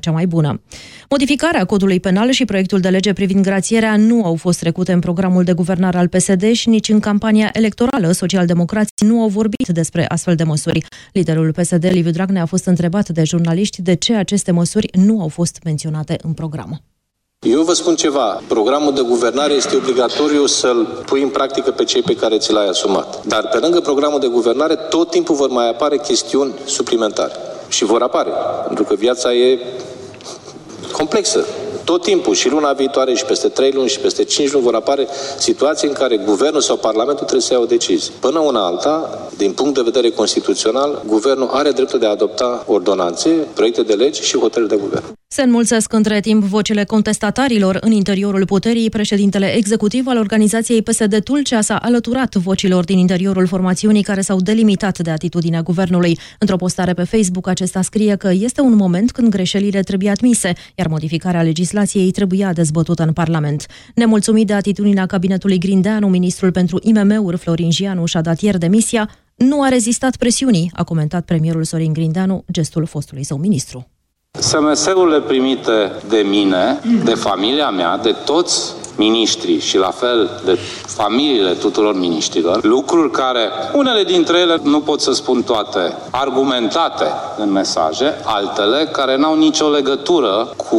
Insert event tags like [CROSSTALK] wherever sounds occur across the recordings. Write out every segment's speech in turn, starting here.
cea mai bună. Modificarea codului penal și proiectul de lege privind grațierea nu au fost trecute în programul de guvernare al PSD și nici în campania electorală. Socialdemocrații nu au vorbit despre astfel de măsuri. Liderul PSD, Liviu Dragnea, a fost întrebat de jurnaliști de ce aceste măsuri nu au fost menționate în program. Eu vă spun ceva. Programul de guvernare este obligatoriu să-l pui în practică pe cei pe care ți l-ai asumat. Dar pe lângă programul de guvernare, tot timpul vor mai apare chestiuni suplimentare. Și vor apare. Pentru că viața e complexă. Tot timpul, și luna viitoare, și peste 3 luni, și peste 5 luni, vor apare situații în care guvernul sau parlamentul trebuie să ia o decizie. Până una alta, din punct de vedere constituțional, guvernul are dreptul de a adopta ordonanțe, proiecte de legi și hotărâri de guvern. Se înmulțesc între timp vocile contestatarilor în interiorul puterii. Președintele executiv al organizației PSD Tulcea s-a alăturat vocilor din interiorul formațiunii care s-au delimitat de atitudinea guvernului. Într-o postare pe Facebook, acesta scrie că este un moment când greșelile trebuie admise, iar modificarea legislației trebuia dezbătută în Parlament. Nemulțumit de atitudinea cabinetului Grindeanu, ministrul pentru IMM-uri Florin Gianu și-a dat ieri demisia, nu a rezistat presiunii, a comentat premierul Sorin Grindeanu gestul fostului său ministru. SMS-urile primite de mine, de familia mea, de toți miniștrii și la fel de familiile tuturor miniștrilor, lucruri care, unele dintre ele, nu pot să spun toate, argumentate în mesaje, altele care n-au nicio legătură cu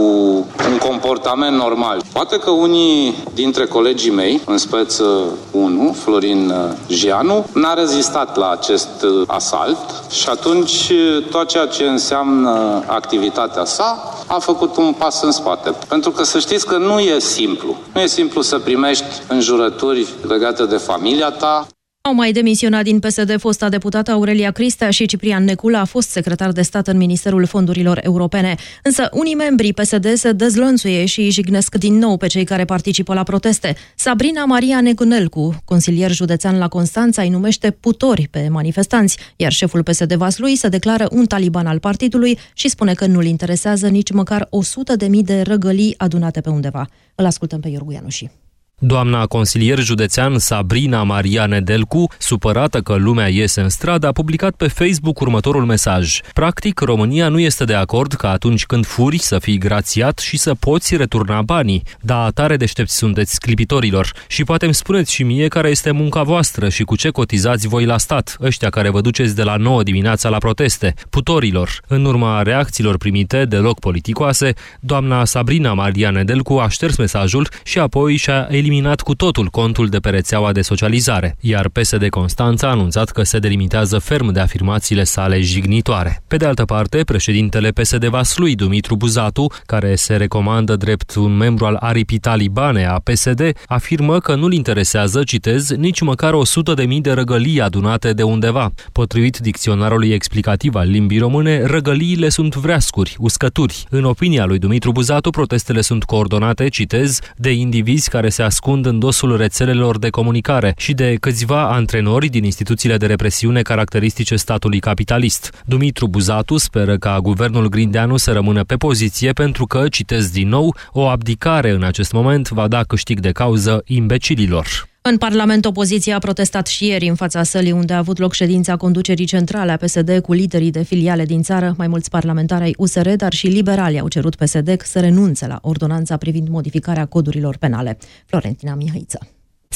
un comportament normal. Poate că unii dintre colegii mei, în speță 1, Florin Gianu, n-a rezistat la acest asalt și atunci tot ceea ce înseamnă activitatea sa a făcut un pas în spate. Pentru că să știți că nu e simplu. Nu e simplu să primești înjurături legate de familia ta, au mai demisionat din PSD fosta deputată Aurelia Cristea și Ciprian Necula a fost secretar de stat în Ministerul Fondurilor Europene. Însă unii membri PSD se dezlănțuie și jignesc din nou pe cei care participă la proteste. Sabrina Maria Necunelcu, consilier județean la Constanța, îi numește putori pe manifestanți, iar șeful PSD Vaslui se declară un taliban al partidului și spune că nu-l interesează nici măcar 100 de mii de răgălii adunate pe undeva. Îl ascultăm pe Iorgu Ianuși. Doamna consilier județean Sabrina Maria Nedelcu, supărată că lumea iese în stradă, a publicat pe Facebook următorul mesaj. Practic, România nu este de acord că atunci când furi să fii grațiat și să poți returna banii. Da, tare deștepți sunteți clipitorilor. Și poate îmi spuneți și mie care este munca voastră și cu ce cotizați voi la stat, ăștia care vă duceți de la 9 dimineața la proteste, putorilor. În urma reacțiilor primite deloc politicoase, doamna Sabrina Maria Nedelcu a șters mesajul și apoi și-a eliminat cu totul contul de pe rețeaua de socializare, iar PSD Constanța a anunțat că se delimitează ferm de afirmațiile sale jignitoare. Pe de altă parte, președintele PSD Vaslui, Dumitru Buzatu, care se recomandă drept un membru al aripii talibane a PSD, afirmă că nu-l interesează, citez, nici măcar 100 de mii de răgălii adunate de undeva. Potrivit dicționarului explicativ al limbii române, răgăliile sunt vreascuri, uscături. În opinia lui Dumitru Buzatu, protestele sunt coordonate, citez, de indivizi care se ascund în dosul rețelelor de comunicare și de câțiva antrenori din instituțiile de represiune caracteristice statului capitalist. Dumitru Buzatu speră ca guvernul Grindeanu să rămână pe poziție pentru că, citesc din nou, o abdicare în acest moment va da câștig de cauză imbecililor. În Parlament, opoziția a protestat și ieri în fața sălii unde a avut loc ședința conducerii centrale a PSD cu liderii de filiale din țară. Mai mulți parlamentari ai USR, dar și liberali au cerut PSD să renunțe la ordonanța privind modificarea codurilor penale. Florentina Mihaiță.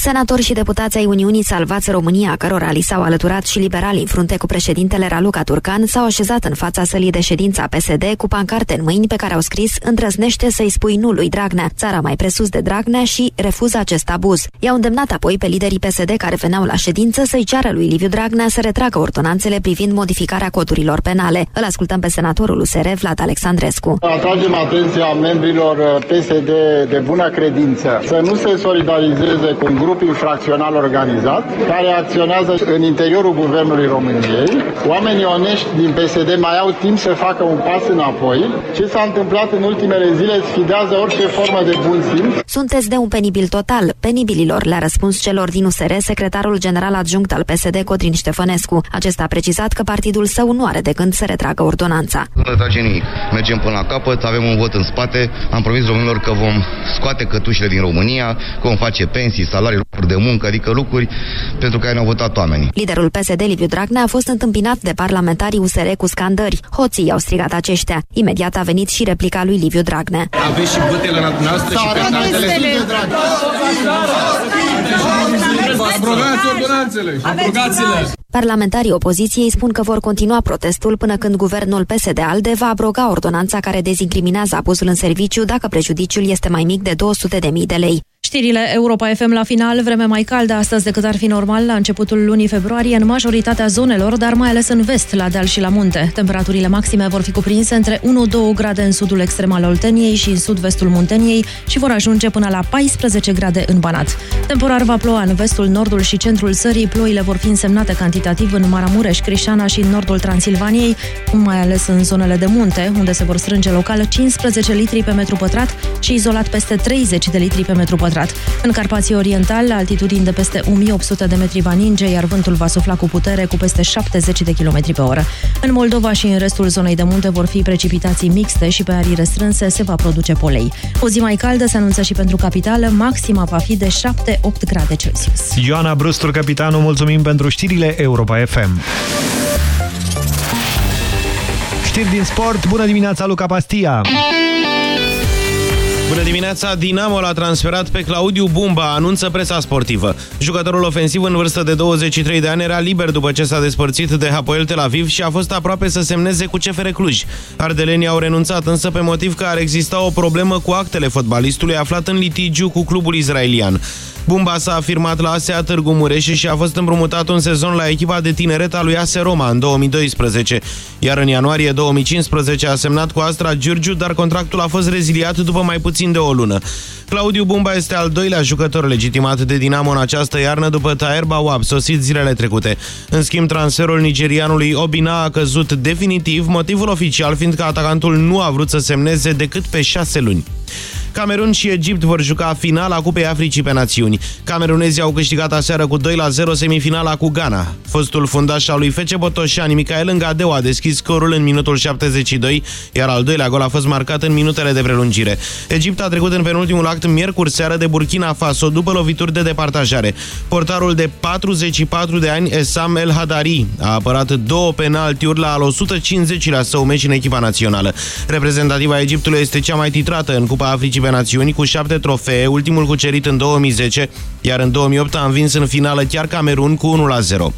Senatori și deputați ai Uniunii Salvați România, cărora li s-au alăturat și liberalii în frunte cu președintele Raluca Turcan, s-au așezat în fața sălii de ședință a PSD cu pancarte în mâini pe care au scris Îndrăznește să-i spui nu lui Dragnea, țara mai presus de Dragnea și refuză acest abuz. I-au îndemnat apoi pe liderii PSD care veneau la ședință să-i ceară lui Liviu Dragnea să retragă ordonanțele privind modificarea codurilor penale. Îl ascultăm pe senatorul USR Vlad Alexandrescu. Atragem atenția membrilor PSD de bună credință să nu se solidarizeze cu un grup grup infracțional organizat care acționează în interiorul Guvernului României. Oamenii onești din PSD mai au timp să facă un pas înapoi. Ce s-a întâmplat în ultimele zile sfidează orice formă de bun simț. Sunteți de un penibil total. Penibililor le-a răspuns celor din USR secretarul general adjunct al PSD Codrin Ștefănescu. Acesta a precizat că partidul său nu are de gând să retragă ordonanța. Nu retrage nimic. Mergem până la capăt, avem un vot în spate. Am promis românilor că vom scoate cătușile din România, că vom face pensii, salarii locuri de muncă, adică lucruri pentru care ne-au votat oamenii. Liderul PSD, Liviu Dragnea, a fost întâmpinat de parlamentarii USR cu scandări. Hoții i-au strigat aceștia. Imediat a venit și replica lui Liviu Dragnea. Aveți și bătele la noastră și pe Abrogați ordonanțele! Abrogați-le! Parlamentarii opoziției spun că vor continua protestul până când guvernul PSD-ALDE va abroga ordonanța care dezincriminează abuzul în serviciu dacă prejudiciul este mai mic de 200.000 de lei. Știrile Europa FM la final, vreme mai caldă astăzi decât ar fi normal la începutul lunii februarie în majoritatea zonelor, dar mai ales în vest, la deal și la munte. Temperaturile maxime vor fi cuprinse între 1-2 grade în sudul extrem al Olteniei și în sud-vestul Munteniei și vor ajunge până la 14 grade în Banat. Temporar va ploua în vestul, nordul și centrul țării, ploile vor fi însemnate cantitativ în Maramureș, Crișana și în nordul Transilvaniei, mai ales în zonele de munte, unde se vor strânge local 15 litri pe metru pătrat și izolat peste 30 de litri pe metru pătrat pătrat. În Carpații Oriental, la altitudini de peste 1800 de metri va ninge, iar vântul va sufla cu putere cu peste 70 de km pe oră. În Moldova și în restul zonei de munte vor fi precipitații mixte și pe arii restrânse se va produce polei. O zi mai caldă se anunță și pentru capitală, maxima va fi de 7-8 grade Celsius. Ioana Brustur, capitanul, mulțumim pentru știrile Europa FM. Știri din sport, bună dimineața, Luca Pastia! Bună dimineața! Dinamo l-a transferat pe Claudiu Bumba, anunță presa sportivă. Jucătorul ofensiv în vârstă de 23 de ani era liber după ce s-a despărțit de Hapoel Tel Aviv și a fost aproape să semneze cu CFR Cluj. Ardelenii au renunțat însă pe motiv că ar exista o problemă cu actele fotbalistului aflat în litigiu cu clubul israelian. Bumba s-a afirmat la ASEA Târgu Mureș și a fost împrumutat un sezon la echipa de tineret a lui ASE Roma în 2012, iar în ianuarie 2015 a semnat cu Astra Giurgiu, dar contractul a fost reziliat după mai puțin de o lună. Claudiu Bumba este al doilea jucător legitimat de Dinamo în această iarnă după Taher Bawab, sosit zilele trecute. În schimb, transferul nigerianului Obina a căzut definitiv, motivul oficial fiind că atacantul nu a vrut să semneze decât pe șase luni. Camerun și Egipt vor juca finala Cupei Africii pe Națiuni. Camerunezii au câștigat aseară cu 2 la 0 semifinala cu Ghana. Fostul fundaș al lui Fece Botoșani, Michael Îngadeu, a deschis scorul în minutul 72, iar al doilea gol a fost marcat în minutele de prelungire. Egipt a trecut în penultimul act miercuri seară de Burkina Faso după lovituri de departajare. Portarul de 44 de ani, Esam El Hadari, a apărat două penaltiuri la al 150-lea său meci în echipa națională. Reprezentativa Egiptului este cea mai titrată în Cupa Africii pe națiuni cu șapte trofee, ultimul cucerit în 2010, iar în 2008 a învins în finală chiar Camerun cu 1-0.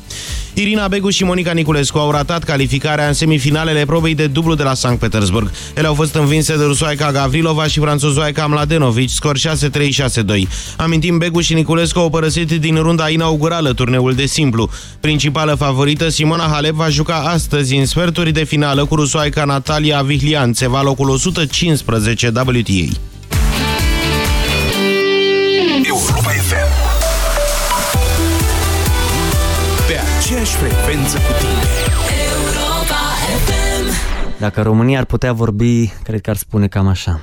Irina Begu și Monica Niculescu au ratat calificarea în semifinalele probei de dublu de la Sankt Petersburg. Ele au fost învinse de rusoaica Gavrilova și franțuzoaica Mladenovic, scor 6-3-6-2. Amintim, Begu și Niculescu au părăsit din runda inaugurală turneul de simplu. Principală favorită, Simona Halep va juca astăzi în sferturi de finală cu rusoaica Natalia Vihlianțeva, locul 115 WTA. Aceeași frecvență cu tine. Europa FM. Dacă România ar putea vorbi, cred că ar spune cam așa.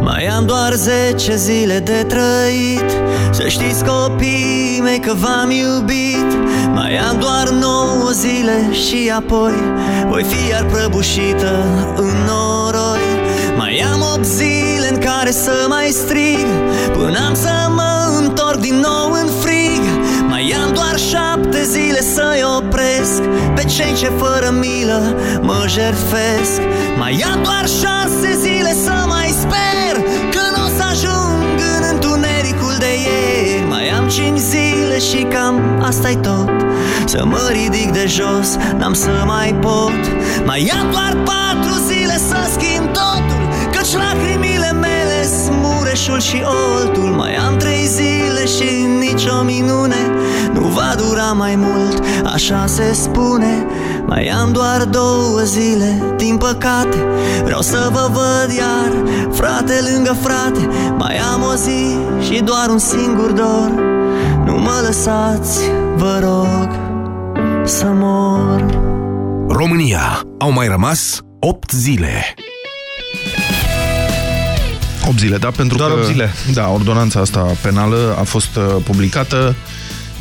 Mai am doar 10 zile de trăit Să știți copiii mei că v-am iubit Mai am doar 9 zile și apoi Voi fi iar prăbușită în noroi Mai am 8 zile în care să mai strig Până am să mă întorc din nou în frig. Mai am doar șapte zile să-i opresc. Pe cei ce fără milă mă jerfesc Mai am doar șase zile să mai sper Că nu o să ajung în întunericul de ieri. Mai am cinci zile și cam asta-i tot. Să mă ridic de jos, n-am să mai pot. Mai am doar patru zile să schimb totul Căci lacrimile mele Mureșul și Oltul Mai am trei zile și nicio minune. Nu va dura mai mult, așa se spune. Mai am doar două zile, din păcate. Vreau să vă văd iar, frate lângă frate. Mai am o zi și doar un singur dor. Nu mă lăsați, vă rog, să mor. România, au mai rămas 8 zile 8 zile, da? Pentru Doar că, 8 zile. Da, ordonanța asta penală a fost uh, publicată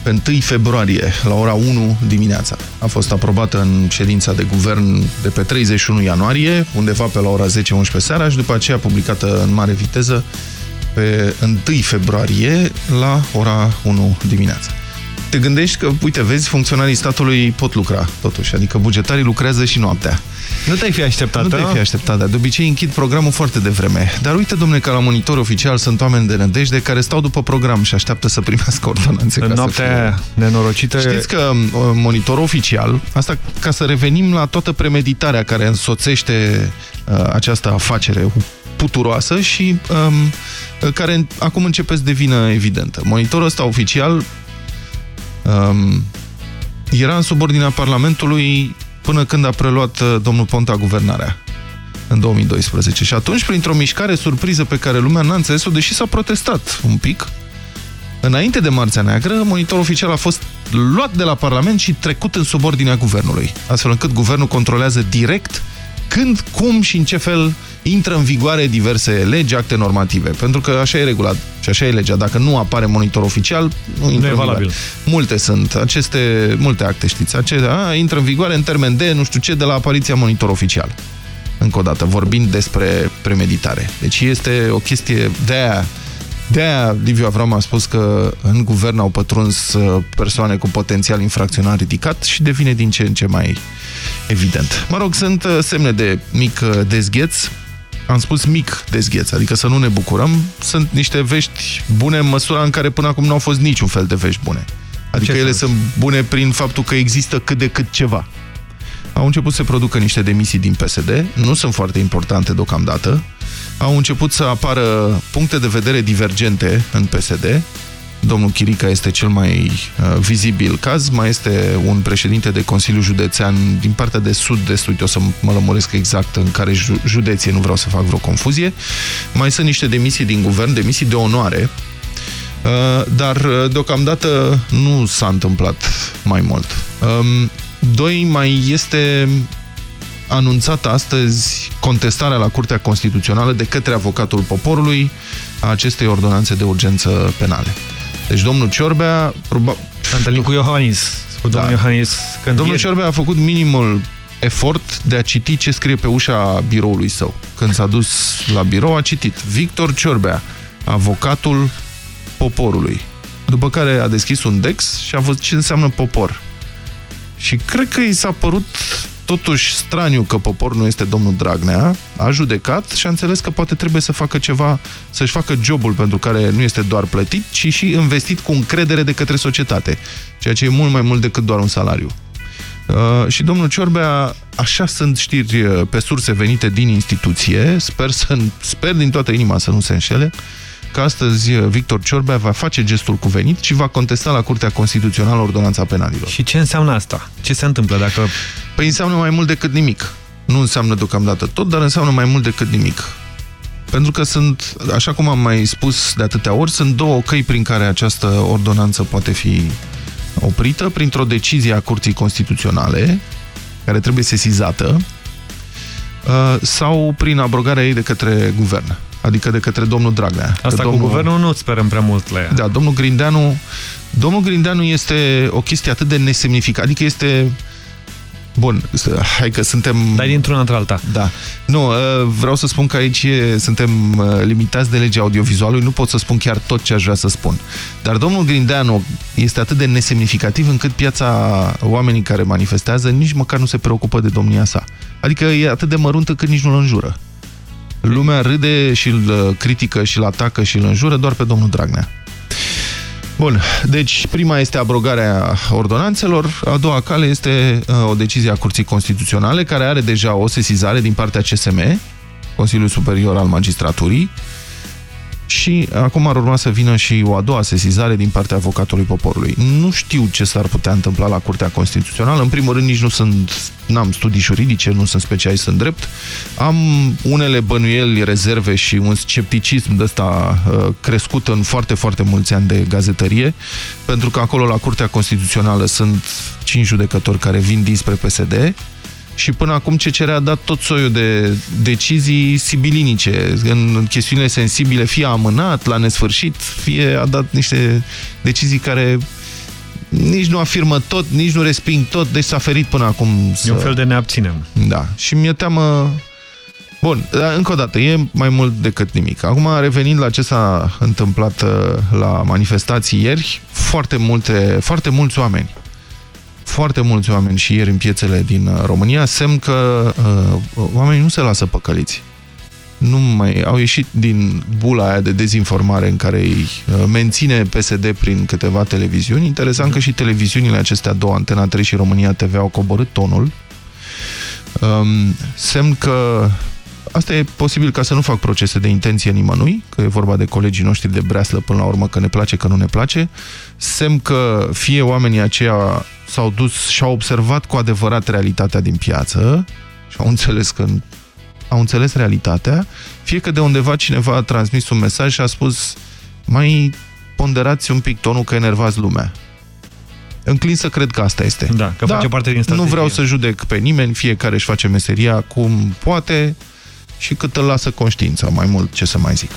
pe 1 februarie, la ora 1 dimineața. A fost aprobată în ședința de guvern de pe 31 ianuarie, undeva pe la ora 10-11 seara și după aceea publicată în mare viteză pe 1 februarie la ora 1 dimineața te gândești că, uite, vezi, funcționarii statului pot lucra, totuși. Adică bugetarii lucrează și noaptea. Nu te-ai fi așteptat, Nu te-ai da? fi așteptat, dar de obicei închid programul foarte devreme. Dar uite, domnule, că la monitor oficial sunt oameni de nădejde care stau după program și așteaptă să primească ordonanțe. În ca să noaptea fie- aia nenorocită... Știți că uh, monitorul oficial, asta ca să revenim la toată premeditarea care însoțește uh, această afacere puturoasă și um, care acum începe să devină evidentă. Monitorul ăsta oficial um, era în subordinea Parlamentului până când a preluat uh, domnul Ponta guvernarea în 2012. Și atunci, printr-o mișcare surpriză pe care lumea n-a înțeles-o, deși s-a protestat un pic, înainte de Marțea Neagră, monitorul oficial a fost luat de la Parlament și trecut în subordinea guvernului, astfel încât guvernul controlează direct când, cum și în ce fel intră în vigoare diverse legi, acte normative. Pentru că așa e regulat și așa e legea. Dacă nu apare monitor oficial, nu intră e în valabil. vigoare. Multe sunt. Aceste, multe acte, știți. Acelea, a, intră în vigoare în termen de nu știu ce de la apariția monitor oficial. Încă o dată, vorbind despre premeditare. Deci este o chestie de aia de-aia Liviu Avram a spus că în guvern au pătruns uh, persoane cu potențial infracțional ridicat și devine din ce în ce mai evident. Mă rog, sunt uh, semne de mic uh, dezgheț. Am spus mic dezgheț, adică să nu ne bucurăm. Sunt niște vești bune în măsura în care până acum nu au fost niciun fel de vești bune. Adică Ce ele sens? sunt bune prin faptul că există cât de cât ceva. Au început să se producă niște demisii din PSD, nu sunt foarte importante deocamdată. Au început să apară puncte de vedere divergente în PSD. Domnul Chirica este cel mai uh, vizibil caz. Mai este un președinte de Consiliu Județean din partea de sud-est, uite, o să mă lămuresc exact în care ju județie, nu vreau să fac vreo confuzie. Mai sunt niște demisii din guvern, demisii de onoare, Uh, dar uh, deocamdată nu s-a întâmplat mai mult. Um, Doi, mai este anunțată astăzi contestarea la Curtea Constituțională de către avocatul poporului a acestei ordonanțe de urgență penale. Deci domnul Ciorbea... Proba... S-a întâlnit cu Iohannis. Cu domnul Da. Iohannis când Domnul ieri. Ciorbea a făcut minimul efort de a citi ce scrie pe ușa biroului său. Când s-a dus la birou, a citit Victor Ciorbea, avocatul poporului. După care a deschis un dex și a văzut ce înseamnă popor. Și cred că i s-a părut totuși straniu că popor nu este domnul Dragnea, a judecat și a înțeles că poate trebuie să facă ceva, să-și facă jobul pentru care nu este doar plătit, ci și investit cu încredere de către societate, ceea ce e mult mai mult decât doar un salariu. Uh, și domnul Ciorbea, așa sunt știri uh, pe surse venite din instituție, sper, să, sper din toată inima să nu se înșele, că astăzi uh, Victor Ciorbea va face gestul cuvenit și va contesta la Curtea Constituțională ordonanța penalilor. Și ce înseamnă asta? Ce se întâmplă dacă... Păi înseamnă mai mult decât nimic. Nu înseamnă deocamdată tot, dar înseamnă mai mult decât nimic. Pentru că sunt, așa cum am mai spus de atâtea ori, sunt două căi prin care această ordonanță poate fi oprită, printr-o decizie a Curții Constituționale, care trebuie sesizată, uh, sau prin abrogarea ei de către guvern, adică de către domnul Dragnea. Că Asta domnul... cu guvernul nu sperăm prea mult la ea. Da, domnul Grindeanu, domnul Grindeanu este o chestie atât de nesemnifică, adică este Bun, hai că suntem... Dai dintr-una într-alta. Da. Nu, uh, vreau să spun că aici e- suntem uh, limitați de legea audiovizualului, nu pot să spun chiar tot ce aș vrea să spun. Dar domnul Grindeanu este atât de nesemnificativ încât piața oamenii care manifestează nici măcar nu se preocupă de domnia sa. Adică e atât de măruntă cât nici nu-l înjură. Lumea râde și îl uh, critică și îl atacă și îl înjură doar pe domnul Dragnea. Bun, deci prima este abrogarea ordonanțelor, a doua cale este uh, o decizie a Curții Constituționale care are deja o sesizare din partea CSM, Consiliul Superior al Magistraturii, și acum ar urma să vină și o a doua sesizare din partea avocatului poporului. Nu știu ce s-ar putea întâmpla la Curtea Constituțională. În primul rând, nici nu sunt, n-am studii juridice, nu sunt specialist în drept. Am unele bănuieli, rezerve și un scepticism de ăsta uh, crescut în foarte, foarte mulți ani de gazetărie, pentru că acolo la Curtea Constituțională sunt cinci judecători care vin dinspre PSD, și până acum CCR a dat tot soiul de decizii sibilinice în chestiunile sensibile, fie a amânat la nesfârșit, fie a dat niște decizii care nici nu afirmă tot, nici nu resping tot, deci s-a ferit până acum. Să... E un fel de ne abținem. Da, și mi-e teamă... Bun, dar încă o dată, e mai mult decât nimic. Acum, revenind la ce s-a întâmplat uh, la manifestații ieri, foarte, multe, foarte mulți oameni foarte mulți oameni și ieri în piețele din uh, România, semn că uh, oamenii nu se lasă păcăliți. Nu mai au ieșit din bula aia de dezinformare în care îi uh, menține PSD prin câteva televiziuni. Interesant că și televiziunile acestea două, Antena 3 și România TV, au coborât tonul. Um, semn că Asta e posibil ca să nu fac procese de intenție nimănui, că e vorba de colegii noștri de breaslă până la urmă, că ne place, că nu ne place. Semn că fie oamenii aceia s-au dus și au observat cu adevărat realitatea din piață și au înțeles că au înțeles realitatea, fie că de undeva cineva a transmis un mesaj și a spus mai ponderați un pic tonul că enervați lumea. Înclin să cred că asta este. Da, că da, face parte din strategie. Nu vreau să judec pe nimeni, fiecare își face meseria cum poate și cât îl lasă conștiința, mai mult ce să mai zic.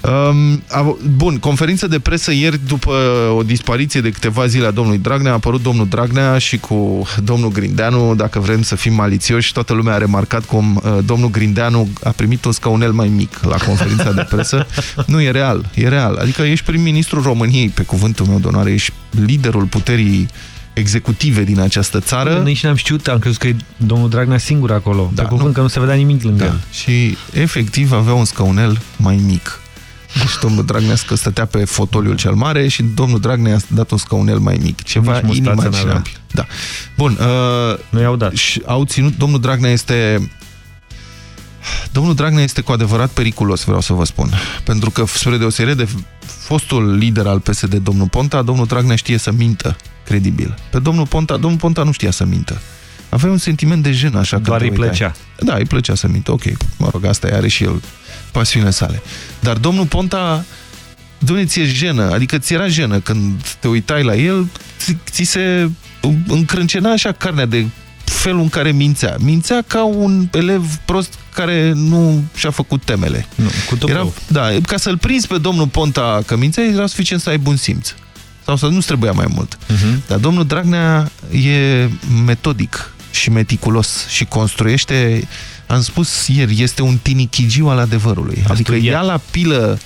Um, bun, conferință de presă ieri după o dispariție de câteva zile a domnului Dragnea, a apărut domnul Dragnea și cu domnul Grindeanu, dacă vrem să fim malițioși, toată lumea a remarcat cum uh, domnul Grindeanu a primit un scaunel mai mic la conferința de presă. [LAUGHS] Nu, e real, e real. Adică ești prim-ministrul României, pe cuvântul meu de onoare, ești liderul puterii executive din această țară. Nici n-am știut, am crezut că e domnul Dragnea singur acolo. Da, pe cuvânt nu? că nu se vedea nimic lângă da. el. Și efectiv avea un scaunel mai mic. Deci domnul Dragnea stătea pe fotoliul cel mare și domnul Dragnea a dat un scaunel mai mic. Ceva inimaginabil. Da. Bun. Uh, nu i-au dat. Și au ținut, domnul Dragnea este... Domnul Dragnea este cu adevărat periculos, vreau să vă spun. Pentru că, spre deosebire de fostul lider al PSD, domnul Ponta, domnul Dragnea știe să mintă credibil. Pe domnul Ponta, domnul Ponta nu știa să mintă. Avea un sentiment de jenă, așa Doar îi plăcea. Da, îi plăcea să mintă, ok. Mă rog, asta are și el pasiunile sale. Dar domnul Ponta, domnule, ți-e jenă, adică ți era jenă când te uitai la el, ți, ți se încrâncena așa carnea de felul în care mințea. Mințea ca un elev prost care nu și-a făcut temele. Nu, cu era, da, ca să-l prinzi pe domnul Ponta că mințea, era suficient să ai bun simț. Sau să nu trebuia mai mult. Uh mhm. -huh. Dar domnul Dragnea e metodic și meticulos și construiește am spus ieri, este un tinichigiu al adevărului. Asta adică ia la pilă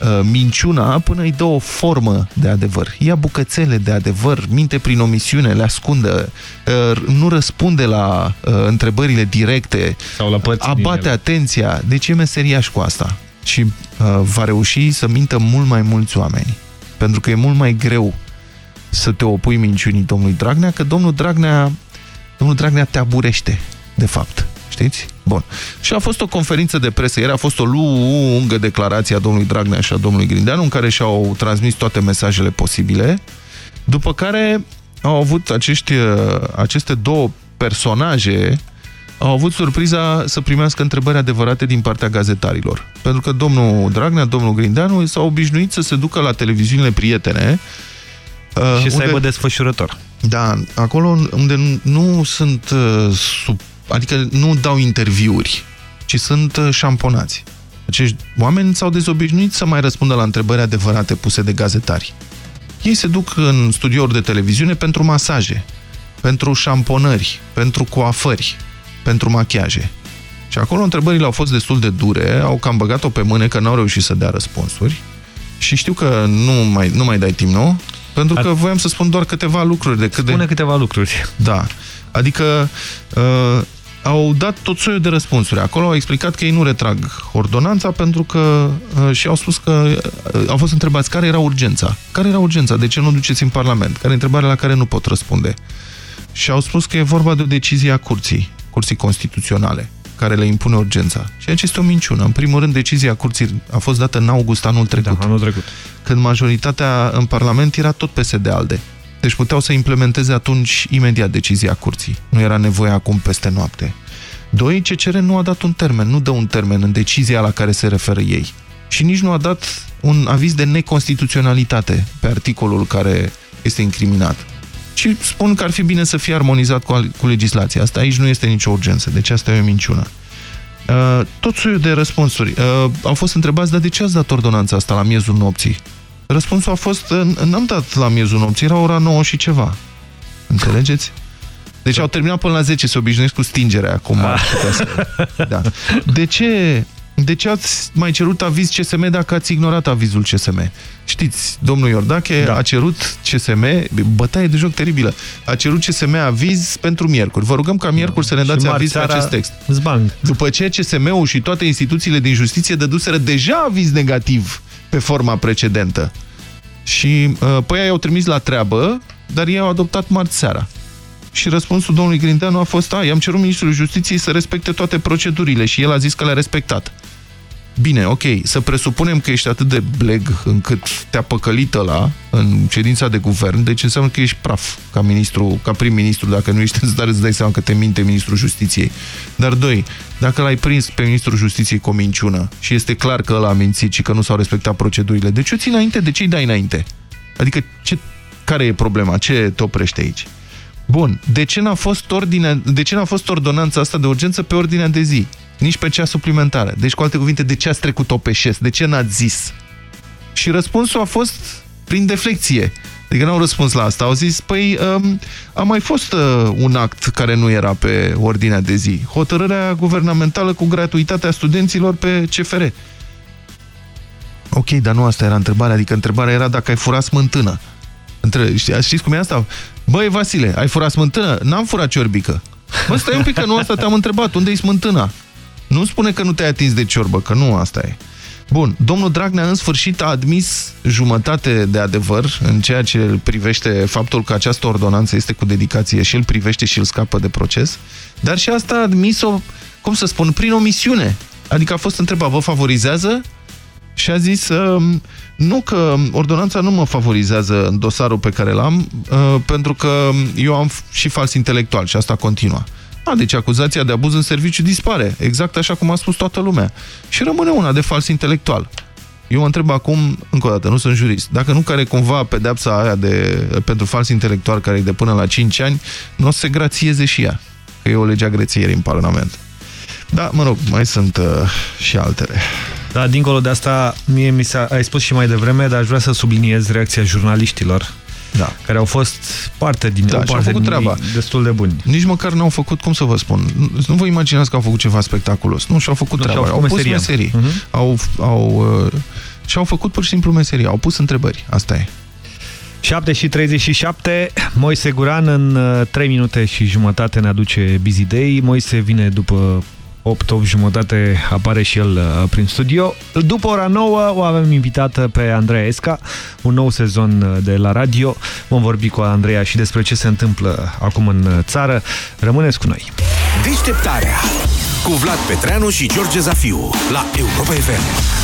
uh, minciuna până îi dă o formă de adevăr. Ia bucățele de adevăr, minte prin omisiune, le ascunde, uh, nu răspunde la uh, întrebările directe, Sau la părți abate atenția. Deci e meseriaș cu asta. Și uh, va reuși să mintă mult mai mulți oameni. Pentru că e mult mai greu să te opui minciunii domnului Dragnea, că domnul Dragnea, domnul Dragnea te aburește, de fapt. Știți? Bun. Și a fost o conferință de presă, ieri a fost o lungă declarație a domnului Dragnea și a domnului Grindeanu, în care și-au transmis toate mesajele posibile, după care au avut acești, aceste două personaje au avut surpriza să primească întrebări adevărate din partea gazetarilor. Pentru că domnul Dragnea, domnul Grindeanu s-au obișnuit să se ducă la televiziunile prietene și unde, să aibă desfășurător. Da, acolo unde nu sunt uh, sub adică nu dau interviuri, ci sunt uh, șamponați. Acești oameni s-au dezobișnuit să mai răspundă la întrebări adevărate puse de gazetari. Ei se duc în studiouri de televiziune pentru masaje, pentru șamponări, pentru coafări, pentru machiaje. Și acolo întrebările au fost destul de dure, au cam băgat-o pe mâne că n-au reușit să dea răspunsuri. Și știu că nu mai, nu mai dai timp, nu? Pentru că voiam să spun doar câteva lucruri. De cât Spune de... câteva lucruri. Da. Adică uh, au dat tot soiul de răspunsuri. Acolo au explicat că ei nu retrag ordonanța pentru că uh, și au spus că uh, au fost întrebați care era urgența. Care era urgența? De ce nu duceți în Parlament? Care e întrebarea la care nu pot răspunde? Și au spus că e vorba de o decizie a curții, curții constituționale, care le impune urgența. Și aici este o minciună. În primul rând, decizia curții a fost dată în august anul trecut. Da, anul trecut. Când majoritatea în Parlament era tot PSD-ALDE. Deci puteau să implementeze atunci imediat decizia curții. Nu era nevoie acum peste noapte. Doi, CCR nu a dat un termen, nu dă un termen în decizia la care se referă ei. Și nici nu a dat un aviz de neconstituționalitate pe articolul care este incriminat. Și spun că ar fi bine să fie armonizat cu, cu legislația asta. Aici nu este nicio urgență, deci asta e o minciună. Uh, tot soiul de răspunsuri. Uh, au fost întrebați, dar de ce ați dat ordonanța asta la miezul nopții? Răspunsul a fost, n-am dat la miezul nopții, era ora 9 și ceva. Înțelegeți? Deci au terminat până la 10, se obișnuiesc cu stingerea acum. [LAUGHS] Da. De ce de ce ați mai cerut aviz CSM dacă ați ignorat avizul CSM? Știți, domnul Iordache da. a cerut CSM, bătaie de joc teribilă, a cerut CSM aviz pentru miercuri. Vă rugăm ca miercuri să ne dați aviz pe acest text. Zbang. După ce CSM-ul și toate instituțiile din justiție dăduseră deja aviz negativ pe forma precedentă. Și uh, păi ei au trimis la treabă, dar ei au adoptat marți seara. Și răspunsul domnului Grindeanu a fost, a, i-am cerut ministrului justiției să respecte toate procedurile și el a zis că le-a respectat. Bine, ok, să presupunem că ești atât de bleg încât te-a păcălit la în ședința de guvern, deci înseamnă că ești praf ca ministru, ca prim-ministru, dacă nu ești în stare îți dai seama că te minte ministrul justiției. Dar doi, dacă l-ai prins pe ministrul justiției cu o minciună și este clar că ăla a mințit și că nu s-au respectat procedurile, de ce o ții înainte? De ce îi dai înainte? Adică ce, care e problema? Ce te oprește aici? Bun, de ce n-a fost, ordine, de ce n-a fost ordonanța asta de urgență pe ordinea de zi? Nici pe cea suplimentară. Deci, cu alte cuvinte, de ce ați trecut-o pe șes? De ce n-ați zis? Și răspunsul a fost prin deflecție. Adică n-au răspuns la asta. Au zis, păi, um, a mai fost uh, un act care nu era pe ordinea de zi. Hotărârea guvernamentală cu gratuitatea studenților pe CFR. Ok, dar nu asta era întrebarea. Adică întrebarea era dacă ai furat smântână. Între, știți cum e asta? Băi, Vasile, ai furat smântână? N-am furat ciorbică. Bă, stai un pic că nu asta te-am întrebat. Unde-i smântâna? Nu spune că nu te-ai atins de ciorbă, că nu asta e. Bun, domnul Dragnea în sfârșit a admis jumătate de adevăr în ceea ce îl privește faptul că această ordonanță este cu dedicație și îl privește și îl scapă de proces, dar și asta a admis-o, cum să spun, prin omisiune. Adică a fost întrebat, vă favorizează? Și a zis, uh, nu că ordonanța nu mă favorizează în dosarul pe care l-am, uh, pentru că eu am și fals intelectual și asta continuă. A, deci acuzația de abuz în serviciu dispare, exact așa cum a spus toată lumea. Și rămâne una de fals intelectual. Eu mă întreb acum, încă o dată, nu sunt jurist, dacă nu care cumva pedepsa aia de, pentru fals intelectual care e de până la 5 ani, nu o să se grațieze și ea, că e o lege a grețierii în Parlament. Da, mă rog, mai sunt uh, și altele. Da, dincolo de asta, mie mi s-a, ai spus și mai devreme, dar aș vrea să subliniez reacția jurnaliștilor da. care au fost parte din da, o parte din treaba. destul de buni. Nici măcar n-au făcut, cum să vă spun, nu vă imaginați că au făcut ceva spectaculos. Nu, și-au făcut nu, treaba. Au, au pus meserii. Uh -huh. Au, au, uh, și-au făcut pur și simplu meserii. Au pus întrebări. Asta e. 7 și 37, Moise Guran în 3 uh, minute și jumătate ne aduce Busy Day. Moise vine după 8, 8 jumătate apare și el uh, prin studio. După ora 9 o avem invitată pe Andreea Esca, un nou sezon uh, de la radio. Vom vorbi cu Andreea și despre ce se întâmplă acum în uh, țară. Rămâneți cu noi! Deșteptarea cu Vlad Petreanu și George Zafiu la Europa FM.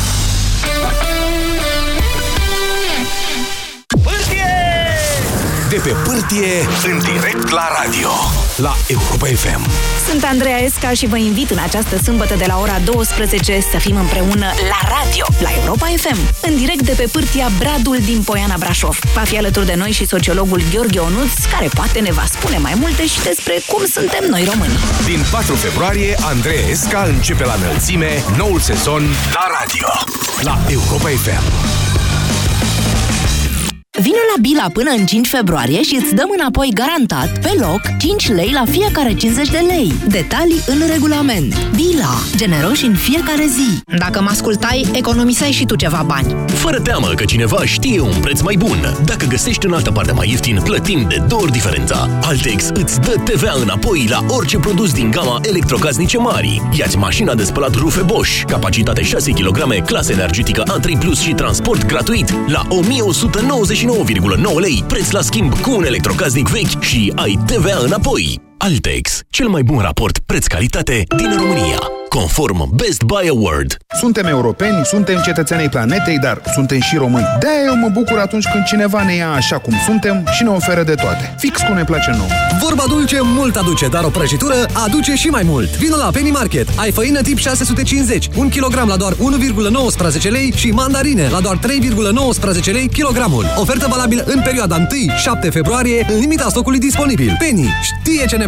De pe pârtie, în direct la radio la Europa FM. Sunt Andreea Esca și vă invit în această sâmbătă de la ora 12 să fim împreună la radio, la Europa FM, în direct de pe pârtia Bradul din Poiana Brașov. Va fi alături de noi și sociologul Gheorghe Onuț, care poate ne va spune mai multe și despre cum suntem noi români. Din 4 februarie, Andreea Esca începe la înălțime noul sezon la radio, la Europa FM. Vino la Bila până în 5 februarie și îți dăm înapoi garantat, pe loc, 5 lei la fiecare 50 de lei. Detalii în regulament. Bila. Generoși în fiecare zi. Dacă mă ascultai, economiseai și tu ceva bani. Fără teamă că cineva știe un preț mai bun. Dacă găsești în altă parte mai ieftin, plătim de două ori diferența. Altex îți dă TVA înapoi la orice produs din gama electrocasnice mari. Iați mașina de spălat rufe Bosch, capacitate 6 kg, clasă energetică A3+, Plus și transport gratuit la 1199 29,9 lei, preț la schimb cu un electrocasnic vechi și ai TVA înapoi. Altex, cel mai bun raport preț-calitate din România conform Best Buy Award. Suntem europeni, suntem cetățenii planetei, dar suntem și români. de eu mă bucur atunci când cineva ne ia așa cum suntem și ne oferă de toate. Fix cum ne place nouă. Vorba dulce mult aduce, dar o prăjitură aduce și mai mult. Vino la Penny Market. Ai făină tip 650, 1 kg la doar 1,19 lei și mandarine la doar 3,19 lei kilogramul. Ofertă valabilă în perioada 1-7 februarie, în limita stocului disponibil. Penny știe ce ne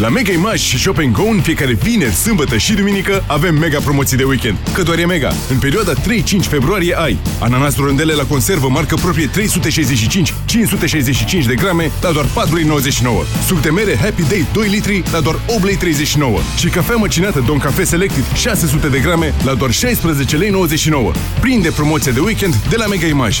La Mega Image și Shop Go în fiecare vineri, sâmbătă și duminică avem mega promoții de weekend. Că doar e mega. În perioada 3-5 februarie ai ananas rondele la conservă marcă proprie 365, 565 de grame la doar 4,99 Suc de mere Happy Day 2 litri la doar 8,39 Și cafea măcinată Don Cafe Selected 600 de grame la doar 16,99 Prinde promoția de weekend de la Mega Image.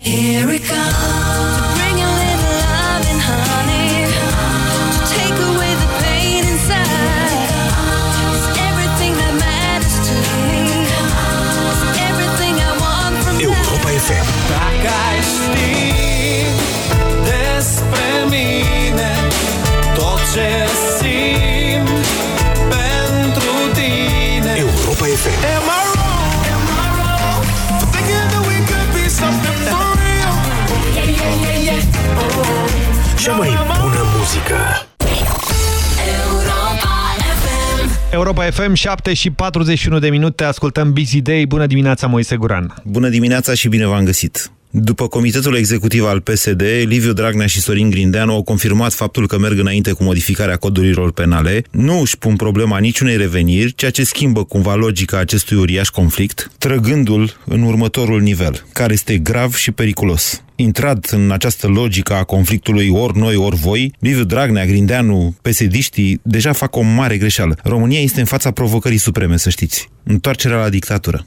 Here it comes. FM, 7 și 41 de minute, ascultăm Busy Day. Bună dimineața, Moise Guran. Bună dimineața și bine v-am găsit! După comitetul executiv al PSD, Liviu Dragnea și Sorin Grindeanu au confirmat faptul că merg înainte cu modificarea codurilor penale, nu își pun problema niciunei reveniri, ceea ce schimbă cumva logica acestui uriaș conflict, trăgându-l în următorul nivel, care este grav și periculos. Intrat în această logică a conflictului ori noi, ori voi, Liviu Dragnea, Grindeanu, pesediștii deja fac o mare greșeală. România este în fața provocării supreme, să știți. Întoarcerea la dictatură.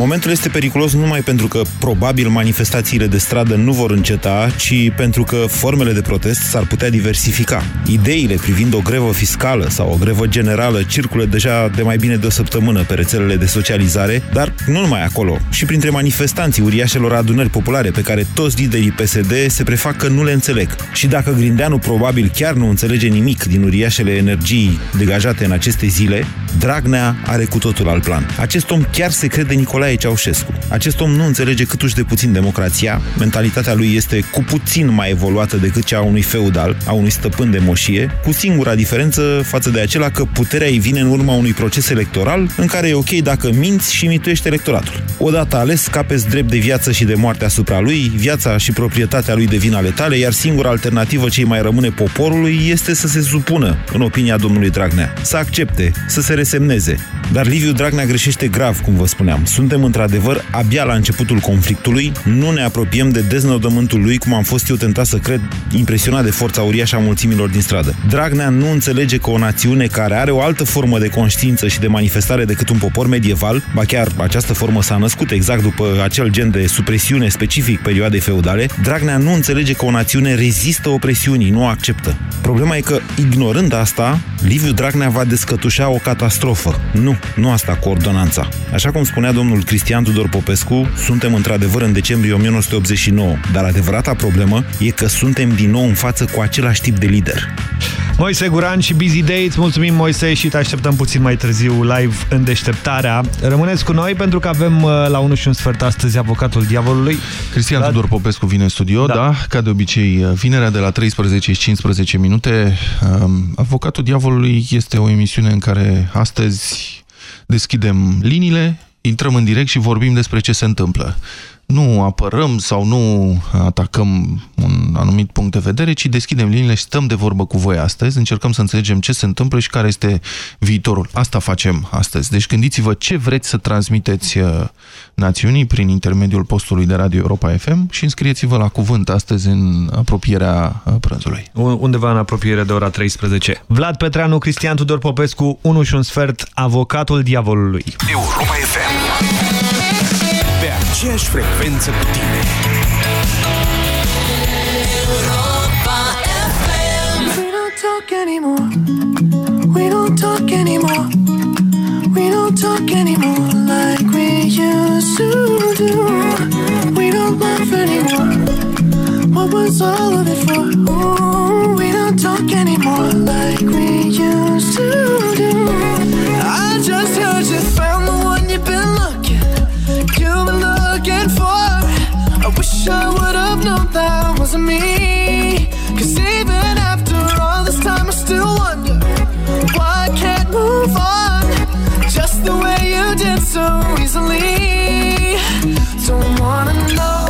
Momentul este periculos nu numai pentru că probabil manifestațiile de stradă nu vor înceta, ci pentru că formele de protest s-ar putea diversifica. Ideile privind o grevă fiscală sau o grevă generală circulă deja de mai bine de o săptămână pe rețelele de socializare, dar nu numai acolo, și printre manifestanții uriașelor adunări populare pe care toți liderii PSD se prefac că nu le înțeleg. Și dacă Grindeanu probabil chiar nu înțelege nimic din uriașele energii degajate în aceste zile, Dragnea are cu totul alt plan. Acest om chiar se crede Nicolae Ceaușescu. Acest om nu înțelege câtuși de puțin democrația, mentalitatea lui este cu puțin mai evoluată decât cea a unui feudal, a unui stăpân de moșie, cu singura diferență față de acela că puterea îi vine în urma unui proces electoral în care e ok dacă minți și mituiești electoratul. Odată ales, capeți drept de viață și de moarte asupra lui, viața și proprietatea lui devin ale tale, iar singura alternativă ce mai rămâne poporului este să se supună, în opinia domnului Dragnea, să accepte, să se resemneze. Dar Liviu Dragnea greșește grav, cum vă spuneam. Suntem într-adevăr abia la începutul conflictului, nu ne apropiem de deznodământul lui, cum am fost eu tentat să cred, impresionat de forța uriașă a mulțimilor din stradă. Dragnea nu înțelege că o națiune care are o altă formă de conștiință și de manifestare decât un popor medieval, ba chiar această formă s-a născut exact după acel gen de supresiune specific perioadei feudale, Dragnea nu înțelege că o națiune rezistă opresiunii, nu o acceptă. Problema e că, ignorând asta, Liviu Dragnea va descătușa o catastrofă. Nu, nu asta cu ordonanța. Așa cum spunea domnul Cristian Tudor Popescu, suntem într-adevăr în decembrie 1989, dar adevărata problemă e că suntem din nou în față cu același tip de lider. Moise Guran și Busy Day, îți mulțumim Moise și te așteptăm puțin mai târziu live în deșteptarea. Rămâneți cu noi pentru că avem uh, la 1 și un sfert astăzi avocatul diavolului. Cristian Da. Tudor Popescu vine în studio, da. da, ca de obicei, vinerea de la 13 și 15 minute. Um, Avocatul Diavolului este o emisiune în care astăzi deschidem liniile, intrăm în direct și vorbim despre ce se întâmplă. Nu apărăm sau nu atacăm un anumit punct de vedere, ci deschidem liniile și stăm de vorbă cu voi astăzi, încercăm să înțelegem ce se întâmplă și care este viitorul. Asta facem astăzi. Deci gândiți-vă ce vreți să transmiteți uh, națiunii prin intermediul postului de Radio Europa FM și înscrieți-vă la cuvânt astăzi în apropierea uh, prânzului. Undeva în apropiere de ora 13. Vlad Petreanu, Cristian Tudor Popescu, 1 și un sfert, avocatul diavolului. Europa FM. Pe aceeași frecvență cu tine. We don't talk anymore. We don't talk anymore. We don't talk anymore like we used to do. We don't laugh anymore. What was all of it for? Ooh, we don't talk anymore like we used to looking for. I wish I would have known that wasn't me. Cause even after all this time, I still wonder why I can't move on just the way you did so easily. Don't wanna know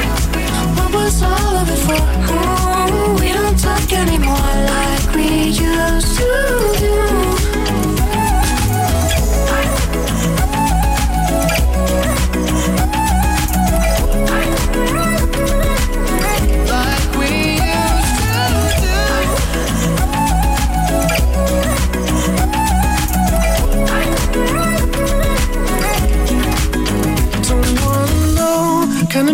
It for? Ooh, we don't talk anymore like we used to do.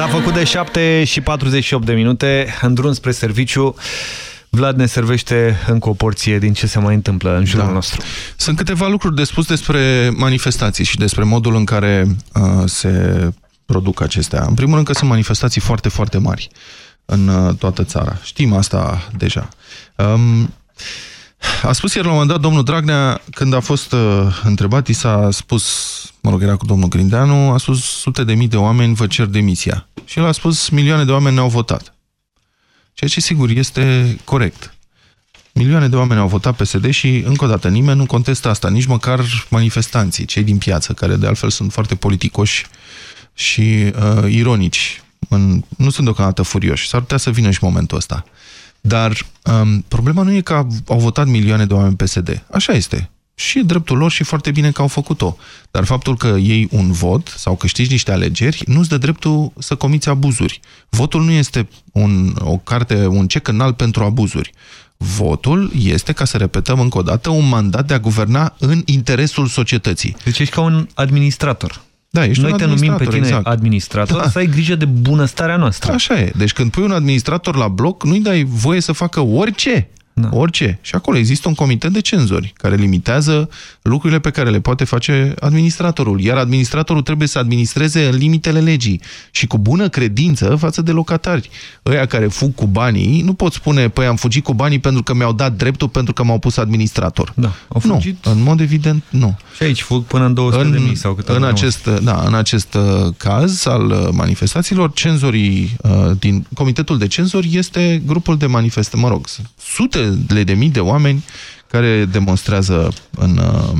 S-a făcut de 7 și 48 de minute, în drum spre serviciu. Vlad ne servește încă o porție din ce se mai întâmplă în jurul Da. nostru. Sunt câteva lucruri de spus despre manifestații și despre modul în care uh, se produc acestea. În primul rând că sunt manifestații foarte, foarte mari în uh, toată țara. Știm asta deja. Um, a spus ieri la un moment dat domnul Dragnea, când a fost uh, întrebat, i s-a spus, mă rog, era cu domnul Grindeanu, a spus sute de mii de oameni vă cer demisia. Și el a spus milioane de oameni ne-au votat. Ceea ce, sigur, este corect. Milioane de oameni au votat PSD și, încă o dată, nimeni nu contestă asta, nici măcar manifestanții, cei din piață, care de altfel sunt foarte politicoși și uh, ironici. În, nu sunt deocamdată furioși. S-ar putea să vină și momentul ăsta. Dar um, problema nu e că au votat milioane de oameni PSD. Așa este. Și e dreptul lor și foarte bine că au făcut-o. Dar faptul că iei un vot sau câștigi niște alegeri nu-ți dă dreptul să comiți abuzuri. Votul nu este un, o carte, un cec înalt pentru abuzuri. Votul este, ca să repetăm încă o dată, un mandat de a guverna în interesul societății. Deci ești ca un administrator. Da, ești Noi un te numim pe administrator, tine exact. administrator Da. să ai grijă de bunăstarea noastră. Așa e. Deci când pui un administrator la bloc, nu-i dai voie să facă orice. Da. Orice. Și acolo există un comitet de cenzori care limitează lucrurile pe care le poate face administratorul. Iar administratorul trebuie să administreze în limitele legii și cu bună credință față de locatari. Ăia care fug cu banii, nu pot spune, păi am fugit cu banii pentru că mi-au dat dreptul, pentru că m-au pus administrator. Da, au fugit. Nu, în mod evident, nu. Și aici fug până în 200 În, de mii sau câte în, avem acest, da, în acest uh, caz al uh, manifestațiilor, cenzorii uh, din Comitetul de Cenzori este grupul de manifeste, mă rog, sunt sutele de mii de oameni care demonstrează în, uh,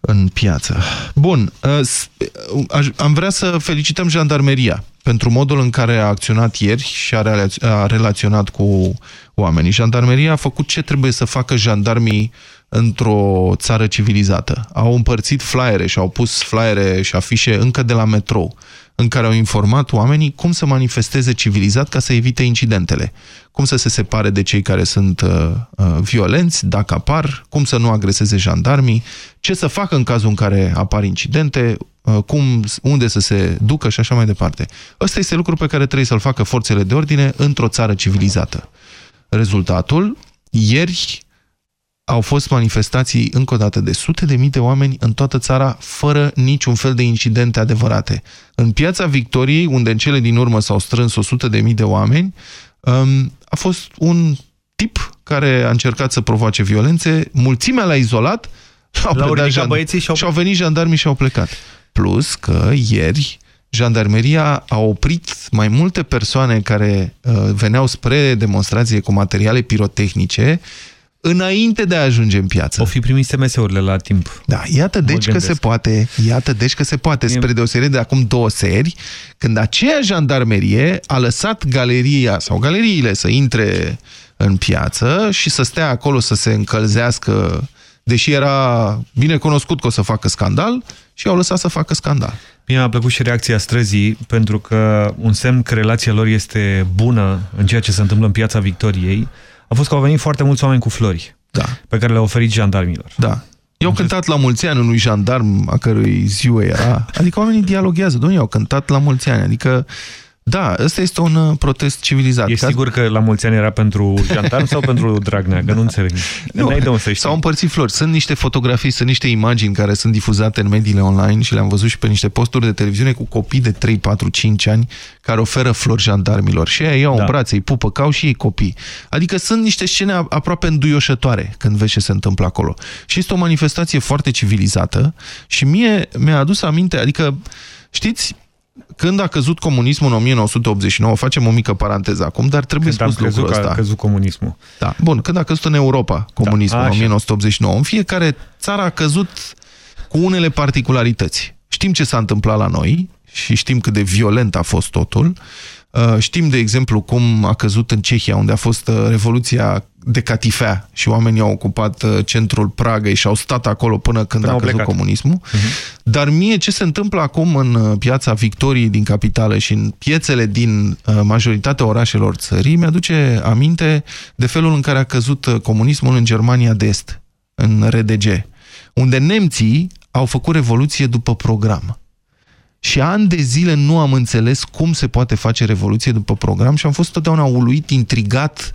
în piață. Bun, uh, s- uh, aș- am vrea să felicităm jandarmeria pentru modul în care a acționat ieri și a, relaț- a relaționat cu oamenii. Jandarmeria a făcut ce trebuie să facă jandarmii într-o țară civilizată. Au împărțit flyere și au pus flyere și afișe încă de la metrou, în care au informat oamenii cum să manifesteze civilizat ca să evite incidentele, cum să se separe de cei care sunt uh, uh, violenți, dacă apar, cum să nu agreseze jandarmii, ce să facă în cazul în care apar incidente, uh, cum, unde să se ducă și așa mai departe. Ăsta este lucru pe care trebuie să-l facă forțele de ordine într-o țară civilizată. Rezultatul, ieri au fost manifestații încă o dată de sute de mii de oameni în toată țara, fără niciun fel de incidente adevărate. În piața Victoriei, unde în cele din urmă s-au strâns 100 de mii de oameni, um, a fost un tip care a încercat să provoace violențe, mulțimea l-a izolat, au L-au predat ridicat jan- băieții și au- și au venit jandarmii și au plecat. Plus că ieri jandarmeria a oprit mai multe persoane care uh, veneau spre demonstrație cu materiale pirotehnice înainte de a ajunge în piață. O fi primit SMS-urile la timp. Da, iată deci că se poate, iată deci că se poate, spre deosebire de acum două seri, când aceea jandarmerie a lăsat galeria sau galeriile să intre în piață și să stea acolo să se încălzească, deși era bine cunoscut că o să facă scandal, și au lăsat să facă scandal. Mie mi-a plăcut și reacția străzii, pentru că un semn că relația lor este bună în ceea ce se întâmplă în piața Victoriei a fost că au venit foarte mulți oameni cu flori da. pe care le-au oferit jandarmilor. Da. I-au cântat la mulți ani unui jandarm a cărui ziua era. Adică oamenii dialoghează. Domnule, au cântat la mulți ani. Adică, da, ăsta este un uh, protest civilizat. E sigur că la mulți ani era pentru jandarm sau pentru [LAUGHS] Dragnea? Că nu înțeleg. Nu, N-ai de unde să știi. S-au împărțit flori. Sunt niște fotografii, sunt niște imagini care sunt difuzate în mediile online și le-am văzut și pe niște posturi de televiziune cu copii de 3, 4, 5 ani care oferă flori jandarmilor. Și ei iau da. în brațe, îi pupă, ca au și ei copii. Adică sunt niște scene aproape înduioșătoare când vezi ce se întâmplă acolo. Și este o manifestație foarte civilizată și mie mi-a adus aminte, adică, știți, când a căzut comunismul în 1989, facem o mică paranteză acum, dar trebuie Când am spus crezut lucrul că ăsta. a căzut comunismul. Da. Bun, când a căzut în Europa comunismul Da, în așa. 1989, în fiecare țară a căzut cu unele particularități. Știm ce s-a întâmplat la noi și știm cât de violent a fost totul. Uh, Știm, de exemplu, cum a căzut în Cehia, unde a fost uh, Revoluția de catifea și oamenii au ocupat uh, centrul Pragăi și au stat acolo până când Până a au căzut plecat. comunismul. Dar mie ce se întâmplă acum în uh, piața Victoriei din capitală și în piețele din uh, majoritatea orașelor țării mi-aduce aminte de felul în care a căzut uh, comunismul în Germania de Est, în RDG, unde nemții au făcut revoluție după program. Și ani de zile nu am înțeles cum se poate face revoluție după program și am fost totdeauna uluit, intrigat,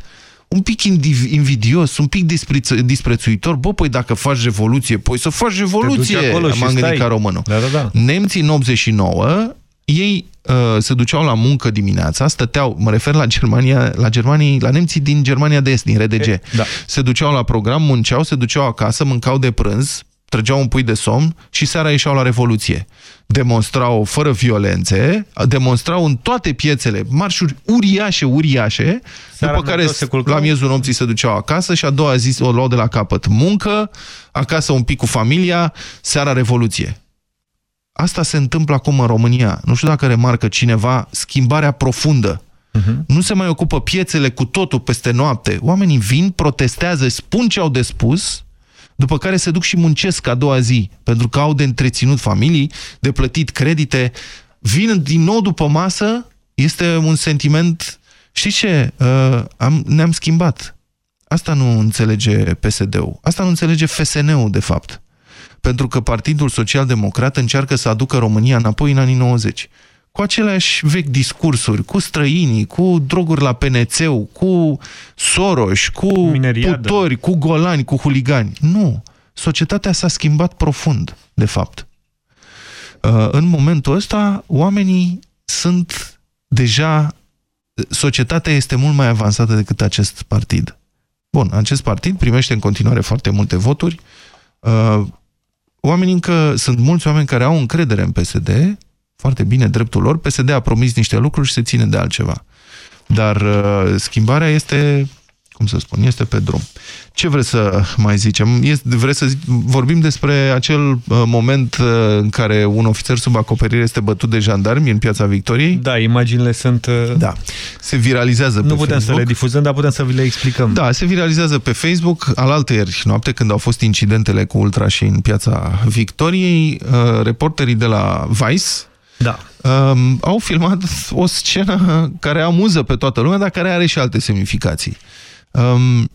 un pic indiv- invidios, un pic dispreț- disprețuitor. Bă, păi dacă faci revoluție, păi să faci revoluție, duci acolo și m-am gândit stai. ca românul. Da, da, da. Nemții în 89, ei uh, se duceau la muncă dimineața, stăteau, mă refer la Germania, la Germanii, la nemții din Germania de Est, din RDG. E, da. Se duceau la program, munceau, se duceau acasă, mâncau de prânz, trăgeau un pui de somn și seara ieșeau la revoluție. Demonstrau fără violențe, demonstrau în toate piețele marșuri uriașe, uriașe, Seara după care mergeau, se culcau. la miezul nopții se duceau acasă și a doua zi o luau de la capăt. Muncă, acasă un pic cu familia, seara revoluție. Asta se întâmplă acum în România. Nu știu dacă remarcă cineva schimbarea profundă. Nu se mai ocupă piețele cu totul peste noapte. Oamenii vin, protestează, spun ce au de spus, după care se duc și muncesc a doua zi, pentru că au de întreținut familii, de plătit credite. Vin din nou după masă, este un sentiment... Știți ce? Uh, am, ne-am schimbat. Asta nu înțelege PSD-ul. Asta nu înțelege FSN-ul, de fapt. pentru că Partidul Social Democrat încearcă să aducă România înapoi în anii 90. Cu aceleași vechi discursuri, cu străinii, cu droguri la PNC, cu Soros, cu Mineriadă. putori, cu golani, cu huligani. Nu. Societatea s-a schimbat profund, de fapt. Uh, În momentul ăsta, oamenii sunt deja... Societatea este mult mai avansată decât acest partid. Bun, acest partid primește în continuare foarte multe voturi. Uh, Oamenii încă... Sunt mulți oameni care au încredere în PSD, foarte bine, dreptul lor. PSD a promis niște lucruri și se ține de altceva. Dar uh, schimbarea este, cum să spun, este pe drum. Ce vreți să mai zicem? Este, vreți să zic, vorbim despre acel uh, moment uh, în care un ofițer sub acoperire este bătut de jandarmi în Piața Victoriei? Da, imaginile sunt... uh, Da. Se viralizează pe Nu putem Facebook. să le difuzăm, dar putem să vi le explicăm. Da, se viralizează pe Facebook. Alaltăieri noapte, când au fost incidentele cu ultrașii în Piața Victoriei, uh, reporterii de la Vice da. um, au filmat o scenă care amuză pe toată lumea, dar care are și alte semnificații. Um,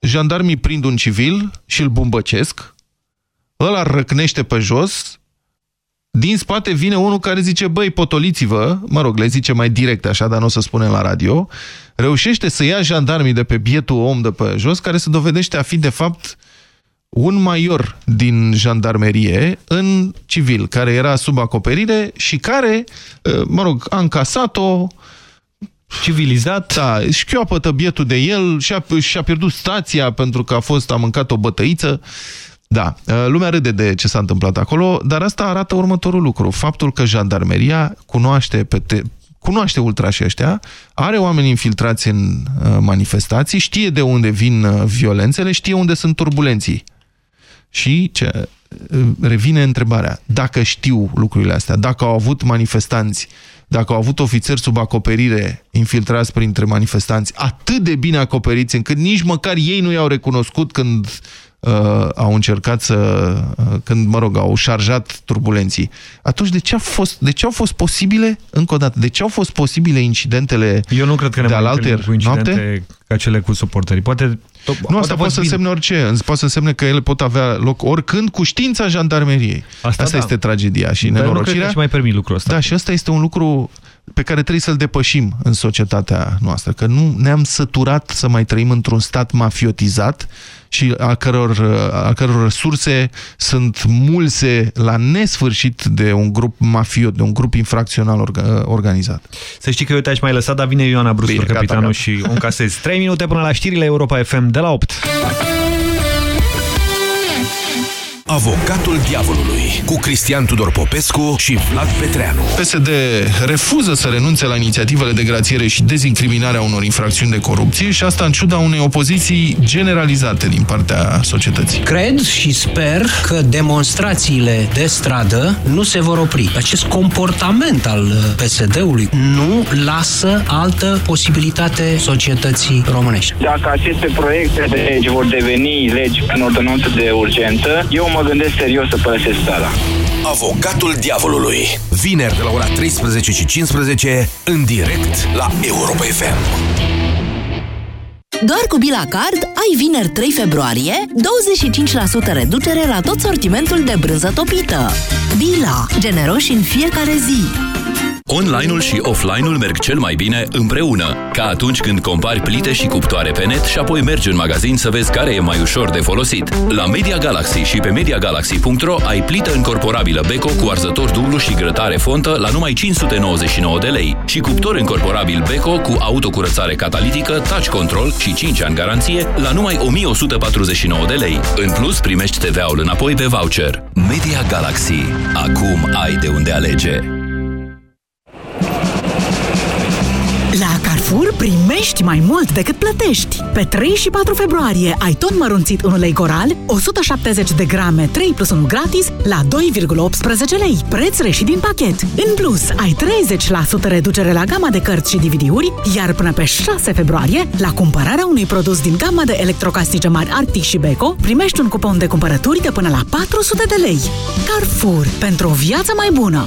jandarmii prind un civil și îl bumbăcesc, ăla răcnește pe jos, din spate vine unul care zice, băi, potoliți-vă, mă rog, le zice mai direct așa, dar nu o să spunem la radio, reușește să ia jandarmii de pe bietul om de pe jos, care se dovedește a fi, de fapt, un major din jandarmerie în civil, care era sub acoperire și care, mă rog, a încasat-o civilizat. Da, șchioapătă bietul de el și-a, și-a pierdut stația pentru că a fost, a mâncat o bătăiță. Da, lumea râde de ce s-a întâmplat acolo, dar asta arată următorul lucru. Faptul că jandarmeria cunoaște pe te cunoaște ultrașii ăștia, are oameni infiltrați în uh, manifestații, știe de unde vin uh, violențele, știe unde sunt turbulenții. Și ce, uh, revine întrebarea, dacă știu lucrurile astea, dacă au avut manifestanți, dacă au avut ofițeri sub acoperire infiltrați printre manifestanți, atât de bine acoperiți încât nici măcar ei nu i-au recunoscut când uh, au încercat să, uh, când, mă rog, au șarjat turbulenții. Atunci de ce, a fost, de ce au fost posibile, încă o dată, de ce au fost posibile incidentele Eu nu cred că ne de mai întâlnim alaltăieri cu incidente noapte? ca cele cu suporterii. Poate, to- Nu, asta a poate fost să bine. însemne orice. Poate să însemne că ele pot avea loc oricând cu știința jandarmeriei. Asta, asta da. este tragedia și Dar nu cred nenorocirea. că își mai permit lucrul ăsta. Da, și ăsta este un lucru pe care trebuie să-l depășim în societatea noastră, că nu ne-am săturat să mai trăim într-un stat mafiotizat și a căror, a căror resurse sunt mulse la nesfârșit de un grup mafiot, de un grup infracțional orga, organizat. Să știi că eu te-aș mai lăsa, dar vine Ioana Brustur, Bine, gata, capitanul, gata. și o încasezi. 3 minute până la știrile Europa FM de la 8. Avocatul diavolului cu Cristian Tudor Popescu și Vlad Petreanu. PSD refuză să renunțe la inițiativele de grațiere și dezincriminarea unor infracțiuni de corupție și asta în ciuda unei opoziții generalizate din partea societății. Cred și sper că demonstrațiile de stradă nu se vor opri. Acest comportament al PSD-ului nu lasă altă posibilitate societății românești. Dacă aceste proiecte de legi vor deveni legi în ordonanță de urgență, eu mă gândesc serios să părăsesc țara. Avocatul diavolului. Vineri de la ora 13 și 15 în direct la Europa FM. Doar cu Bila Card ai vineri 3 februarie 25% reducere la tot sortimentul de brânză topită. Bila. Generoși în fiecare zi. Online-ul și offline-ul merg cel mai bine împreună, ca atunci când compari plite și cuptoare pe net și apoi mergi în magazin să vezi care e mai ușor de folosit. La Media Galaxy și pe MediaGalaxy.ro ai plită încorporabilă Beko cu arzător dublu și grătare fontă la numai 599 de lei și cuptor încorporabil Beko cu autocurățare catalitică, touch control și 5 ani garanție la numai 1149 de lei. În plus, primești TVA-ul înapoi pe voucher. Media Galaxy. Acum ai de unde alege. Carrefour primești mai mult decât plătești. Pe 3 și 4 februarie ai tot mărunțit un ulei coral, 170 de grame, 3 plus 1 gratis, la 2,18 lei, preț reșit din pachet. În plus, ai 30% reducere la gama de cărți și DVD-uri, iar până pe 6 februarie, la cumpărarea unui produs din gama de electrocasnice mari Arctic și Beko, primești un cupon de cumpărături de până la 400 de lei. Carrefour, pentru o viață mai bună!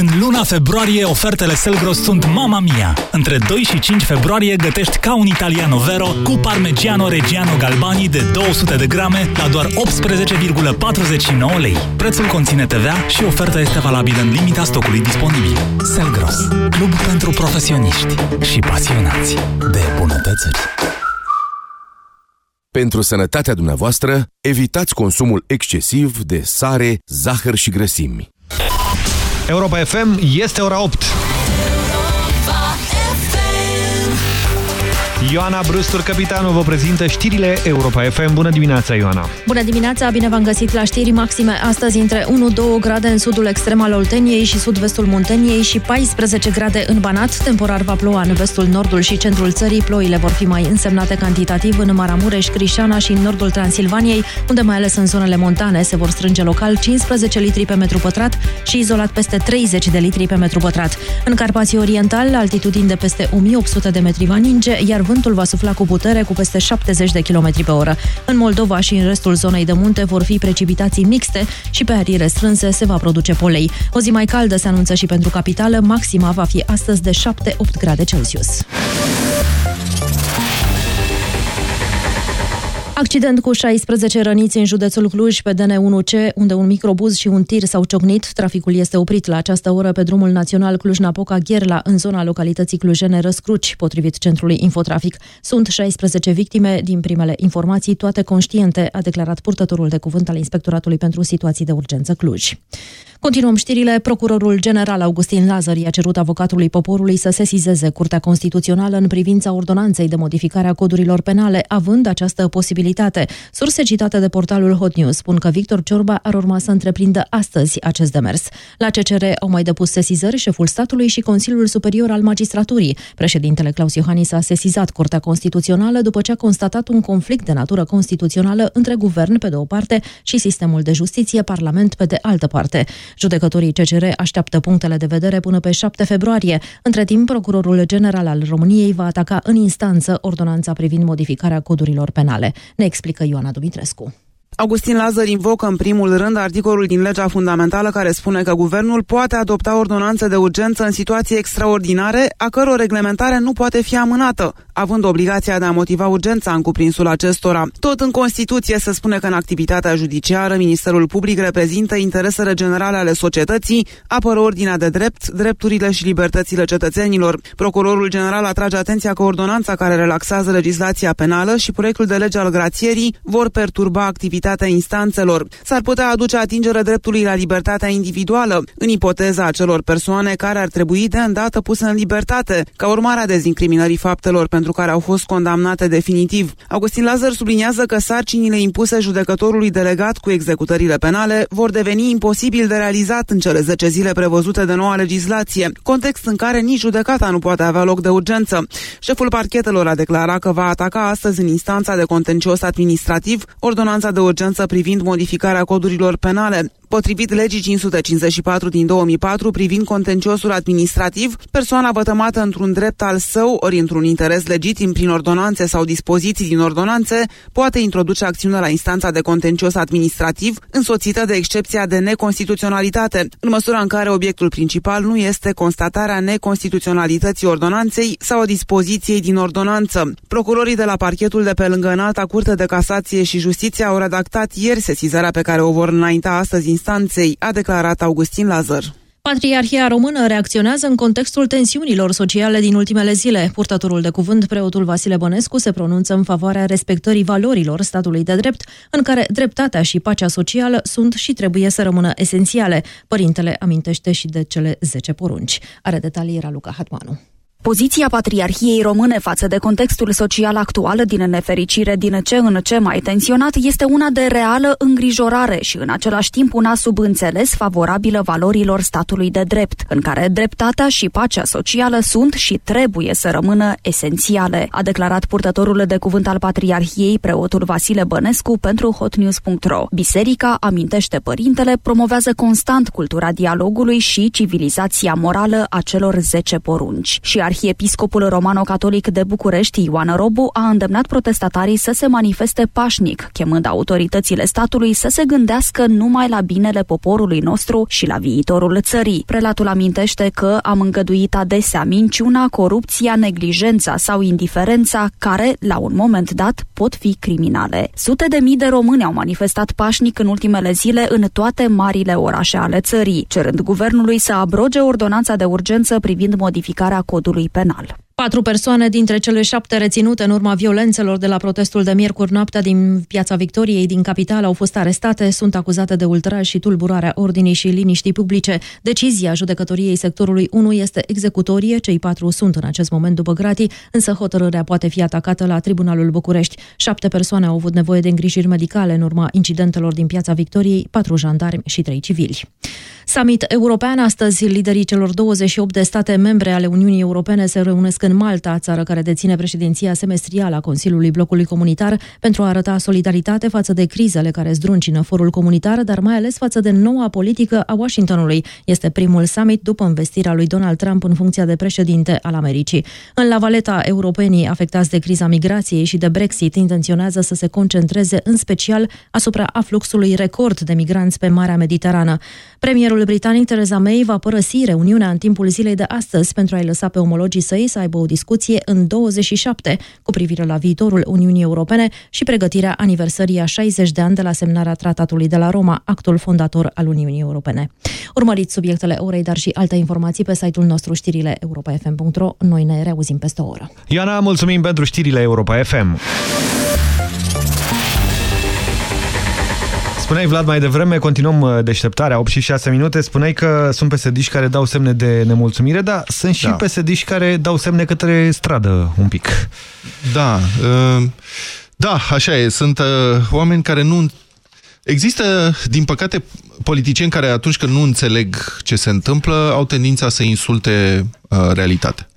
În luna februarie, ofertele Selgros sunt mama mia. Între 2 și 5 februarie gătești ca un italiano vero cu parmigiano reggiano galbani de 200 de grame la doar 18,49 lei. Prețul conține TVA și oferta este valabilă în limita stocului disponibil. Selgros, club pentru profesioniști și pasionați de bunătățuri. Pentru sănătatea dumneavoastră, evitați consumul excesiv de sare, zahăr și grăsimi. Europa FM este ora 8. Ioana Brustur, capitanul, vă prezintă știrile Europa FM. Bună dimineața, Ioana! Bună dimineața, bine v-am găsit la știri maxime. Astăzi între 1-2 grade în sudul extrem al Olteniei și sud-vestul Munteniei și 14 grade în Banat. Temporar va ploua în vestul, nordul și centrul țării. Ploile vor fi mai însemnate cantitativ în Maramureș, Crișana și în nordul Transilvaniei, unde mai ales în zonele montane se vor strânge local 15 litri pe metru pătrat și izolat peste 30 de litri pe metru pătrat. În Carpații Oriental, altitudini de peste 1800 de metri va ninge, iar vântul va sufla cu putere cu peste 70 de km pe oră. În Moldova și în restul zonei de munte vor fi precipitații mixte și pe arii restrânse se va produce polei. O zi mai caldă se anunță și pentru capitală, maxima va fi astăzi de 7-8 grade Celsius. Accident cu 16 răniți în județul Cluj pe DN1C, unde un microbuz și un tir s-au ciocnit. Traficul este oprit la această oră pe drumul național Cluj-Napoca-Gherla, în zona localității clujene Răscruci, potrivit centrului Infotrafic. Sunt 16 victime din primele informații, toate conștiente, a declarat purtătorul de cuvânt al Inspectoratului pentru Situații de Urgență Cluj. Continuăm știrile. Procurorul general Augustin Lazar i-a cerut avocatului poporului să sesizeze Curtea Constituțională în privința ordonanței de modificare a codurilor penale, având această posibilitate. Surse citate de portalul Hot News spun că Victor Ciorba ar urma să întreprindă astăzi acest demers. La CCR au mai depus sesizări șeful statului și Consiliul Superior al Magistraturii. Președintele Claus Iohannis a sesizat Curtea Constituțională după ce a constatat un conflict de natură constituțională între guvern pe de o parte și sistemul de justiție, parlament pe de altă parte. Judecătorii CCR așteaptă punctele de vedere până pe 7 februarie. Între timp, Procurorul General al României va ataca în instanță ordonanța privind modificarea codurilor penale. Ne explică Ioana Dumitrescu. Augustin Lazar invocă în primul rând articolul din legea fundamentală care spune că guvernul poate adopta ordonanțe de urgență în situații extraordinare, a căror reglementare nu poate fi amânată, având obligația de a motiva urgența în cuprinsul acestora. Tot în Constituție se spune că în activitatea judiciară, Ministerul Public reprezintă interesele generale ale societății, apără ordinea de drept, drepturile și libertățile cetățenilor. Procurorul general atrage atenția că ordonanța care relaxează legislația penală și proiectul de lege al grațierii vor perturba activitatea instanțelor. S-ar putea aduce atingere dreptului la libertatea individuală, în ipoteza acelor persoane care ar trebui de îndată puse în libertate, ca urmare a dezincriminării faptelor pentru care au fost condamnate definitiv. Augustin Lazar subliniază că sarcinile impuse judecătorului delegat cu executările penale vor deveni imposibil de realizat în cele 10 zile prevăzute de noua legislație, context în care nici judecata nu poate avea loc de urgență. Șeful parchetelor a declarat că va ataca astăzi în instanța de contencios administrativ ordonanța de urgență privind modificarea codurilor penale. Potrivit legii 554 din 2004 privind contenciosul administrativ, persoana vătămată într-un drept al său ori într-un interes legitim prin ordonanțe sau dispoziții din ordonanțe poate introduce acțiune la instanța de contencios administrativ însoțită de excepția de neconstituționalitate, în măsura în care obiectul principal nu este constatarea neconstituționalității ordonanței sau a dispoziției din ordonanță. Procurorii de la parchetul de pe lângă înalta curte de casație și justiție au redactat ieri sesizarea pe care o vor înainta astăzi instanței, a declarat Augustin Lazar. Patriarhia română reacționează în contextul tensiunilor sociale din ultimele zile. Purtătorul de cuvânt, preotul Vasile Bănescu, se pronunță în favoarea respectării valorilor statului de drept, în care dreptatea și pacea socială sunt și trebuie să rămână esențiale. Părintele amintește și de cele 10 porunci. Are detalii Raluca Hatmanu. Poziția Patriarhiei Române față de contextul social actual din nefericire din ce în ce mai tensionat este una de reală îngrijorare și în același timp una subînțeles favorabilă valorilor statului de drept, în care dreptatea și pacea socială sunt și trebuie să rămână esențiale, a declarat purtătorul de cuvânt al Patriarhiei, preotul Vasile Bănescu, pentru hotnews.ro. Biserica, amintește părintele, promovează constant cultura dialogului și civilizația morală a celor 10 porunci. Și arhiepiscopul romano-catolic de București, Ioan Robu, a îndemnat protestatarii să se manifeste pașnic, chemând autoritățile statului să se gândească numai la binele poporului nostru și la viitorul țării. Prelatul amintește că am îngăduit adesea minciuna, corupția, neglijența sau indiferența, care, la un moment dat, pot fi criminale. Sute de mii de români au manifestat pașnic în ultimele zile în toate marile orașe ale țării, cerând guvernului să abroge ordonanța de urgență privind modificarea codului penal. Patru persoane dintre cele șapte reținute în urma violențelor de la protestul de miercuri noaptea din Piața Victoriei din capitală au fost arestate, sunt acuzate de ultraj și tulburarea ordinii și liniștii publice. Decizia judecătoriei sectorului 1 este executorie, cei patru sunt în acest moment după gratii, însă hotărârea poate fi atacată la Tribunalul București. Șapte persoane au avut nevoie de îngrijiri medicale în urma incidentelor din Piața Victoriei, patru jandarmi și trei civili. Summit european. Astăzi, liderii celor 28 de state membre ale Uniunii Europene se reunesc în Malta, țară care deține președinția semestrială a Consiliului Blocului Comunitar, pentru a arăta solidaritate față de crizele care zdruncină forul comunitar, dar mai ales față de noua politică a Washingtonului. Este primul summit după investirea lui Donald Trump în funcția de președinte al Americii. În La Valeta, europenii afectați de criza migrației și de Brexit intenționează să se concentreze în special asupra afluxului record de migranți pe Marea Mediterană. Premierul britanic Theresa May va părăsi reuniunea în timpul zilei de astăzi pentru a-i lăsa pe omologii săi să aibă o discuție în 27 cu privire la viitorul Uniunii Europene și pregătirea aniversării a 60 de ani de la semnarea Tratatului de la Roma, actul fondator al Uniunii Europene. Urmăriți subiectele orei, dar și alte informații pe site-ul nostru știrile europa.fm.ro. Noi ne reauzim peste o oră. Ioana, mulțumim pentru știrile Europa FM. Spuneai, Vlad, mai devreme, continuăm uh, deșteptarea, 8 și 6 minute, spuneai că sunt psd care dau semne de nemulțumire, dar sunt și Da. psd care dau semne către stradă un pic. Da, uh, da, așa e. Sunt uh, oameni care nu... Există, din păcate, politicieni care atunci când nu înțeleg ce se întâmplă, au tendința să insulte uh, realitatea.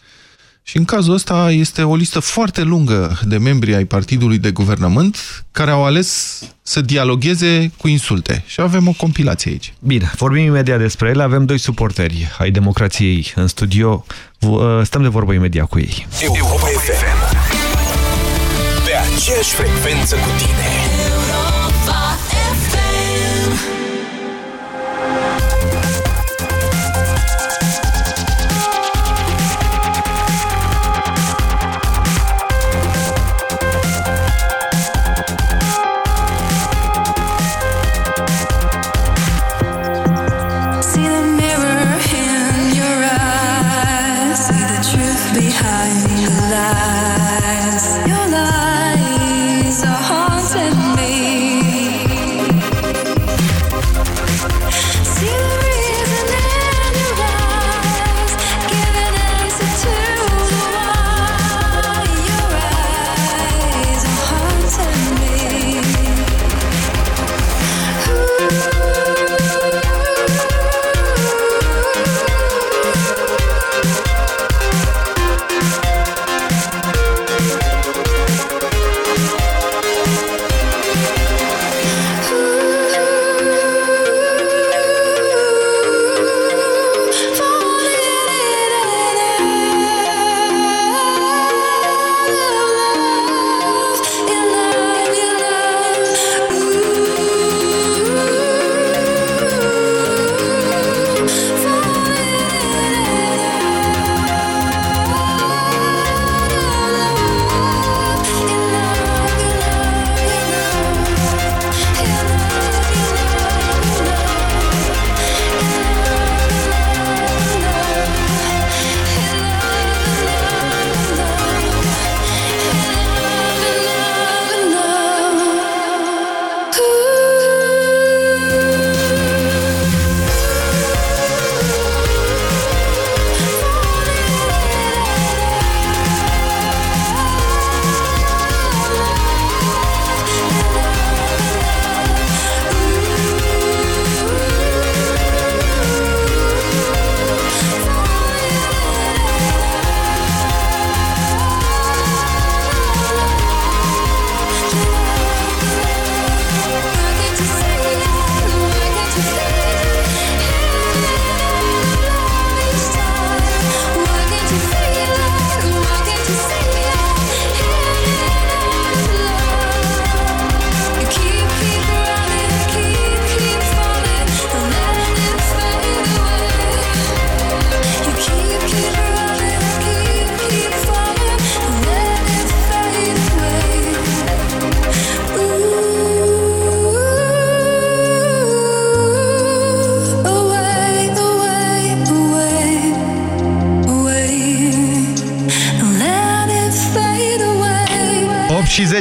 Și în cazul ăsta este o listă foarte lungă de membri ai partidului de guvernământ care au ales să dialogueze cu insulte. Și avem o compilație aici. Bine, vorbim imediat despre ele. Avem doi suporteri ai democrației în studio. V- uh, Stăm de vorbă imediat cu ei. Europa FM. Pe aceeași frecvență cu tine.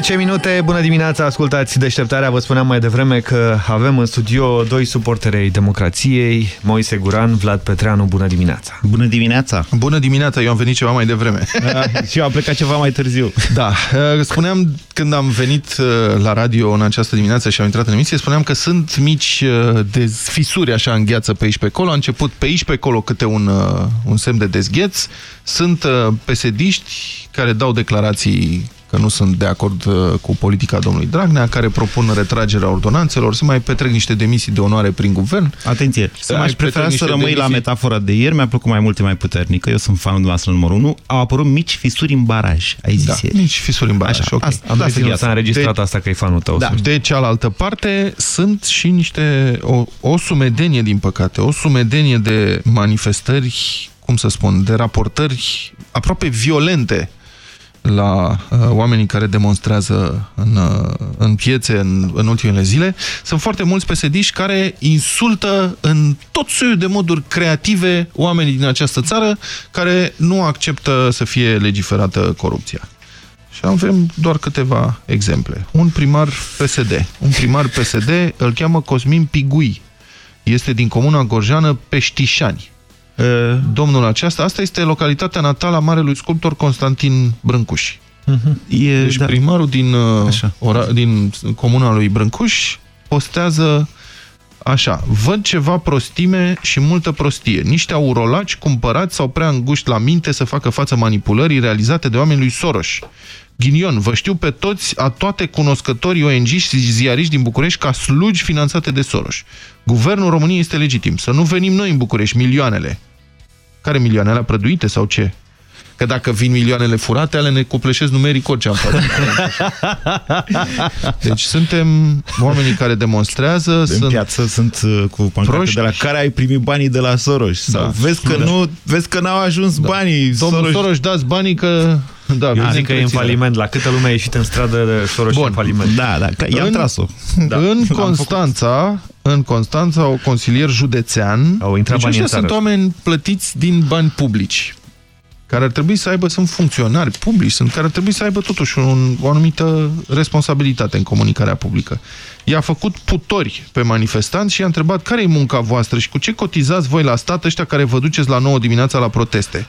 10 minute, bună dimineața, ascultați deșteptarea. Vă spuneam mai devreme că avem în studio doi suporterei democrației, Moise Guran, Vlad Petreanu, bună dimineața. Bună dimineața! Bună dimineața, eu am venit ceva mai devreme. [LAUGHS] și eu am plecat ceva mai târziu. Da, uh, spuneam când am venit uh, la radio în această dimineață și am intrat în emisie, spuneam că sunt mici uh, fisuri așa în gheață pe aici pe acolo. A început pe aici pe acolo câte un, un semn de dezgheț. Sunt pesediști care dau declarații că nu sunt de acord uh, cu politica domnului Dragnea, care propun retragerea ordonanțelor, să mai petrec niște demisii de onoare prin guvern. Atenție, să aș prefera să rămâi demisii... la metafora de ieri, mi-a plăcut mai mult, mai puternică, eu sunt fanul dumneavoastră numărul 1, au apărut mici fisuri în baraj, ai zis da, ieri. mici fisuri în baraj, Așa, ok. Asta, Am da, da, s-a înregistrat de, asta că e fanul tău. Da. De cealaltă parte, sunt și niște, o, o sumedenie, din păcate, o sumedenie de manifestări, cum să spun, de raportări aproape violente la uh, oamenii care demonstrează în, uh, în piețe în, în ultimele zile, sunt foarte mulți pesediști care insultă în tot soiul de moduri creative oamenii din această țară care nu acceptă să fie legiferată corupția. Și avem doar câteva exemple. Un primar PSD. Un primar PSD îl cheamă Cosmin Pigui. Este din comuna gorjeană Peștișani. Domnul aceasta, asta este localitatea natală a marelui sculptor Constantin Brâncuș. Uh -huh. e, deci da. primarul din, ora, din comuna lui Brâncuș postează așa, văd ceva prostime și multă prostie. Niște aurolaci cumpărați sau prea înguști la minte să facă față manipulării realizate de oameni lui Soros. Ghinion, vă știu pe toți, a toate cunoscătorii ONG și ziariști din București ca slugi finanțate de Soros. Guvernul României este legitim. Să nu venim noi în București, milioanele. Care milioane? Alea prăduite sau ce? Că dacă vin milioanele furate, ale ne cupleșesc numeric orice am face. [LAUGHS] Deci suntem oamenii care demonstrează. În sunt piață sunt uh, cu pancarte de la care ai primit banii de la Soros. Da. Sau vezi că Da. nu, vezi că n-au ajuns Da. banii. Domnul Soros, Soros dați banii că... Da, Eu vine zic că e în întreținerea. faliment. La câtă lume a ieșit în stradă de Soros și în faliment. Da, da, că i-am În- tras-o. Da. În Constanța, în Constanța, o consilier județean, Au intrat deci banii ăștia în sunt țară. oameni plătiți din bani publici, care ar trebui să aibă, sunt funcționari publici, sunt care ar trebui să aibă totuși un, o anumită responsabilitate în comunicarea publică. I-a făcut putori pe manifestanți și i-a întrebat care e munca voastră și cu ce cotizați voi la stat ăștia care vă duceți la 9 dimineața la proteste.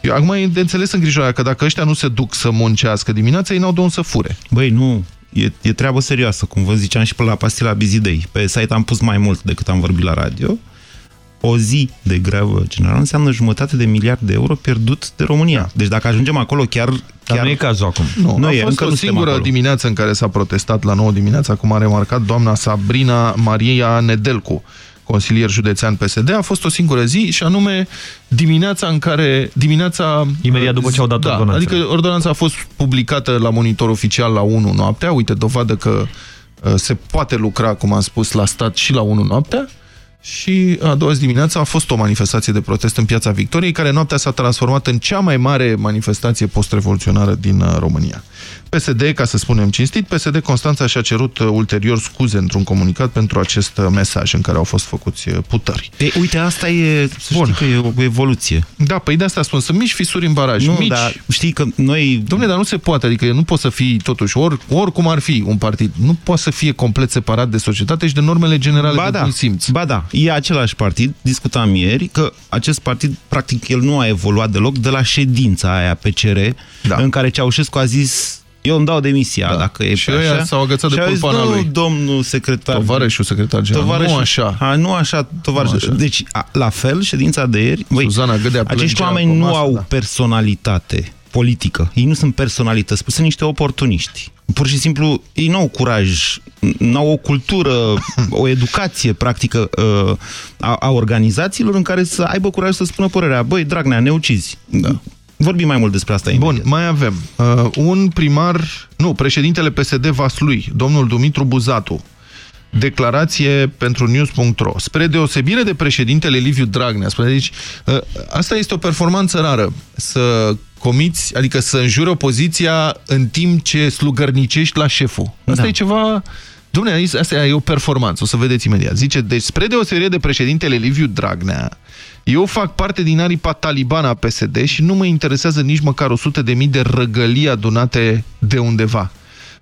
Eu, acum e de înțeles îngrijorarea că dacă ăștia nu se duc să muncească dimineața, ei n-au de unde să fure. Băi, nu, e, e treabă serioasă, cum vă ziceam și pe la pastila Bizidei. Pe site am pus mai mult decât am vorbit la radio. O zi de grevă generală înseamnă jumătate de miliard de euro pierdut de România. Deci dacă ajungem acolo chiar... chiar... nu e cazul acum. Nu, Nu a e, fost încă o nu suntem singură acolo. dimineață în care s-a protestat la 9 dimineața, cum a remarcat doamna Sabrina Maria Nedelcu, consilier județean PSD, a fost o singură zi și anume dimineața în care... Dimineața, Imediat după ce au dat da, ordonanțele. Adică ordonanța a fost publicată la monitor oficial la 1 noaptea, uite, dovadă că uh, se poate lucra, cum am spus, la stat și la 1 noaptea. Și a doua zi dimineața a fost o manifestație de protest în Piața Victoriei, care noaptea s-a transformat în cea mai mare manifestație post-revoluționară din uh, România. PSD, ca să spunem cinstit, PSD Constanța și-a cerut uh, ulterior scuze într-un comunicat pentru acest uh, mesaj în care au fost făcuți uh, putări. E, uite, asta e, să Bun. știi că e o evoluție. Da, păi de asta spun, sunt mici fisuri în baraj, Nu, mici. dar știi că noi... Dom'le, dar nu se poate, adică nu poți să fii totuși, or, oricum ar fi un partid, nu poate să fie complet separat de societate și de normele generale Ba de da, bun simț. ba da, e același partid, discutam ieri, că acest partid, practic, el nu a evoluat deloc de la ședința aia PCR, da. în care Ceaușescu a zis, eu îmi dau demisia, da. dacă e Și pe ăia așa. s-au agățat de Și a zis, pulpana "Nu, lui." domnul secretar. Tovarășul secretar general, Tovarășul- nu așa. A, nu așa, tovarăș. Nu așa. Deci, a, la fel, ședința de ieri, băi, Suzana Gâdea acești plângea oameni pe nu masă, au da. personalitate politică. Ei nu sunt personalități, sunt niște oportuniști. Pur și simplu, ei nu au curaj, nu au o cultură, [LAUGHS] o educație practică uh, a, a organizațiilor în care să aibă curaj să spună părerea. Băi, Dragnea, ne ucizi. Da. Vorbim mai mult despre asta Bun, mai avem. Uh, un primar, nu, președintele PSD Vaslui, domnul Dumitru Buzatu, declarație pentru news.ro. Spre deosebire de președintele Liviu Dragnea, spune, deci, uh, asta este o performanță rară, să comiți, adică să înjuri opoziția în timp ce slugărnicești la șeful. Asta Da. e ceva Dom'le, asta e o performanță, o să vedeți imediat. Zice, deci spre deosebire de președintele Liviu Dragnea, eu fac parte din aripa talibană a PSD și nu mă interesează nici măcar 100 de mii de răgălii adunate de undeva.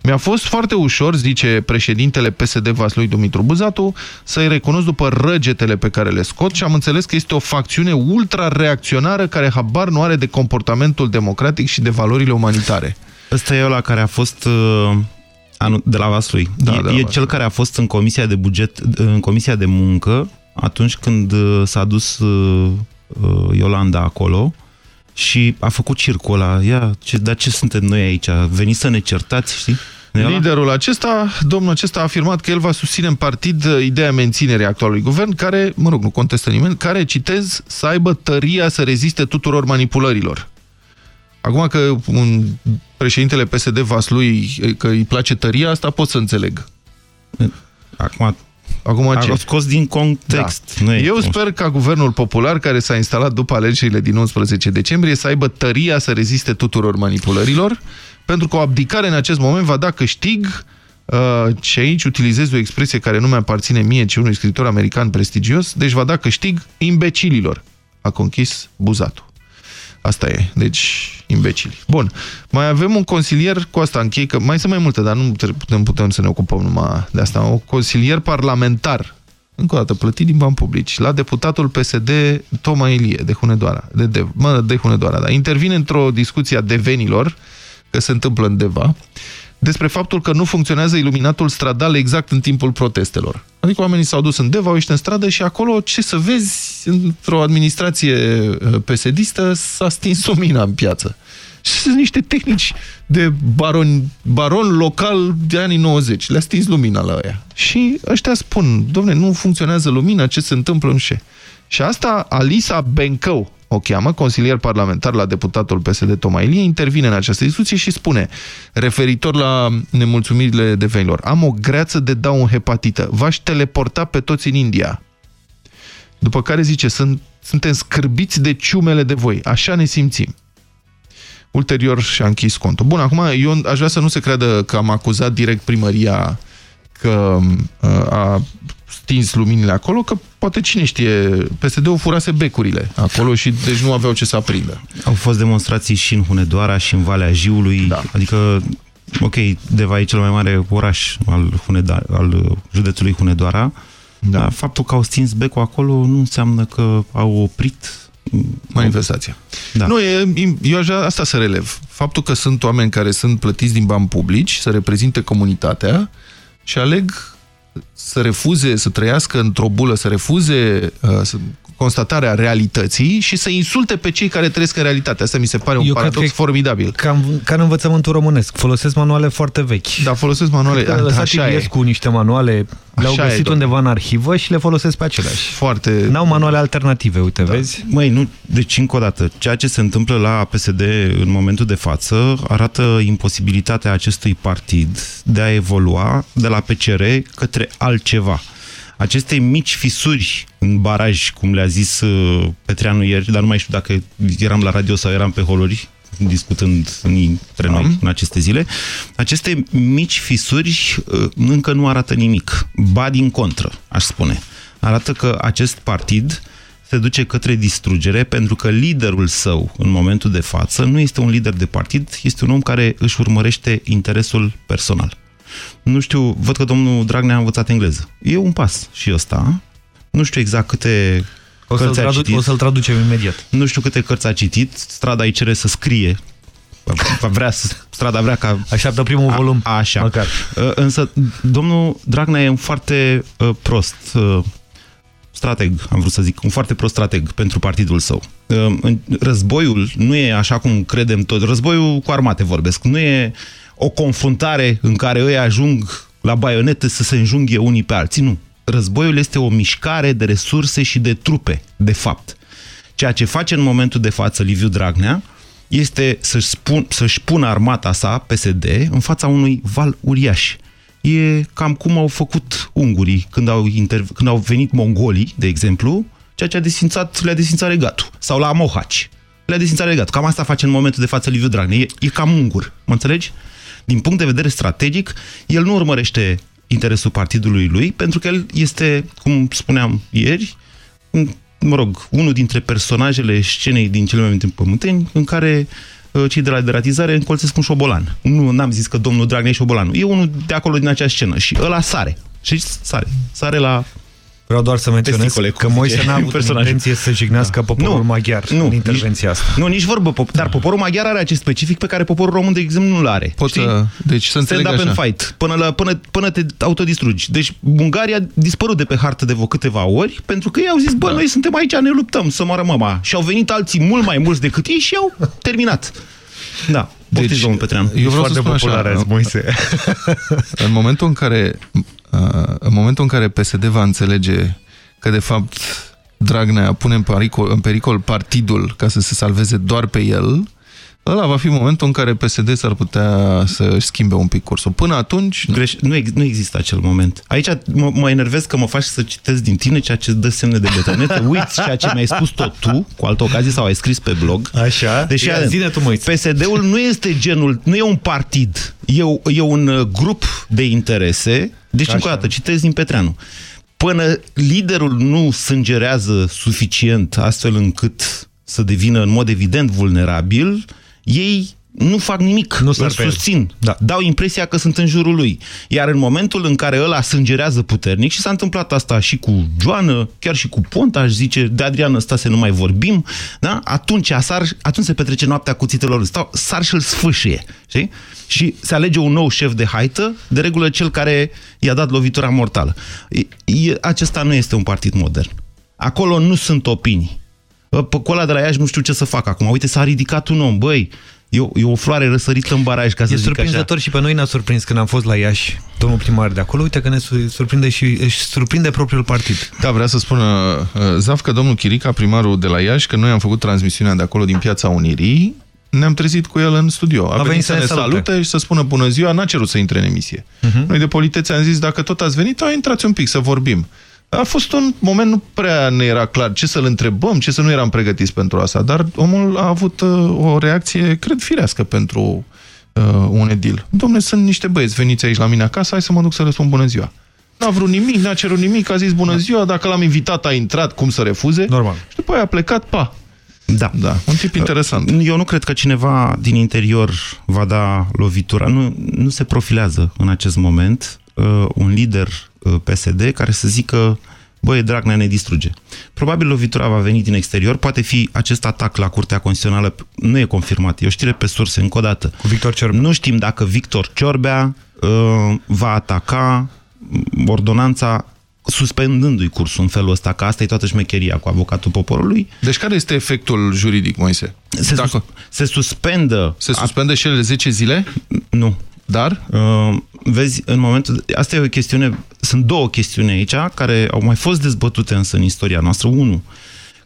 Mi-a fost foarte ușor, zice președintele PSD Vaslui Dumitru Buzatu, să-i recunosc după răgetele pe care le scot și am înțeles că este o facțiune ultra-reacționară care habar nu are de comportamentul democratic și de valorile umanitare. Ăsta e ăla care a fost uh, anu- de la Vaslui. Da, e, de la e Vaslui. cel care a fost în comisia de buget, în comisia de muncă, atunci când uh, s-a dus uh, uh, Iolanda acolo și a făcut circul ăla. Ia, ce, dar ce suntem noi aici? Veniți să ne certați, știi? Nu e ăla? Liderul acesta, domnul acesta a afirmat că el va susține în partid uh, ideea menținerii actualului guvern, care, mă rog, nu contestă nimeni, care, citez, să aibă tăria să reziste tuturor manipulărilor. Acum că un președintele PSD Vaslui că îi place tăria, asta pot să înțeleg. Acum, Acum a ce? scos din context. Da. Nu e Eu frumos. sper ca guvernul popular care s-a instalat după alegerile din 11 decembrie să aibă tăria să reziste tuturor manipulărilor, pentru că o abdicare în acest moment va da câștig uh, și aici utilizez o expresie care nu mi-aparține mie, ci unui scriitor american prestigios, deci va da câștig imbecililor. A conchis Buzatu. Asta e, deci imbecili. Bun, mai avem un consilier, cu asta închei, că mai sunt mai multe, dar nu putem, putem să ne ocupăm numai de asta. Un consilier parlamentar, încă o dată, plătit din bani publici, la deputatul PSD Toma Ilie, de Hunedoara, de, de, mă, de Hunedoara, da. Intervine într-o discuție a devenilor, că se întâmplă în Deva, despre faptul că nu funcționează iluminatul stradal exact în timpul protestelor. Adică oamenii s-au dus în Deva, au ieșit în stradă și acolo, ce să vezi, într-o administrație uh, pesedistă s-a stins lumina în piață. Și sunt niște tehnici de baron, baron local de anii 90. Le-a stins lumina la ăia. Și ăștia spun, domne, nu funcționează lumina, ce se întâmplă, nu știu. Și asta Alisa Bencău, o cheamă, consilier parlamentar la deputatul PSD Toma Ilie, intervine în această discuție și spune, referitor la nemulțumirile devenilor, am o greață de dau în hepatită, v-aș teleporta pe toți în India. După care zice, Sunt, suntem scârbiți de ciumele de voi, așa ne simțim. Ulterior și-a închis contul. Bun, acum eu aș vrea să nu se creadă că am acuzat direct primăria că uh, a stins luminile acolo, că poate cine știe, PSD-ul furase becurile acolo și deci nu aveau ce să aprindă. Au fost demonstrații și în Hunedoara și în Valea Jiului, da. adică, ok, Deva e cel mai mare oraș al, Huneda, al uh, județului Hunedoara, da. dar faptul că au stins becul acolo nu înseamnă că au oprit manifestația. Da. Nu, e, eu aș vrea asta să relev. Faptul că sunt oameni care sunt plătiți din bani publici, să reprezinte comunitatea și aleg să refuze, să trăiască într-o bulă, să refuze uh, să, constatarea realității și să insulte pe cei care trăiesc în realitate. Asta mi se pare un Eu paradox cred că formidabil. Ca, ca în învățământul românesc. Folosesc manuale foarte vechi. Da, folosesc manuale. Cred că lăsat Așa e. Iliescu niște manuale, le-au Așa e, găsit domnule. undeva în arhivă și le folosesc pe aceleași. Foarte... N-au manuale alternative, uite, da. vezi? Măi, nu, deci încă o dată, ceea ce se întâmplă la PSD în momentul de față arată imposibilitatea acestui partid de a evolua de la PCR către altceva. Aceste mici fisuri în baraj, cum le-a zis uh, Petreanu ieri, dar nu mai știu dacă eram la radio sau eram pe holuri, discutând între noi în aceste zile, aceste mici fisuri uh, încă nu arată nimic. Ba din contră, aș spune. Arată că acest partid se duce către distrugere pentru că liderul său în momentul de față nu este un lider de partid, este un om care își urmărește interesul personal. Nu știu, văd că domnul Dragnea a învățat engleză. E un pas și ăsta. Nu știu exact câte O să-l cărți a tradu citit. o să traducem imediat. Nu știu câte cărți a citit. Strada îi cere să scrie. Va vrea, să- strada vrea ca... Așteaptă primul volum. A, așa. Măcar. Uh, Însă, domnul Dragnea e un foarte uh, prost uh, strateg, am vrut să zic, un foarte prost strateg pentru partidul său. Uh, în- Războiul nu e așa cum credem tot. Războiul cu armate vorbesc. Nu e o confruntare în care ei ajung la baionete să se înjunghe unii pe alții. Nu. Războiul este o mișcare de resurse și de trupe, de fapt. Ceea ce face în momentul de față Liviu Dragnea este să-și, spun, să-și pună armata sa, PSD, în fața unui val uriaș. E cam cum au făcut ungurii când au, inter... când au venit mongolii, de exemplu, ceea ce a desfințat, le-a desfințat regatul. Sau la Mohaci. Le-a desfințat regatul. Cam asta face în momentul de față Liviu Dragnea. E, e cam ungur. Mă înțelegi? Din punct de vedere strategic, el nu urmărește interesul partidului lui, pentru că el este, cum spuneam ieri, un- mă rog, unul dintre personajele scenei din cele mai multe pământeni, în care uh, cei de la deratizare încolțesc un șobolan. Nu n-am zis că domnul Dragnea e șobolanul. E unul de acolo din acea scenă și ăla sare. Și sare. Sare la Vreau doar să menționez testicole, că cum Moise zice n-a avut în personajul. intenție să jignească poporul maghiar nu, în intervenția nici, asta. Nu, nici vorbă. pop- Dar poporul maghiar are acest specific pe care poporul român, de exemplu, nu-l are. Pot știi? să- deci să înțeleg Stand up așa. and fight. Până, la, până, până te autodistrugi. Deci Ungaria a dispărut de pe hartă de vreo câteva ori pentru că ei au zis, bă, noi suntem aici, ne luptăm să moară mama. Și au venit alții mult mai mulți decât ei și au terminat. Da. Poftiți, Deci, domnul Petreanu. eu vreau să spun așa, [LAUGHS] în momentul în care uh, în momentul în care PSD va înțelege că de fapt Dragnea pune în pericol, în pericol partidul ca să se salveze doar pe el, ăla va fi momentul în care PSD s-ar putea să schimbe un pic cursul. Până atunci... Greș, nu, ex, nu există acel moment. Aici mă, mă enervez că mă faci să citesc din tine ceea ce îți dă semne de betonete. [LAUGHS] Uiți ceea ce mi-ai spus tot tu, cu altă ocazie, sau ai scris pe blog. Așa? Deși Ia, zine tu, Moise. PSD-ul nu este genul, nu e un partid, e, o, e un uh, grup de interese. Deci, încă o dată, citesc din Petreanu. Până liderul nu sângerează suficient astfel încât să devină în mod evident vulnerabil, ei nu fac nimic, nu sar îl pe el. susțin. Da. Dau impresia că sunt în jurul lui. Iar în momentul în care ăla sângerează puternic, și s-a întâmplat asta și cu Joană, chiar și cu Ponta, aș zice, de Adrian Stase nu mai vorbim, da? atunci, sar, atunci se petrece noaptea cuțitelor, stau, sar și îl sfâșie. Știi? Și se alege un nou șef de haită, de regulă cel care i-a dat lovitura mortală. E, e, acesta nu este un partid modern. Acolo nu sunt opinii. Bă, Pe cu ăla de la Iași nu știu ce să fac acum. Uite, s-a ridicat un om, băi, e o, e o floare răsărită în baraj, ca să E zic așa. surprinzător și pe noi ne-a surprins când am fost la Iași, domnul primar de acolo. Uite că ne su- surprinde și își surprinde propriul partid. Da, vrea să spună uh, Zaf că domnul Chirica, primarul de la Iași, că noi am făcut transmisiunea de acolo din Piața Unirii, ne-am trezit cu el în studio. A, venit să ne salute. salute și să spună bună ziua, n-a cerut să intre în emisie. Mhm. Noi de politețe am zis, dacă tot ați venit, a, intrați un pic să vorbim. A fost un moment, nu prea ne era clar ce să-l întrebăm, ce să nu eram pregătiți pentru asta, dar omul a avut uh, o reacție, cred, firească pentru uh, un edil. Domne, sunt niște băieți, veniți aici la mine acasă, hai să mă duc să răspund bună ziua. N-a vrut nimic, n-a cerut nimic, a zis bună ziua, dacă l-am invitat a intrat, cum să refuze. Normal. Și după aia a plecat, pa. Da. da. Un tip interesant. Eu nu cred că cineva din interior va da lovitura. Nu, nu se profilează în acest moment uh, un lider uh, PSD care să zică băi, Dragnea ne distruge. Probabil lovitura va veni din exterior, poate fi acest atac la Curtea Constituțională, nu e confirmat, e o știre pe surse, încă o dată. Cu Victor Ciorbea. Nu știm dacă Victor Ciorbea uh, va ataca ordonanța suspendându-i cursul în felul ăsta, că asta e toată șmecheria cu avocatul poporului. Deci care este efectul juridic, Moise? Se, Dacă... sus, se suspendă... Se suspendă și ele 10 zile? Nu. Dar? Uh, vezi, în momentul... Asta e o chestiune... Sunt două chestiuni aici care au mai fost dezbătute însă în istoria noastră. Unu,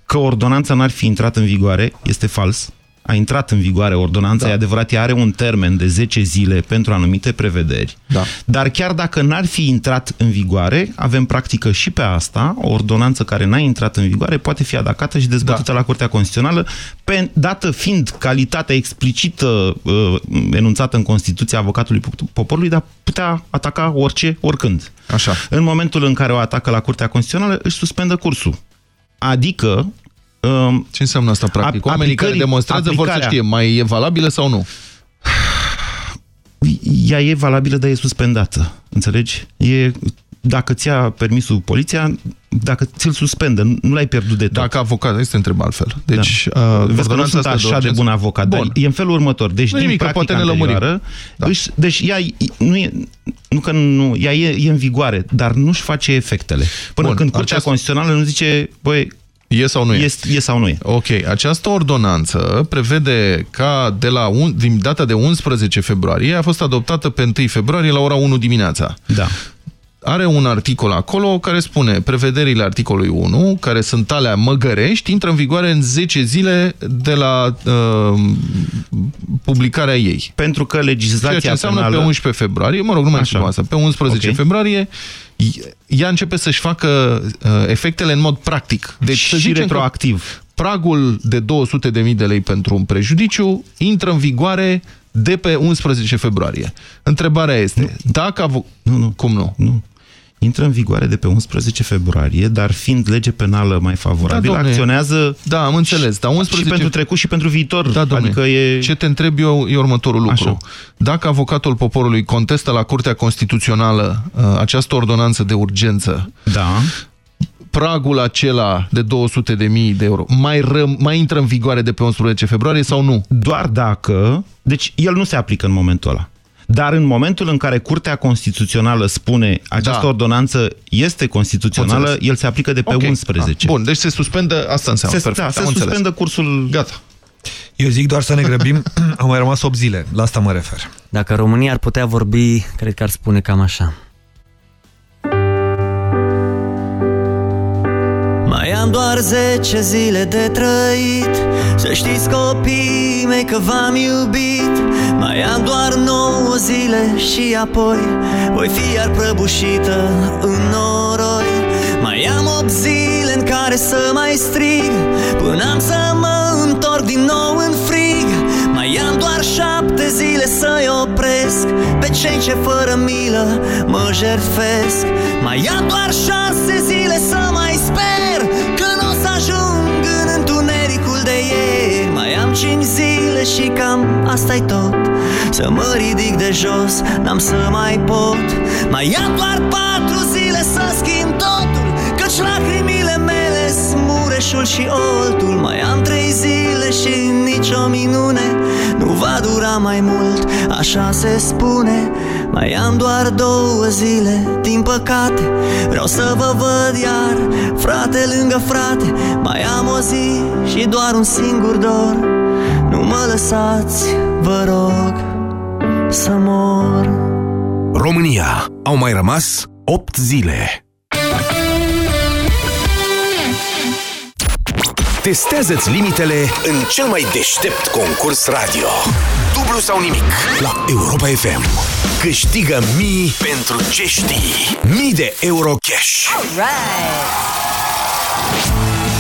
că ordonanța n-ar fi intrat în vigoare, este fals. A intrat în vigoare ordonanța, da. e adevărat, ea are un termen de 10 zile pentru anumite prevederi. Da. Dar chiar dacă n-ar fi intrat în vigoare, avem practică și pe asta, o ordonanță care n-a intrat în vigoare poate fi atacată și dezbătută da. la Curtea Constituțională, pe, dată fiind calitatea explicită uh, enunțată în Constituția avocatului poporului, dar putea ataca orice, oricând. Așa. În momentul în care o atacă la Curtea Constituțională, își suspendă cursul. Adică um, Ce înseamnă asta practic? Oamenii care demonstrează vor să știe, mai e valabilă sau nu? Ea e valabilă, dar e suspendată. Înțelegi? E, dacă ți-a permisul poliția, dacă ți-l suspendă, nu l-ai pierdut de tot. Dacă avocat, este întreb altfel. Deci, da. uh, Vezi că nu sunt așa de, de bun avocat, Bun. dar e în felul următor. Deci, nu din nimic, practica poate ne anterioară, da. își, deci ea nu e, nu că nu, ea e, e în vigoare, dar nu-și face efectele. Până Bun, când Curtea aceast... Constituțională nu zice, băi, E sau nu e? E, e sau nu e. Ok. Această ordonanță prevede ca de la un, din data de 11 februarie a fost adoptată pe 1 februarie la ora 1 dimineața. Da. Are un articol acolo care spune prevederile articolului 1, care sunt alea măgărești, intră în vigoare în 10 zile de la uh, publicarea ei. Pentru că legislația Ceea ce înseamnă penală... pe 11 februarie, mă rog, nu mai știu asta, pe 11 okay. februarie ea începe să-și facă uh, efectele în mod practic. Deci, și să zicem retroactiv. Pragul de 200.000 de lei pentru un prejudiciu intră în vigoare de pe 11 februarie. Întrebarea este, dacă... Avo... Nu, nu. Cum nu? Nu. Intră în vigoare de pe 11 februarie, dar fiind lege penală mai favorabilă, Da, domne. acționează Da, am înțeles, dar 11... și pentru trecut și pentru viitor. Da, domne. adică e... Ce te întreb eu e următorul lucru. Așa. Dacă avocatul poporului contestă la Curtea Constituțională uh, această ordonanță de urgență, da. pragul acela de 200 de mii de euro mai, răm, mai intră în vigoare de pe 11 februarie sau nu? Doar dacă... Deci el nu se aplică în momentul ăla. Dar în momentul în care Curtea Constituțională spune această Da. ordonanță este constituțională, Înțeles. el se aplică de pe Ok. 11. Ah, Bun, deci se suspendă, asta înseamnă. Se, perfect, da, se am înțeles. suspendă cursul... Gata. Eu zic doar să ne grăbim, [CLEARS THROAT] au mai rămas 8 zile, la asta mă refer. Dacă România ar putea vorbi, cred că ar spune cam așa. Mai am doar 10 zile de trăit. Să știți copii mei că v-am iubit. Mai am doar 9 zile și apoi Voi fi iar prăbușită în noroi. Mai am 8 zile în care să mai strig Până am să mă întorc din nou în frig. Mai am doar șapte zile să-i opresc Pe cei ce fără milă mă jertfesc. Mai am doar șase zile să cinci zile și cam asta-i tot. Să mă ridic de jos, n-am să mai pot. Mai am doar patru zile să schimb totul Căci lacrimile mele smureșul și oltul Mai am trei zile și nicio minune Nu va dura mai mult, așa se spune Mai am doar două zile, din păcate Vreau să vă văd iar, frate lângă frate Mai am o zi și doar un singur dor Nu mă lăsați, vă rog, să mor România. Au mai rămas 8 zile. Testează-ți limitele în cel mai deștept concurs radio. Dublu sau nimic la Europa FM. Câștigă mii pentru ce știi. Mii de euro cash.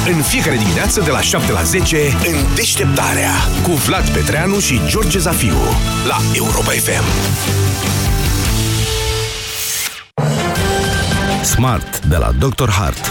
În fiecare dimineață de la 7 la 10 în deșteptarea cu Vlad Petreanu și George Zafiu la Europa FM. Smart de la Dr. Hart.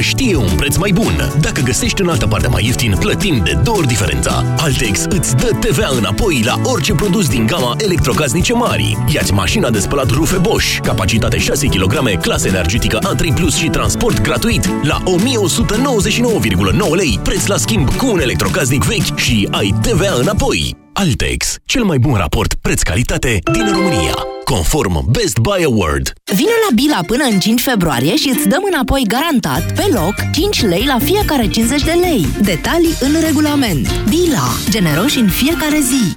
știe un preț mai bun. Dacă găsești în altă parte mai ieftin, plătim de două ori diferența. Altex îți dă TVA înapoi la orice produs din gama electrocasnice mari. Iați mașina de spălat rufe Bosch, capacitate 6 kg, clasă energetică A3+, Plus și transport gratuit la 1199,9 lei, preț la schimb cu un electrocasnic vechi și ai TVA înapoi. Altex, cel mai bun raport preț-calitate din România, conform Best Buy Award. Vino la Bila până în 5 februarie și îți dăm înapoi garantat, pe loc, 5 lei la fiecare 50 de lei. Detalii în regulament. Bila. Generoși în fiecare zi.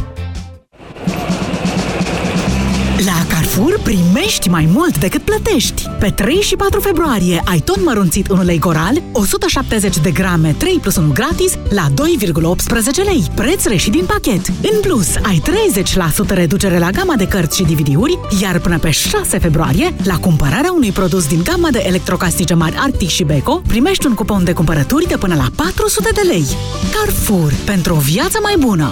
La Carrefour Carrefour primești mai mult decât plătești. Pe 3 și 4 februarie ai ton mărunțit 1 lei coral, 170 de grame 3 plus 1 gratis la 2,18 lei. Preț reșit din pachet. În plus, ai 30% reducere la gama de cărți și DVD-uri, iar până pe 6 februarie, la cumpărarea unui produs din gama de electrocasnice mari Arctic și Beko, primești un cupon de cumpărături de până la 400 de lei. Carrefour. Pentru o viață mai bună.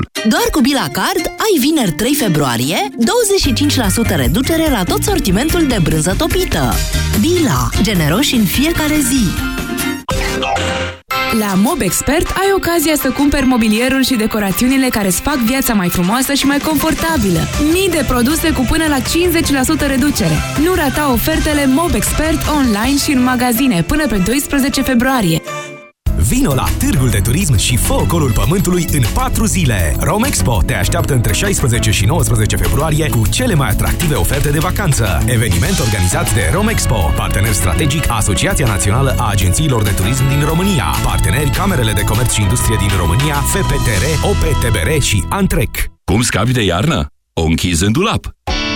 Doar cu Bila Card ai vineri 3 februarie 25% reducere la tot sortimentul de brânză topită. Bila. Generoși în fiecare zi. La MobExpert ai ocazia să cumperi mobilierul și decorațiunile care îți fac viața mai frumoasă și mai confortabilă. Mii de produse cu până la 50% reducere. Nu rata ofertele MobExpert online și în magazine până pe 12 februarie. Vino la Târgul de Turism și fă ocolul pământului în 4 zile. Romexpo te așteaptă între 16 și 19 februarie cu cele mai atractive oferte de vacanță. Eveniment organizat de Romexpo, partener strategic Asociația Națională a Agențiilor de Turism din România, parteneri Camerele de Comerț și Industrie din România, FPTR, OPTBR și Antrec. Cum scapi de iarnă? O închizi în dulap.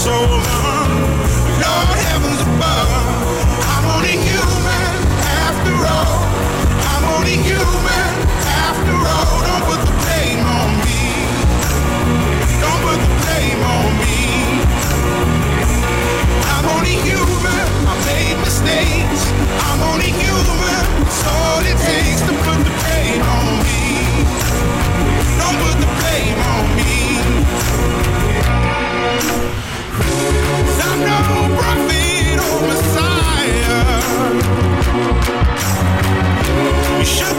so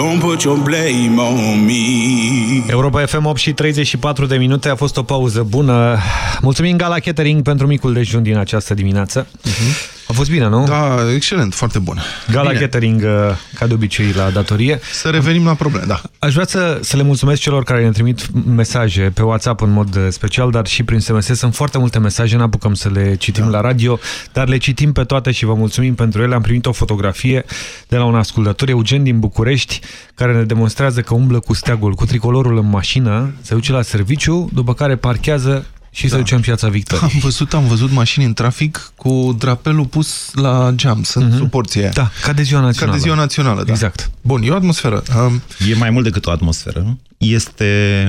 Don't put your blame on me. Europa FM 8 și 34 de minute a fost o pauză bună. Mulțumim Gala Catering pentru micul dejun din această dimineață. A fost bine, nu? Da, excelent, foarte bun. Gala Bine. Catering, uh, ca de obicei, la datorie. Să revenim la probleme, da. Aș vrea să, să le mulțumesc celor care ne trimit mesaje pe WhatsApp în mod uh, special, dar și prin SMS. Sunt foarte multe mesaje, n-apucăm să le citim da. la radio, dar le citim pe toate și vă mulțumim pentru ele. Am primit o fotografie de la un ascultător, Eugen din București, care ne demonstrează că umblă cu steagul, cu tricolorul în mașină, se duce la serviciu, după care parchează și se duce în piața Victoriei. Am văzut, am văzut mașini în trafic cu drapelul pus la geam. Sunt mm -hmm. suporții aia. Da, ca de ziua națională. Ca de ziua națională, da. Exact. Bun, e o atmosferă. Um, E mai mult decât o atmosferă. Este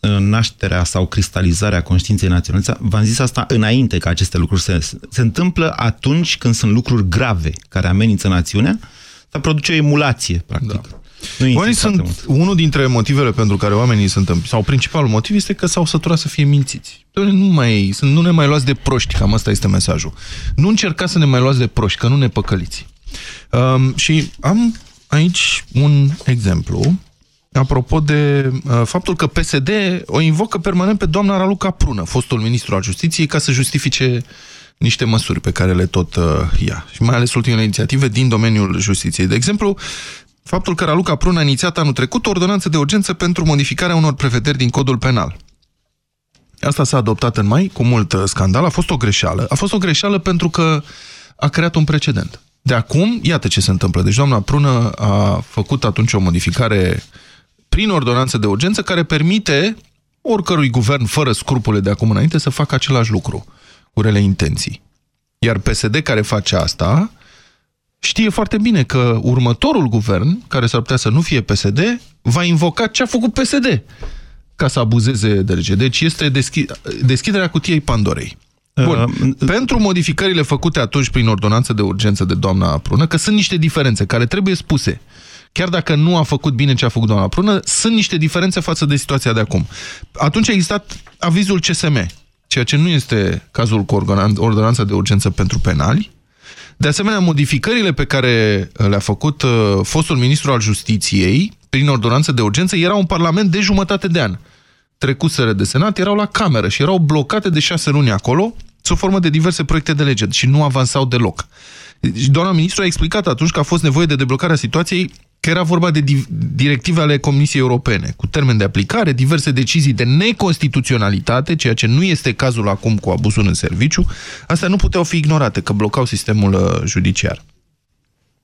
uh, nașterea sau cristalizarea conștiinței naționale. V-am zis asta înainte ca aceste lucruri se, se întâmplă atunci când sunt lucruri grave care amenință națiunea, să produce o emulație, practic. Da. Nu Oamenii insist foarte sunt, unul dintre motivele pentru care oamenii sunt, în- sau principalul motiv este că s-au săturat să fie mințiți. Doamne, Nu, mai, sunt, nu ne mai luați de proști, cam asta este mesajul. Nu încercați să ne mai luați de proști, că nu ne păcăliți. Um, și am aici un exemplu apropo de uh, faptul că PSD o invocă permanent pe doamna Raluca Prună, fostul ministru al justiției, ca să justifice niște măsuri pe care le tot uh, ia. Și mai ales ultimele inițiative din domeniul justiției. De exemplu, faptul că Raluca Prună a inițiat anul trecut o ordonanță de urgență pentru modificarea unor prevederi din codul penal. Asta s-a adoptat în mai cu mult uh, scandal, a fost o greșeală. A fost o greșeală pentru că a creat un precedent. De acum, iată ce se întâmplă. Deci doamna Prună a făcut atunci o modificare prin ordonanță de urgență care permite oricărui guvern fără scrupule de acum înainte să facă același lucru cu rele intenții. Iar PSD care face asta știe foarte bine că următorul guvern, care s-ar putea să nu fie PSD, va invoca ce a făcut PSD ca să abuzeze de lege. Deci este deschi deschiderea cutiei Pandorei. Bun. Pentru modificările făcute atunci prin ordonanță de urgență de doamna Prună, că sunt niște diferențe care trebuie spuse. Chiar dacă nu a făcut bine ce a făcut doamna Prună, sunt niște diferențe față de situația de acum. Atunci a existat avizul CSM, ceea ce nu este cazul cu ordonan- ordonanța de urgență pentru penali. De asemenea, modificările pe care le-a făcut uh, fostul ministru al justiției prin ordonanță de urgență erau în Parlament de jumătate de an. Trecuseră de Senat, erau la cameră și erau blocate de șase luni acolo, sub formă de diverse proiecte de lege și nu avansau deloc. Și doamna ministru a explicat atunci că a fost nevoie de deblocarea situației că era vorba de di- directive ale Comisiei Europene, cu termen de aplicare, diverse decizii de neconstituționalitate, ceea ce nu este cazul acum cu abuzul în serviciu, astea nu puteau fi ignorate, că blocau sistemul uh, judiciar.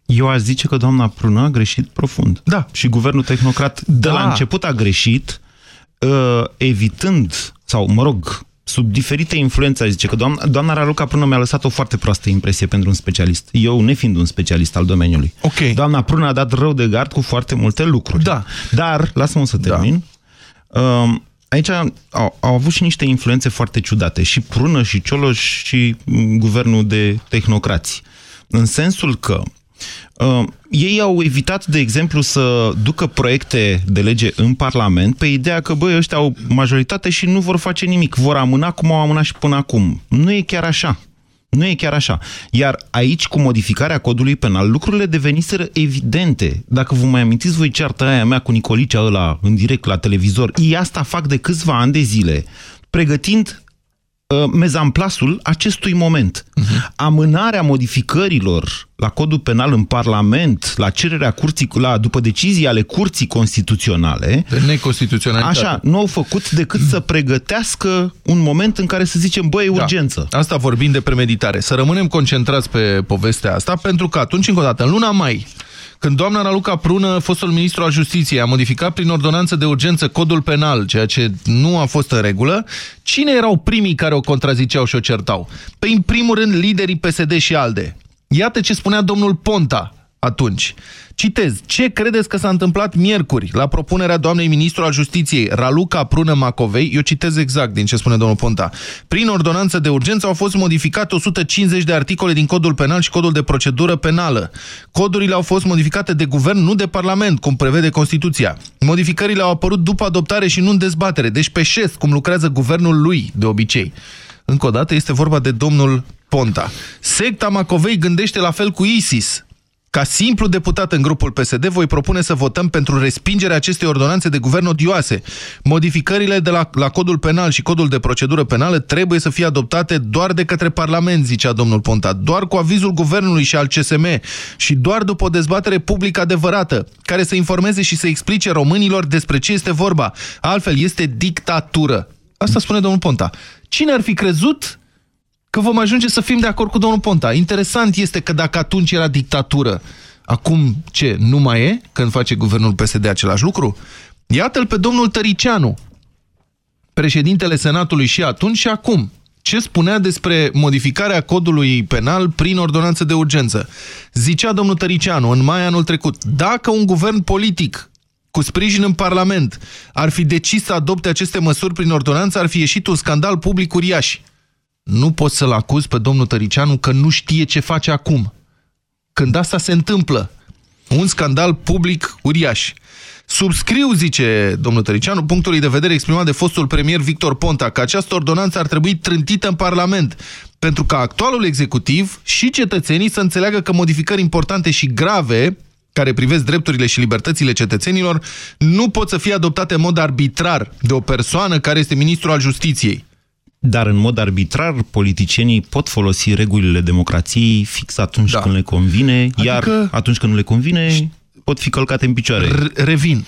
Eu aș zice că doamna Prună a greșit profund. Da. Și guvernul tehnocrat de Da. la început a greșit, uh, evitând, sau mă rog, sub diferite influențe, aș zice că doamna, doamna Raluca Prună mi-a lăsat o foarte proastă impresie pentru un specialist. Eu, nefiind un specialist al domeniului. Ok. Doamna Prună a dat rău de gard cu foarte multe lucruri. Da. Dar, lasă-mă să termin. Da. Um, aici au, au avut și niște influențe foarte ciudate. Și Prună, și Cioloș, și mm, guvernul de tehnocrați. În sensul că Uh, ei au evitat, de exemplu, să ducă proiecte de lege în Parlament pe ideea că, băi, ăștia au majoritate și nu vor face nimic. Vor amâna cum au amânat și până acum. Nu e chiar așa. Nu e chiar așa. Iar aici, cu modificarea codului penal, lucrurile deveniseră evidente. Dacă vă mai amintiți voi cearta aia mea cu Nicolicea ăla în direct la televizor, ei asta fac de câțiva ani de zile, pregătind uh, mezamplasul acestui moment. Uh-huh. Amânarea modificărilor la codul penal în Parlament, la cererea curții, la, după decizii ale curții constituționale, De neconstituționalitate. așa, nu au făcut decât să pregătească un moment în care să zicem, băi, e urgență. Da. Asta vorbim de premeditare. Să rămânem concentrați pe povestea asta, pentru că atunci, încă o dată, în luna mai, când doamna Raluca Prună, fostul ministru al justiției, a modificat prin ordonanță de urgență codul penal, ceea ce nu a fost în regulă, cine erau primii care o contraziceau și o certau? Păi, în primul rând, liderii PSD și ALDE. Iată ce spunea domnul Ponta, atunci. Citez, ce credeți că s-a întâmplat miercuri la propunerea doamnei ministru al justiției Raluca Prună Macovei? Eu citez exact din ce spune domnul Ponta. Prin ordonanță de urgență au fost modificate 150 de articole din codul penal și codul de procedură penală. Codurile au fost modificate de guvern, nu de parlament, cum prevede Constituția. Modificările au apărut după adoptare și nu în dezbatere, deci pe șest, cum lucrează guvernul lui, de obicei. Încă o dată este vorba de domnul Ponta. Secta Macovei gândește la fel cu ISIS. Ca simplu deputat în grupul PSD, voi propune să votăm pentru respingerea acestei ordonanțe de guvern odioase. Modificările de la, la codul penal și codul de procedură penală trebuie să fie adoptate doar de către Parlament, zicea domnul Ponta, doar cu avizul guvernului și al CSM și doar după o dezbatere publică adevărată, care să informeze și să explice românilor despre ce este vorba. Altfel, este dictatură. Asta spune domnul Ponta. Cine ar fi crezut că vom ajunge să fim de acord cu domnul Ponta. Interesant este că dacă atunci era dictatură, acum ce, nu mai e când face guvernul PSD același lucru? Iată-l pe domnul Tăricianu, președintele Senatului și atunci și acum. Ce spunea despre modificarea codului penal prin ordonanță de urgență? Zicea domnul Tăricianu în mai anul trecut, dacă un guvern politic cu sprijin în Parlament ar fi decis să adopte aceste măsuri prin ordonanță, ar fi ieșit un scandal public uriaș nu pot să-l acuz pe domnul Tăricianu că nu știe ce face acum. Când asta se întâmplă, un scandal public uriaș. Subscriu, zice domnul Tăricianu, punctului de vedere exprimat de fostul premier Victor Ponta, că această ordonanță ar trebui trântită în Parlament, pentru ca actualul executiv și cetățenii să înțeleagă că modificări importante și grave care privesc drepturile și libertățile cetățenilor nu pot să fie adoptate în mod arbitrar de o persoană care este ministrul al justiției. Dar în mod arbitrar, politicienii pot folosi regulile democrației fix atunci da. când le convine, adică... iar atunci când nu le convine, pot fi călcate în picioare. Revin.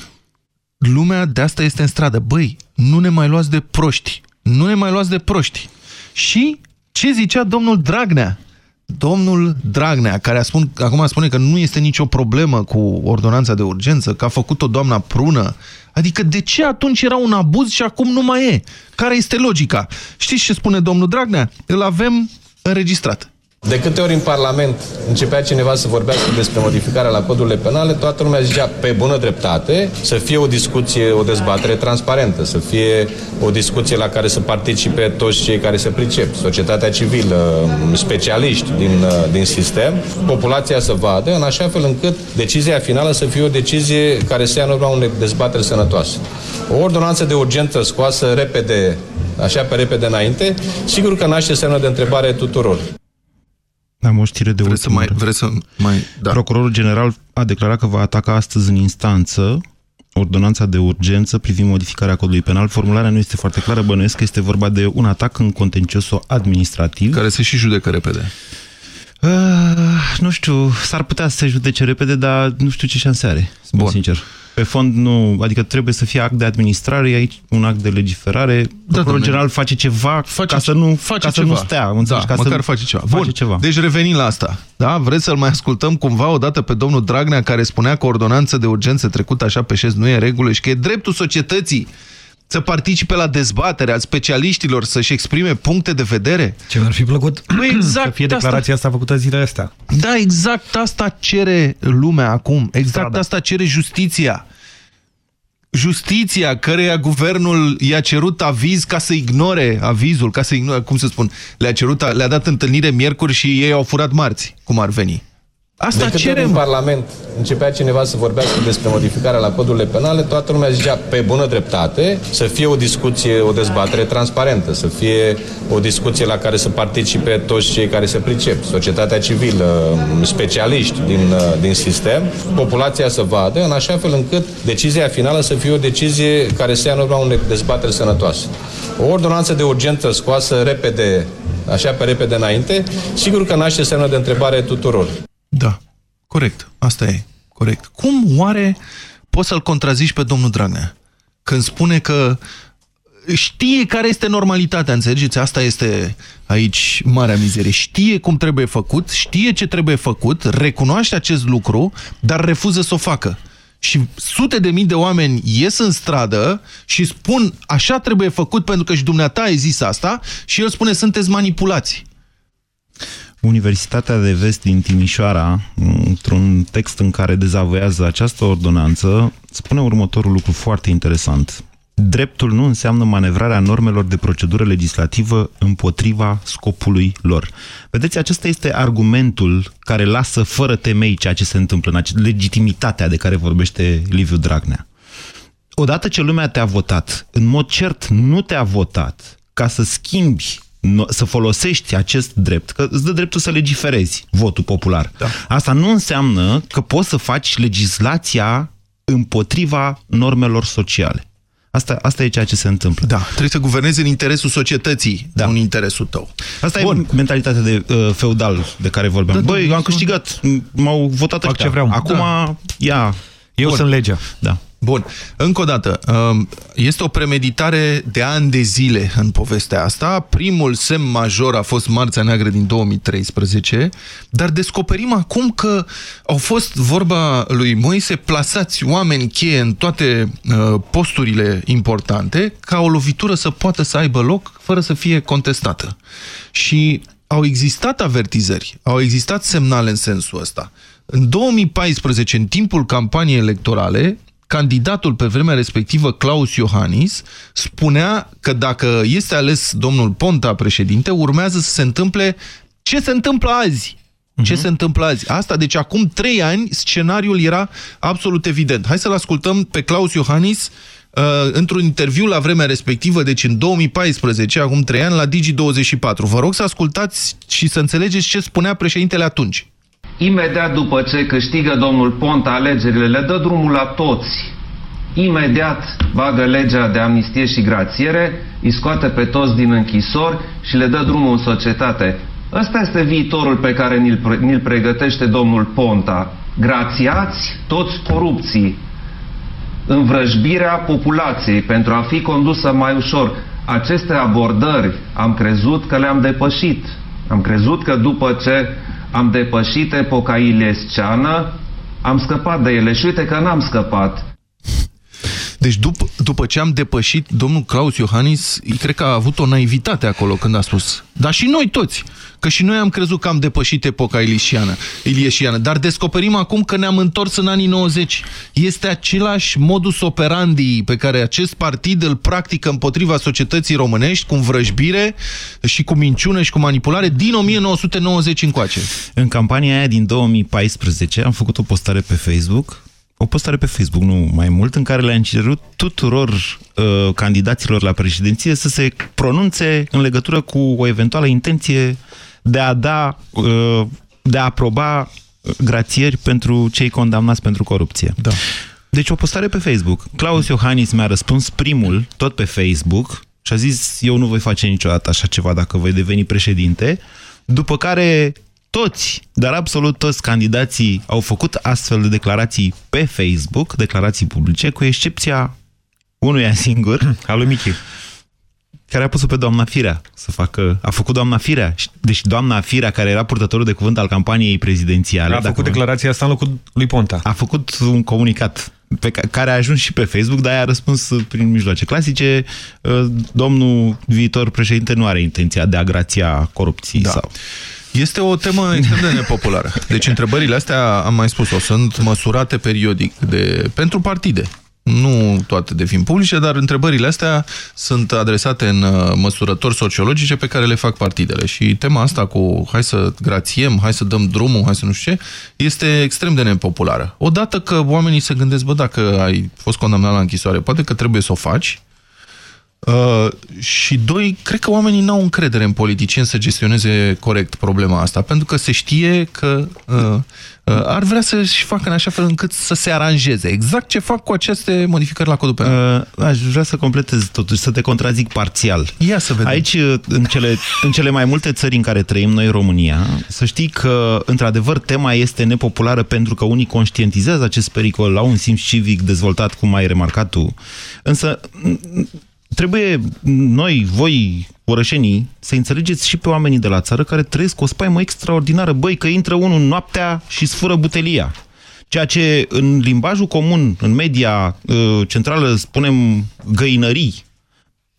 Lumea de asta este în stradă. Băi, nu ne mai luați de proști. Nu ne mai luați de proști. Și ce zicea domnul Dragnea? Domnul Dragnea, care a spun, acum spune că nu este nicio problemă cu ordonanța de urgență, că a făcut-o doamna Prună, Adică de ce atunci era un abuz și acum nu mai e? Care este logica? Știți ce spune domnul Dragnea? Îl avem înregistrat. De câte ori în Parlament începea cineva să vorbească despre modificarea la codurile penale, toată lumea zicea pe bună dreptate să fie o discuție, o dezbatere transparentă, să fie o discuție la care să participe toți cei care se pricep, societatea civilă, specialiști din, din sistem, populația să vadă, în așa fel încât decizia finală să fie o decizie care să ia în urma unei dezbateri sănătoase. O ordonanță de urgență scoasă repede, așa pe repede înainte, sigur că naște semnă de întrebare tuturor. Am o știre de vreți să mai, vreți să mai... Da. Procurorul general a declarat că va ataca astăzi în instanță ordonanța de urgență privind modificarea codului penal. Formularea nu este foarte clară, bănuiesc că este vorba de un atac în contenciosul administrativ. Care se și judecă repede. Uh, nu știu, s-ar putea să se judece repede, dar nu știu ce șanse are, Bun. sincer. Pe fond, nu, adică trebuie să fie act de administrare, aici un act de legiferare. Da, Procurorul general face ceva face, ca să nu, face ca ceva. să nu stea. Înțelegi, da, ca măcar să face ceva. Face Bun. ceva. Deci revenim la asta. Da? Vreți să-l mai ascultăm cumva odată pe domnul Dragnea care spunea că ordonanță de urgență trecută așa pe șez nu e regulă și că e dreptul societății să participe la dezbatere al specialiștilor, să-și exprime puncte de vedere? Ce mi-ar fi plăcut nu exact să fie declarația asta, asta făcută zilele astea. Da, exact asta cere lumea acum. Exact Strada. asta cere justiția. Justiția, căreia guvernul i-a cerut aviz ca să ignore avizul, ca să ignore, cum să spun, le-a cerut, le-a dat întâlnire miercuri și ei au furat marți, cum ar veni. Asta de câte ori cerem. în Parlament începea cineva să vorbească despre modificarea la codurile penale, toată lumea zicea pe bună dreptate să fie o discuție, o dezbatere transparentă, să fie o discuție la care să participe toți cei care se pricep, societatea civilă, specialiști din, din sistem, populația să vadă, în așa fel încât decizia finală să fie o decizie care să ia în urma unei dezbateri sănătoase. O ordonanță de urgență scoasă repede, așa pe repede înainte, sigur că naște semnă de întrebare tuturor. Da, corect. Asta e, corect. Cum oare poți să-l contrazici pe domnul Dragnea? Când spune că știe care este normalitatea, înțelegeți? Asta este aici marea mizerie. Știe cum trebuie făcut, știe ce trebuie făcut, recunoaște acest lucru, dar refuză să o facă. Și sute de mii de oameni ies în stradă și spun așa trebuie făcut pentru că și dumneata ai zis asta și el spune sunteți manipulați. Universitatea de Vest din Timișoara, într-un text în care dezavoiază această ordonanță, spune următorul lucru foarte interesant. Dreptul nu înseamnă manevrarea normelor de procedură legislativă împotriva scopului lor. Vedeți, acesta este argumentul care lasă fără temei ceea ce se întâmplă, în ace- legitimitatea de care vorbește Liviu Dragnea. Odată ce lumea te-a votat, în mod cert nu te-a votat ca să schimbi no- să folosești acest drept, că îți dă dreptul să legiferezi votul popular. Da. Asta nu înseamnă că poți să faci legislația împotriva normelor sociale. Asta, asta e ceea ce se întâmplă. Da, trebuie să guvernezi în interesul societății, da. nu în interesul tău. Asta Bun. e mentalitatea de uh, feudal de care vorbeam. Da, Da, Băi, da, eu am da. câștigat, m-au votat Fac ăștia. ce vreau. Acum, Da. ia... Eu Bun. sunt legea. Da. Bun, încă o dată, um, este o premeditare de ani de zile în povestea asta. Primul semn major a fost Marțea Neagră din 2013, dar descoperim acum că au fost, vorba lui Moise, plasați oameni cheie în toate uh, posturile importante ca o lovitură să poată să aibă loc fără să fie contestată. Și au existat avertizări, au existat semnale în sensul ăsta. În 2014, în timpul campaniei electorale, candidatul pe vremea respectivă, Claus Iohannis, spunea că dacă este ales domnul Ponta președinte, urmează să se întâmple ce se întâmplă azi. Ce se întâmplă azi? Asta, deci acum trei ani, scenariul era absolut evident. Hai să-l ascultăm pe Claus Iohannis uh, într-un interviu la vremea respectivă, deci în 2014, acum trei ani, la Digi24. Vă rog să ascultați și să înțelegeți ce spunea președintele atunci. Imediat după ce câștigă domnul Ponta alegerile, le dă drumul la toți. Imediat bagă legea de amnistie și grațiere, îi scoate pe toți din închisori și le dă drumul în societate. Ăsta este viitorul pe care ni-l, pre- ni-l pregătește domnul Ponta. Grațiați toți corupții. Învrăjbirea populației pentru a fi condusă mai ușor. Aceste abordări am crezut că le-am depășit. Am crezut că după ce am depășit epoca ilesceană, am scăpat de ele și uite că n-am scăpat. Deci după, după ce am depășit, domnul Claus Iohannis, cred că a avut o naivitate acolo când a spus. Dar și noi toți. Că și noi am crezut că am depășit epoca ilieșiană, ilieșiană. Dar descoperim acum că ne-am întors în anii 90. Este același modus operandi pe care acest partid îl practică împotriva societății românești, cu vrăjbire și cu minciună și cu manipulare din 1990 încoace. În campania aia din 2014 am făcut o postare pe Facebook, o postare pe Facebook, nu mai mult, în care le-am cerut tuturor uh, candidaților la președinție să se pronunțe în legătură cu o eventuală intenție de a da, uh, de a aproba uh, grațieri pentru cei condamnați pentru corupție. Da. Deci o postare pe Facebook. Claus Iohannis mi-a răspuns primul, tot pe Facebook, și a zis, eu nu voi face niciodată așa ceva dacă voi deveni președinte, după care toți, dar absolut toți candidații au făcut astfel de declarații pe Facebook, declarații publice, cu excepția unuia singur, [CLEARS THROAT] al lui Michi, care a pus-o pe doamna Firea să facă... A făcut doamna Firea. Deci doamna Firea, care era purtătorul de cuvânt al campaniei prezidențiale... A făcut dacă- declarația asta în locul lui Ponta. a făcut un comunicat pe ca- care a ajuns și pe Facebook, dar a răspuns prin mijloace clasice. Uh, Domnul viitor președinte nu are intenția de a grația corupției. Da. Sau... Este o temă extrem de nepopulară. Deci întrebările astea, am mai spus-o, sunt măsurate periodic de, pentru partide. Nu toate devin publice, dar întrebările astea sunt adresate în uh, măsurători sociologice pe care le fac partidele. Și tema asta cu hai să grațiem, hai să dăm drumul, hai să nu știu ce, este extrem de nepopulară. Odată că oamenii se gândesc, bă, dacă ai fost condamnat la închisoare, poate că trebuie să o faci, Uh, și doi, cred că oamenii n-au încredere în politicieni să gestioneze corect problema asta, pentru că se știe că uh, uh, ar vrea să-și facă în așa fel încât să se aranjeze. Exact ce fac cu aceste modificări la codul penal. Uh, aș vrea să completez totuși, să te contrazic parțial. Ia să vedem. Aici, uh, în cele, în cele mai multe țări în care trăim noi, România, să știi că, într-adevăr, tema este nepopulară pentru că unii conștientizează acest pericol, au un simț civic dezvoltat, cum ai remarcat tu. Însă, trebuie noi, voi, orășenii, să înțelegeți și pe oamenii de la țară care trăiesc o spaimă extraordinară. Băi, că intră unul noaptea și sfură butelia. Ceea ce în limbajul comun, în media uh, centrală, spunem găinării,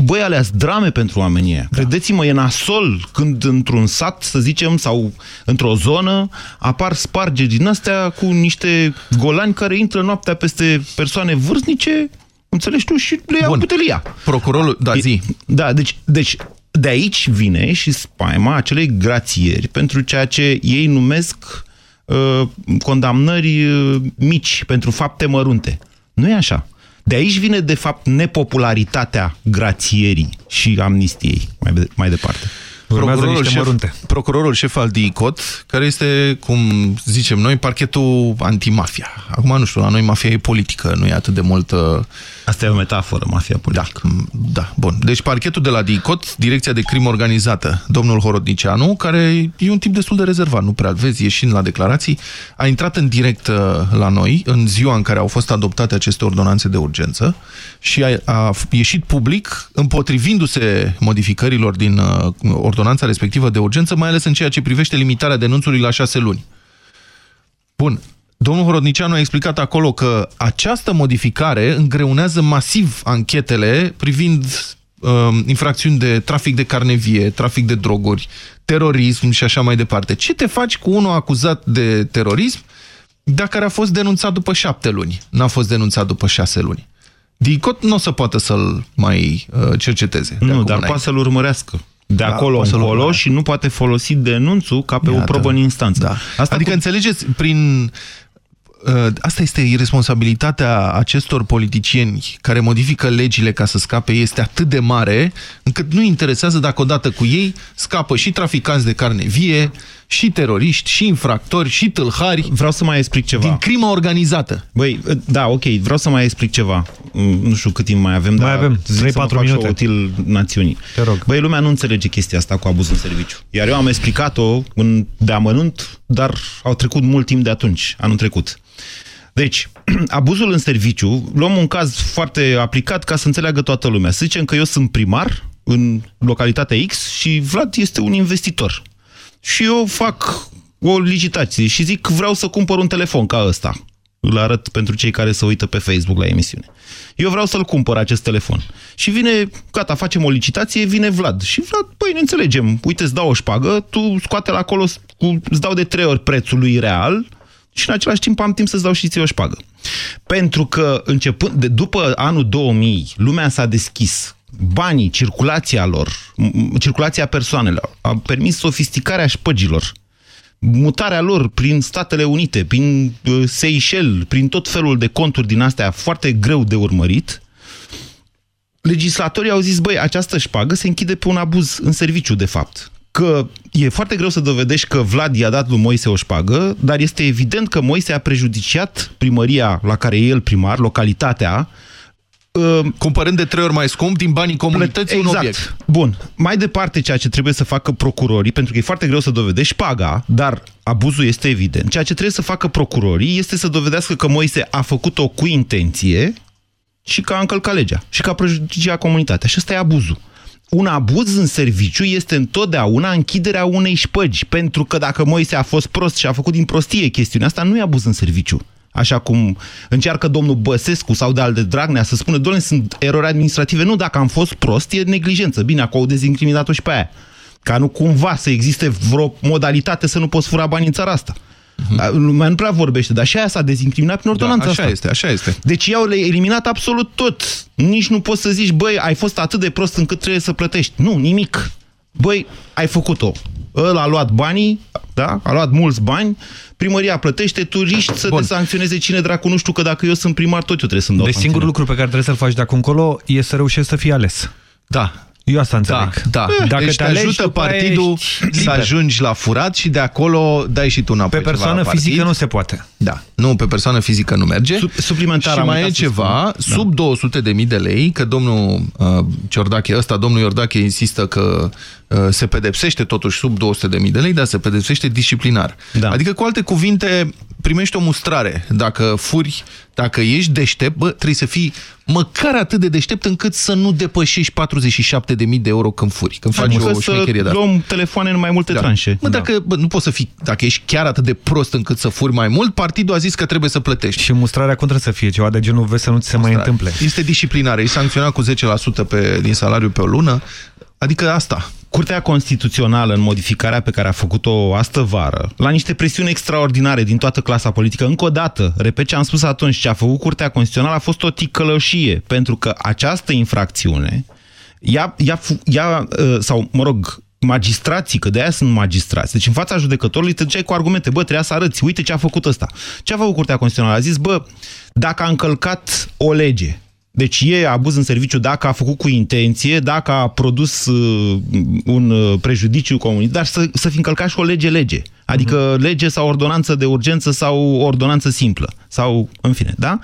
Băi, alea drame pentru oamenii ăia. Da. Credeți-mă, e nasol când într-un sat, să zicem, sau într-o zonă, apar spargeri din astea cu niște golani care intră noaptea peste persoane vârstnice, înțelegi tu, și le iau Bun. butelia. Procurorul, da, zi. Da, deci, deci de aici vine și spaima acelei grațieri pentru ceea ce ei numesc uh, condamnări uh, mici pentru fapte mărunte. Nu e așa. De aici vine, de fapt, nepopularitatea grațierii și amnistiei mai, de, mai departe. Procurorul șef, procurorul șef al DICOT, care este, cum zicem noi, parchetul antimafia. Acum, nu știu, la noi mafia e politică, nu e atât de multă... Asta e o metaforă, mafia politică. Da, da, bun. Deci parchetul de la DICOT, Direcția de Crimă Organizată, domnul Horodnicianu, care e un tip destul de rezervat, nu prea vezi, ieșind la declarații, a intrat în direct uh, la noi, în ziua în care au fost adoptate aceste ordonanțe de urgență și a, a ieșit public împotrivindu-se modificărilor din uh, ordonanța respectivă de urgență, mai ales în ceea ce privește limitarea denunțului la șase luni. Bun. Domnul Horodnicianu a explicat acolo că această modificare îngreunează masiv anchetele privind uh, infracțiuni de trafic de carne vie, trafic de droguri, terorism și așa mai departe. Ce te faci cu unul acuzat de terorism dacă care a fost denunțat după șapte luni, n-a fost denunțat după șase luni? DICOT nu o să poată să-l mai uh, cerceteze. de Nu, acum dar înainte. poate să-l urmărească. De Da, acolo poate să-l încolo urmărească. și nu poate folosi denunțul ca pe o Iată. probă în instanță. Da. Asta adică cu- înțelegeți, prin... uh, Asta este irresponsabilitatea acestor politicieni care modifică legile ca să scape, este atât de mare încât nu interesează dacă odată cu ei scapă și traficanți de carne vie, și teroriști, și infractori, și tâlhari. Vreau să mai explic ceva. Din crimă organizată. Băi, da, ok, vreau să mai explic ceva. Mm, Nu știu cât timp mai avem, Mai dar avem, zic să 3-4 mă fac și minute. util națiunii. Te rog. Băi, lumea nu înțelege chestia asta cu abuz în serviciu. Iar eu am explicat-o în, de amănunt, dar au trecut mult timp de atunci, anul trecut. Deci, [CLEARS THROAT] abuzul în serviciu, luăm un caz foarte aplicat ca să înțeleagă toată lumea. Să zicem că eu sunt primar în localitatea X și Vlad este un investitor. Și eu fac o licitație și zic vreau să cumpăr un telefon ca ăsta. Îl arăt pentru cei care se uită pe Facebook la emisiune. Eu vreau să-l cumpăr acest telefon. Și vine, gata, facem o licitație, vine Vlad. Și Vlad, băi, ne înțelegem. Uite, îți dau o șpagă, tu scoate-l acolo, cu, îți dau de trei ori prețul lui real și în același timp am timp să-ți dau și ție o șpagă. Pentru că începând de după anul 2000, lumea s-a deschis. Banii, circulația lor, m- circulația persoanelor, a permis sofisticarea șpăgilor mutarea lor prin Statele Unite, prin uh, Seychelles, prin tot felul de conturi din astea foarte greu de urmărit, legislatorii au zis, băi, această șpagă se închide pe un abuz în serviciu, de fapt. Că e foarte greu să dovedești că Vlad i-a dat lui Moise o șpagă, dar este evident că Moise a prejudiciat primăria la care e el primar, localitatea, Cumpărând de trei ori mai scump din banii comunității un obiect. Exact. Bun. Mai departe, ceea ce trebuie să facă procurorii, pentru că e foarte greu să dovedești paga, dar abuzul este evident. Ceea ce trebuie să facă procurorii este să dovedească că Moise a făcut-o cu intenție și că a încălcat legea și că a prejudiciat comunitatea. Și ăsta e abuzul. Un abuz în serviciu este întotdeauna închiderea unei șpăgi, pentru că dacă Moise a fost prost și a făcut din prostie chestiunea asta, nu e abuz în serviciu. Așa cum încearcă domnul Băsescu sau de al de Dragnea să spună, doamne, sunt erori administrative. Nu, dacă am fost prost, e neglijență. Bine, acum au dezincriminat-o și pe aia. Ca nu cumva să existe vreo modalitate să nu poți fura bani în țara asta. Uh-huh. Lumea nu prea vorbește, dar și aia s-a dezincriminat prin ordonanța Da, așa asta. este, așa este. Deci i-au eliminat absolut tot. Nici nu poți să zici, băi, ai fost atât de prost încât trebuie să plătești. Nu, nimic. Băi, ai făcut-o. Ăla a luat banii, da? A luat mulți bani, primăria plătește, turiști să Bun. te sancționeze cine dracu, nu știu că dacă eu sunt primar, tot eu trebuie să-mi dau Deci singurul sancțiune. lucru pe care trebuie să-l faci de acum încolo e să reușești să fii ales. Da. Eu asta înțeleg. Da, Dacă Dacă deci te, alegi, ajută după aia partidul ești să liber. ajungi la furat și de acolo dai și tu înapoi Pe ceva persoană la partid. fizică nu se poate. Da, nu, pe persoană fizică nu merge. Sub, suplimentar și am mai e uitat să ceva, spun. sub 200 de mii de lei, că domnul uh, Ciordache, ăsta, domnul Iordache insistă că uh, se pedepsește totuși sub 200 de mii de lei, dar se pedepsește disciplinar. Da. Adică, cu alte cuvinte, primești o mustrare. Dacă furi, dacă ești deștept, bă, trebuie să fii măcar atât de deștept încât să nu depășești 47.000 de euro când furi, când faci Adică o să șmecherie de asta. luăm telefoane în mai multe Da. tranșe. Mă, dacă, bă, nu poți să fii, dacă ești chiar atât de prost încât să furi mai mult, partidul a zis că trebuie să plătești. Și mustrarea cum trebuie să fie? Ceva de genul vezi să nu ți se mai întâmple. Este disciplinare, e sancționat cu 10% pe, din salariu pe o lună, adică asta. Curtea Constituțională, în modificarea pe care a făcut-o astă vară, la niște presiuni extraordinare din toată clasa politică, încă o dată, repet ce am spus atunci, ce a făcut Curtea Constituțională a fost o ticălășie, pentru că această infracțiune, ea, ea, fu- ea uh, sau, mă rog, magistrații, că de aia sunt magistrați. Deci în fața judecătorului te duceai cu argumente. Bă, trebuia să arăți, uite ce a făcut ăsta. Ce a făcut Curtea Constituțională? A zis, bă, dacă a încălcat o lege, deci e abuz în serviciu dacă a făcut cu intenție, dacă a produs uh, un uh, prejudiciu comunist, dar să, să fi încălcat și o lege-lege. Adică lege sau ordonanță de urgență sau ordonanță simplă. Sau, în fine, da?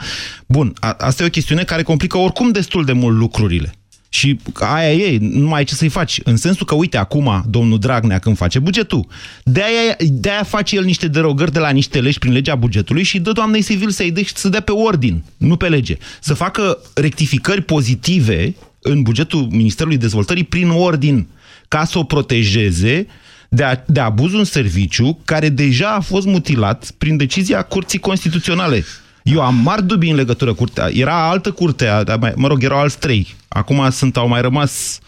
Bun, a, asta e o chestiune care complică oricum destul de mult lucrurile. Și aia e, nu mai ai ce să-i faci. În sensul că, uite, acum, domnul Dragnea, când face bugetul, de-aia, de-aia face el niște derogări de la niște legi prin legea bugetului și dă doamnei civil să-i dea, să dea pe ordin, nu pe lege. Să facă rectificări pozitive în bugetul Ministerului Dezvoltării prin ordin, ca să o protejeze de, a, de abuzul în serviciu, care deja a fost mutilat prin decizia Curții Constituționale. Eu am mari dubii în legătură cu curtea. Era altă curte, a- a- mai- mă rog, erau alți trei. Acum sunt, au mai rămas...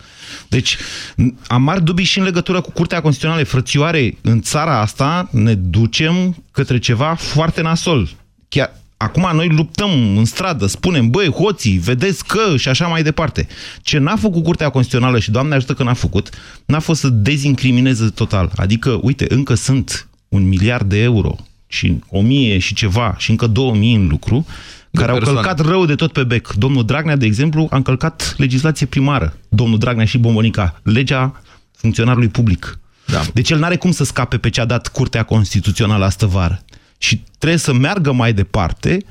Deci, n- am mari dubii și în legătură cu Curtea Constituțională. Frățioare, în țara asta ne ducem către ceva foarte nasol. Chiar, acum noi luptăm în stradă, spunem, băi, hoții, vedeți că și așa mai departe. Ce n-a făcut Curtea Constituțională și Doamne ajută că n-a făcut, n-a fost să dezincrimineze total. Adică, uite, încă sunt un miliard de euro și o mie și ceva și încă două mii în lucru, care au persoane. călcat rău de tot pe bec. Domnul Dragnea, de exemplu, a încălcat legislație primară. Domnul Dragnea și Bombonica, legea funcționarului public. Da. Deci el n-are cum să scape pe ce a dat Curtea Constituțională astă vară. Și trebuie să meargă mai departe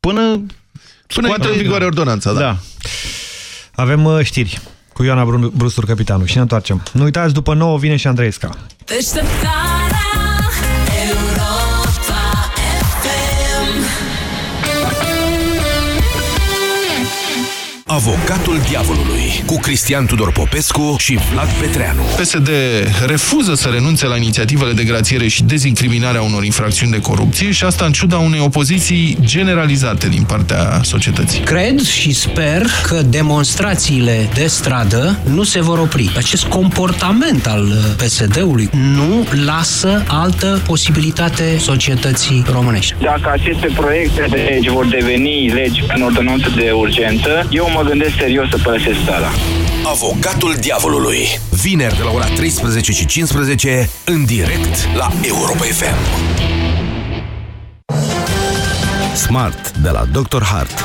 până... Până intră în vigoare ordonanța, da. da. Avem uh, știri cu Ioana Brun- Brustur, capitanul, și ne întoarcem. Nu uitați, după 9 vine și Andreesca. Deșteptarea Avocatul diavolului cu Cristian Tudor Popescu și Vlad Petreanu. PSD refuză să renunțe la inițiativele de grațiere și dezincriminarea unor infracțiuni de corupție și asta în ciuda unei opoziții generalizate din partea societății. Cred și sper că demonstrațiile de stradă nu se vor opri. Acest comportament al uh, PSD-ului nu lasă altă posibilitate societății românești. Dacă aceste proiecte de legi vor deveni legi în ordonanță de urgență, eu mă gândesc serios să părăsesc țara. Avocatul diavolului. Vineri de la ora 13 și 15 în direct la Europa FM. Smart de la Dr. Hart.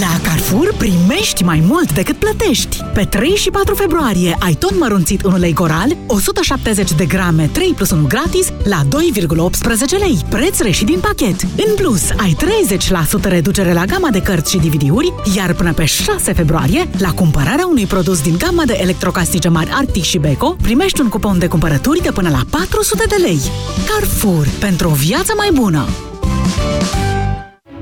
La Carrefour primești mai mult decât plătești. Pe 3 și 4 februarie ai tot mărunțit 1 lei coral, 170 de grame 3 plus 1 gratis la 2,18 lei. Preț reșit din pachet. În plus, ai 30% reducere la gama de cărți și DVD-uri, iar până pe 6 februarie, la cumpărarea unui produs din gama de electrocasnice mari Arctic și Beko, primești un cupon de cumpărături de până la 400 de lei. Carrefour. Pentru o viață mai bună.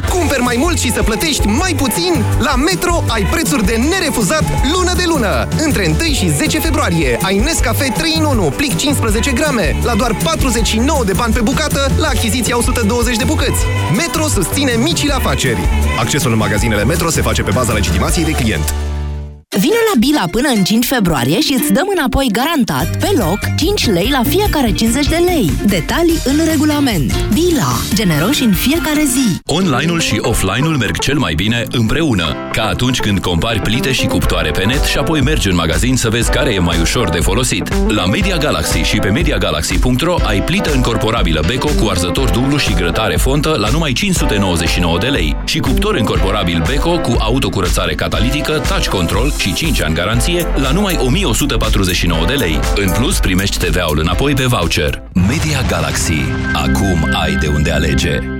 Vrei Să cumperi mai mult și să plătești mai puțin? La Metro ai prețuri de nerefuzat lună de lună. Între 1 și 10 februarie ai Nescafe 3 în 1, plic 15 grame, la doar 49 de bani pe bucată, la achiziția 120 de bucăți. Metro susține micile afaceri. Accesul în magazinele Metro se face pe baza legitimației de client. Vino la Bila până în 5 februarie și îți dăm înapoi garantat, pe loc, 5 lei la fiecare 50 de lei. Detalii în regulament. Bila. Generoși în fiecare zi. Online-ul și offline-ul merg cel mai bine împreună, ca atunci când compari plite și cuptoare pe net și apoi mergi în magazin să vezi care e mai ușor de folosit. La Media Galaxy și pe MediaGalaxy.ro ai plită încorporabilă Beko cu arzător dublu și grătare fontă la numai 599 de lei și cuptor încorporabil Beko cu autocurățare catalitică, touch control și 5 ani garanție la numai 1149 de lei. În plus, primești TVA-ul înapoi pe voucher. Media Galaxy. Acum ai de unde alege.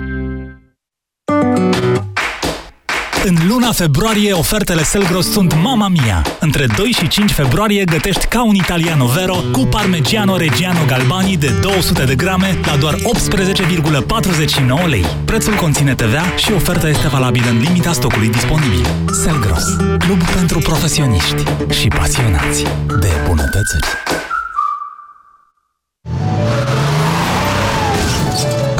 În luna februarie, ofertele Selgros sunt mama mia. Între 2 și 5 februarie gătești ca un italiano vero cu parmigiano reggiano galbani de 200 de grame la doar 18,49 lei. Prețul conține TVA și oferta este valabilă în limita stocului disponibil. Selgros, club pentru profesioniști și pasionați de bunătățuri.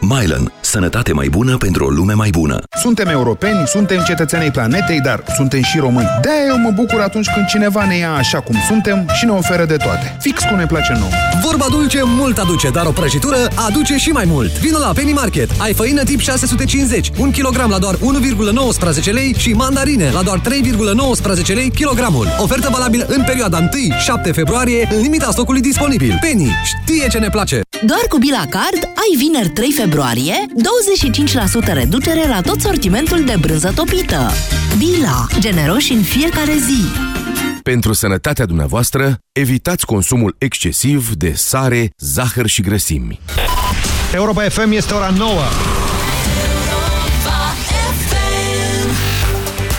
Mylan. Sănătate mai bună pentru o lume mai bună. Suntem europeni, suntem cetățenii planetei, dar suntem și români. de eu mă bucur atunci când cineva ne ia așa cum suntem și ne oferă de toate. Fix cum ne place nouă. Vorba dulce mult aduce, dar o prăjitură aduce și mai mult. Vino la Penny Market. Ai făină tip 650, 1 kg la doar 1,19 lei și mandarine la doar 3,19 lei kilogramul. Ofertă valabilă în perioada 1-7 februarie, în limita stocului disponibil. Penny știe ce ne place. Doar cu Bila Card ai vineri 3 februarie 25% reducere la tot sortimentul de brânză topită. Bila. Generoși în fiecare zi. Pentru sănătatea dumneavoastră, evitați consumul excesiv de sare, zahăr și grăsimi. Europa FM este ora 9.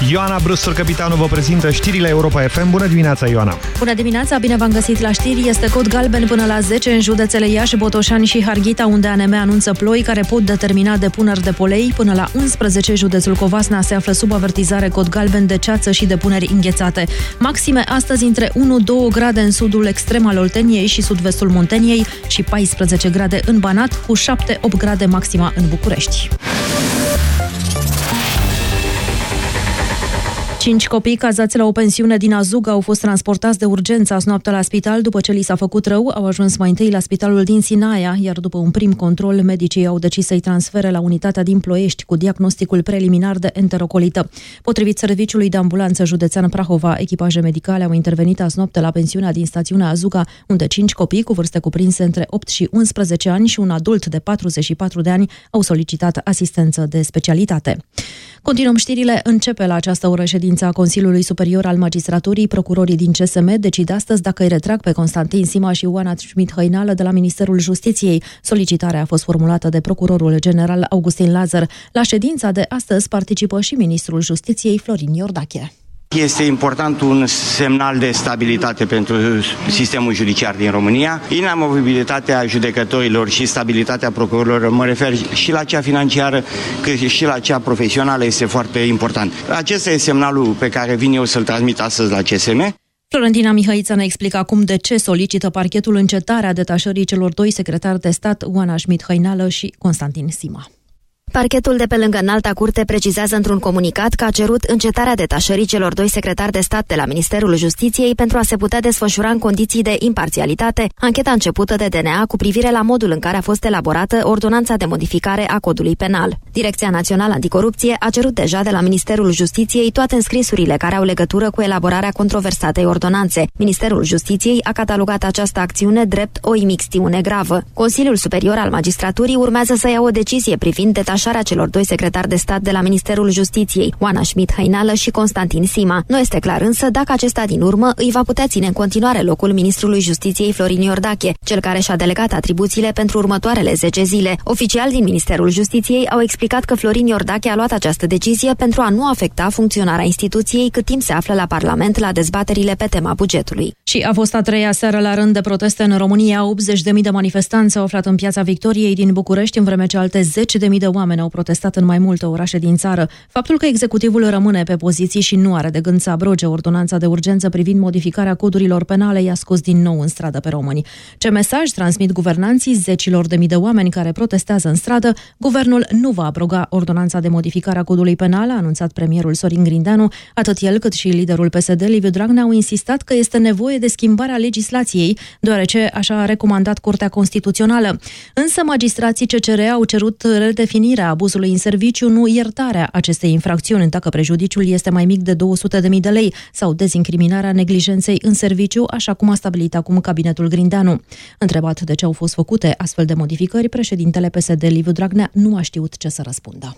Ioana Brustur, capitanul, vă prezintă știrile Europa FM. Bună dimineața, Ioana! Bună dimineața, bine v-am găsit la știri. Este cod galben până la 10 în județele Iași, Botoșani și Harghita, unde ANM anunță ploi care pot determina depuneri de polei. Până la 11, județul Covasna se află sub avertizare cod galben de ceață și depuneri înghețate. Maxime astăzi între 1-2 grade în sudul extrem al Olteniei și sud-vestul Munteniei și 14 grade în Banat, cu 7-8 grade maxima în București. Cinci copii cazați la o pensiune din Azuga au fost transportați de urgență azi noaptea la spital după ce li s-a făcut rău. Au ajuns mai întâi la spitalul din Sinaia, iar după un prim control, medicii au decis să-i transfere la unitatea din Ploiești cu diagnosticul preliminar de enterocolită. Potrivit serviciului de ambulanță județean Prahova, echipaje medicale au intervenit azi noapte la pensiunea din stațiunea Azuga, unde cinci copii cu vârste cuprinse între 8 și 11 ani și un adult de 44 de ani au solicitat asistență de specialitate. Continuăm știrile. Începe la această oră ședința Consiliului Superior al Magistraturii. Procurorii din CSM decid astăzi dacă îi retrag pe Constantin Sima și Oana Schmidt-Hăinală de la Ministerul Justiției. Solicitarea a fost formulată de procurorul general Augustin Lazar. La ședința de astăzi participă și Ministrul Justiției Florin Iordache. Este important un semnal de stabilitate pentru sistemul judiciar din România. Inamovibilitatea judecătorilor și stabilitatea procurorilor, mă refer și la cea financiară, cât și la cea profesională, este foarte important. Acesta este semnalul pe care vin eu să-l transmit astăzi la CSM. Florentina Mihăiță ne explică acum de ce solicită parchetul încetarea detașării celor doi secretari de stat, Oana Schmidt-Hăinală și Constantin Sima. Parchetul de pe lângă Înalta Curte precizează într-un comunicat că a cerut încetarea detașării celor doi secretari de stat de la Ministerul Justiției pentru a se putea desfășura în condiții de imparțialitate ancheta începută de DNA cu privire la modul în care a fost elaborată ordonanța de modificare a codului penal. Direcția Națională Anticorupție a cerut deja de la Ministerul Justiției toate înscrisurile care au legătură cu elaborarea controversatei ordonanțe. Ministerul Justiției a catalogat această acțiune drept o imixtiune gravă. Consiliul Superior al Magistraturii urmează să ia o decizie privind detașarea detașarea celor doi secretari de stat de la Ministerul Justiției, Oana Schmidt-Hăinală și Constantin Sima. Nu este clar însă dacă acesta din urmă îi va putea ține în continuare locul Ministrului Justiției Florin Iordache, cel care și-a delegat atribuțiile pentru următoarele 10 zile. Oficial din Ministerul Justiției au explicat că Florin Iordache a luat această decizie pentru a nu afecta funcționarea instituției cât timp se află la Parlament la dezbaterile pe tema bugetului. Și a fost a treia seară la rând de proteste în România. 80.000 de manifestanți s-au aflat în piața Victoriei din București, în vreme ce alte 10.000 de oameni au protestat în mai multe orașe din țară. Faptul că executivul rămâne pe poziții și nu are de gând să abroge ordonanța de urgență privind modificarea codurilor penale i-a scos din nou în stradă pe români. Ce mesaj transmit guvernanții zecilor de mii de oameni care protestează în stradă? Guvernul nu va abroga ordonanța de modificare a codului penal, a anunțat premierul Sorin Grindeanu. Atât el cât și liderul PSD, Liviu Dragnea, au insistat că este nevoie de schimbarea legislației, deoarece așa a recomandat Curtea Constituțională. Însă magistrații CCR au cerut redefinirea abuzului în serviciu, nu iertarea acestei infracțiuni, dacă prejudiciul este mai mic de 200.000 de lei sau dezincriminarea neglijenței în serviciu, așa cum a stabilit acum cabinetul Grindeanu. Întrebat de ce au fost făcute astfel de modificări, președintele PSD Liviu Dragnea nu a știut ce să răspundă.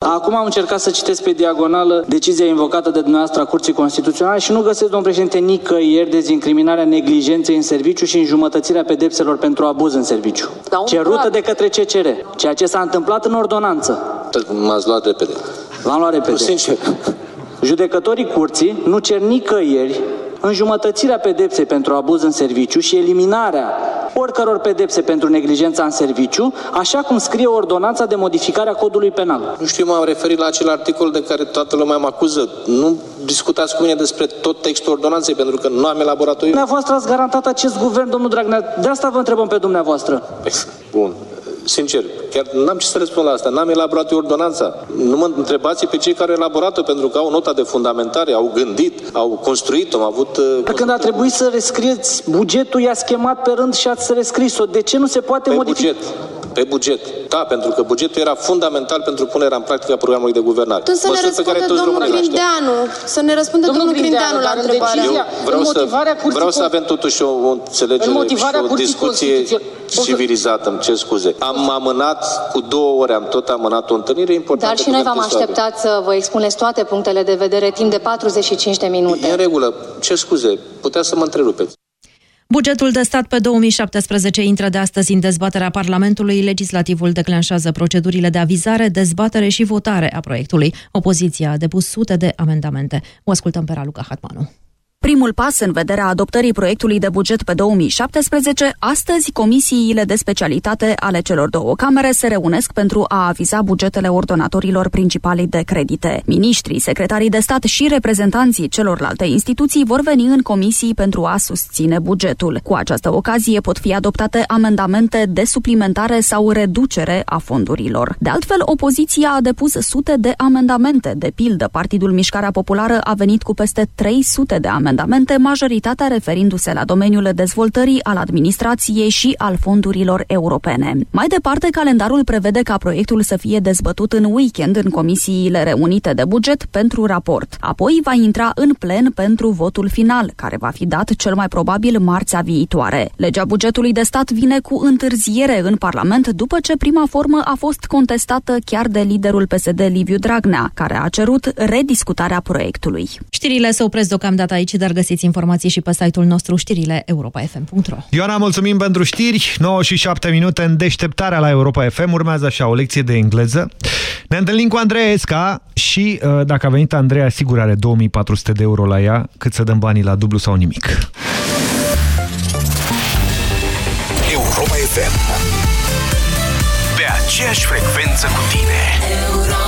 Acum am încercat să citesc pe diagonală decizia invocată de dumneavoastră a Curții Constituționale și nu găsesc, domnul președinte, nicăieri dezincriminarea neglijenței în serviciu și înjumătățirea pedepselor pentru abuz în serviciu. Da, un Cerută prag. de către CCR, ceea ce s-a întâmplat în ordonanță. M-ați luat repede. V-am luat repede. Sincer. Judecătorii curții nu cer nicăieri înjumătățirea pedepsei pentru abuz în serviciu și eliminarea oricăror pedepse pentru neglijența în serviciu, așa cum scrie ordonanța de modificare a codului penal. Nu știu, m-am referit la acel articol de care toată lumea mă acuză. Nu discutați cu mine despre tot textul ordonanței, pentru că nu am elaborat-o eu. Dumneavoastră ați garantat acest guvern, domnul Dragnea. De asta vă întrebăm pe dumneavoastră. Păi, Bun. Sincer, chiar n-am ce să răspund la asta. N-am elaborat eu ordonanța. Nu mă întrebați pe cei care au elaborat-o, pentru că au nota de fundamentare, au gândit, au construit-o, au avut... uh, Dar când a trebuit să rescrieți bugetul, i-a schemat pe rând și ați rescris-o. De ce nu se poate Pe modifica? buget. Pe buget. Da, pentru că bugetul era fundamental pentru punerea în practică a programului de guvernare. Atunci să ne Măsuri pe care răspundă toți domnul românii le așteaptă. Grindeanu. Să ne răspundă domnul, Grindeanu la dar în întrebarea. decizia- Vreau în să, motivarea Curții vreau să Con- avem totuși o, o înțelegere În motivarea și o Curții discuție Constituționale- civilizată, îmi cer scuze. Am amânat cu două ore, am tot amânat o întâlnire importantă. Dar și cu noi v-am Ventesoare. așteptat să vă expuneți toate punctele de vedere timp de 45 de minute. E în regulă, ce scuze, putea să mă întrerupeți. Bugetul de stat pe 2017 intră de astăzi în dezbaterea Parlamentului. Legislativul declanșează procedurile de avizare, dezbatere și votare a proiectului. Opoziția a depus sute de amendamente. O ascultăm pe Raluca Hatmanu. Primul pas în vederea adoptării proiectului de buget pe 2017, astăzi comisiile de specialitate ale celor două camere se reunesc pentru a aviza bugetele ordonatorilor principali de credite. Ministrii, secretarii de stat și reprezentanții celorlalte instituții vor veni în comisii pentru a susține bugetul. Cu această ocazie pot fi adoptate amendamente de suplimentare sau reducere a fondurilor. De altfel, opoziția a depus sute de amendamente. De pildă, Partidul Mișcarea Populară a venit cu peste 300 de amendamente, majoritatea referindu-se la domeniul dezvoltării, al administrației și al fondurilor europene. Mai departe, calendarul prevede ca proiectul să fie dezbătut în weekend în comisiile reunite de buget pentru raport. Apoi va intra în plen pentru votul final, care va fi dat cel mai probabil marțea viitoare. Legea bugetului de stat vine cu întârziere în Parlament după ce prima formă a fost contestată chiar de liderul PSD Liviu Dragnea, care a cerut rediscutarea proiectului. Știrile se opresc deocamdată aici, dar găsiți informații și pe site-ul nostru știrile europa.fm.ro Ioana, mulțumim pentru știri. 9 și 7 minute în deșteptarea la Europa FM. Urmează așa o lecție de engleză. Ne întâlnim cu Andreea Esca și uh, dacă a venit Andreea, sigur are 2400 de euro la ea, cât să dăm banii la dublu sau nimic. Europa FM. Pe aceeași frecvență cu tine. Party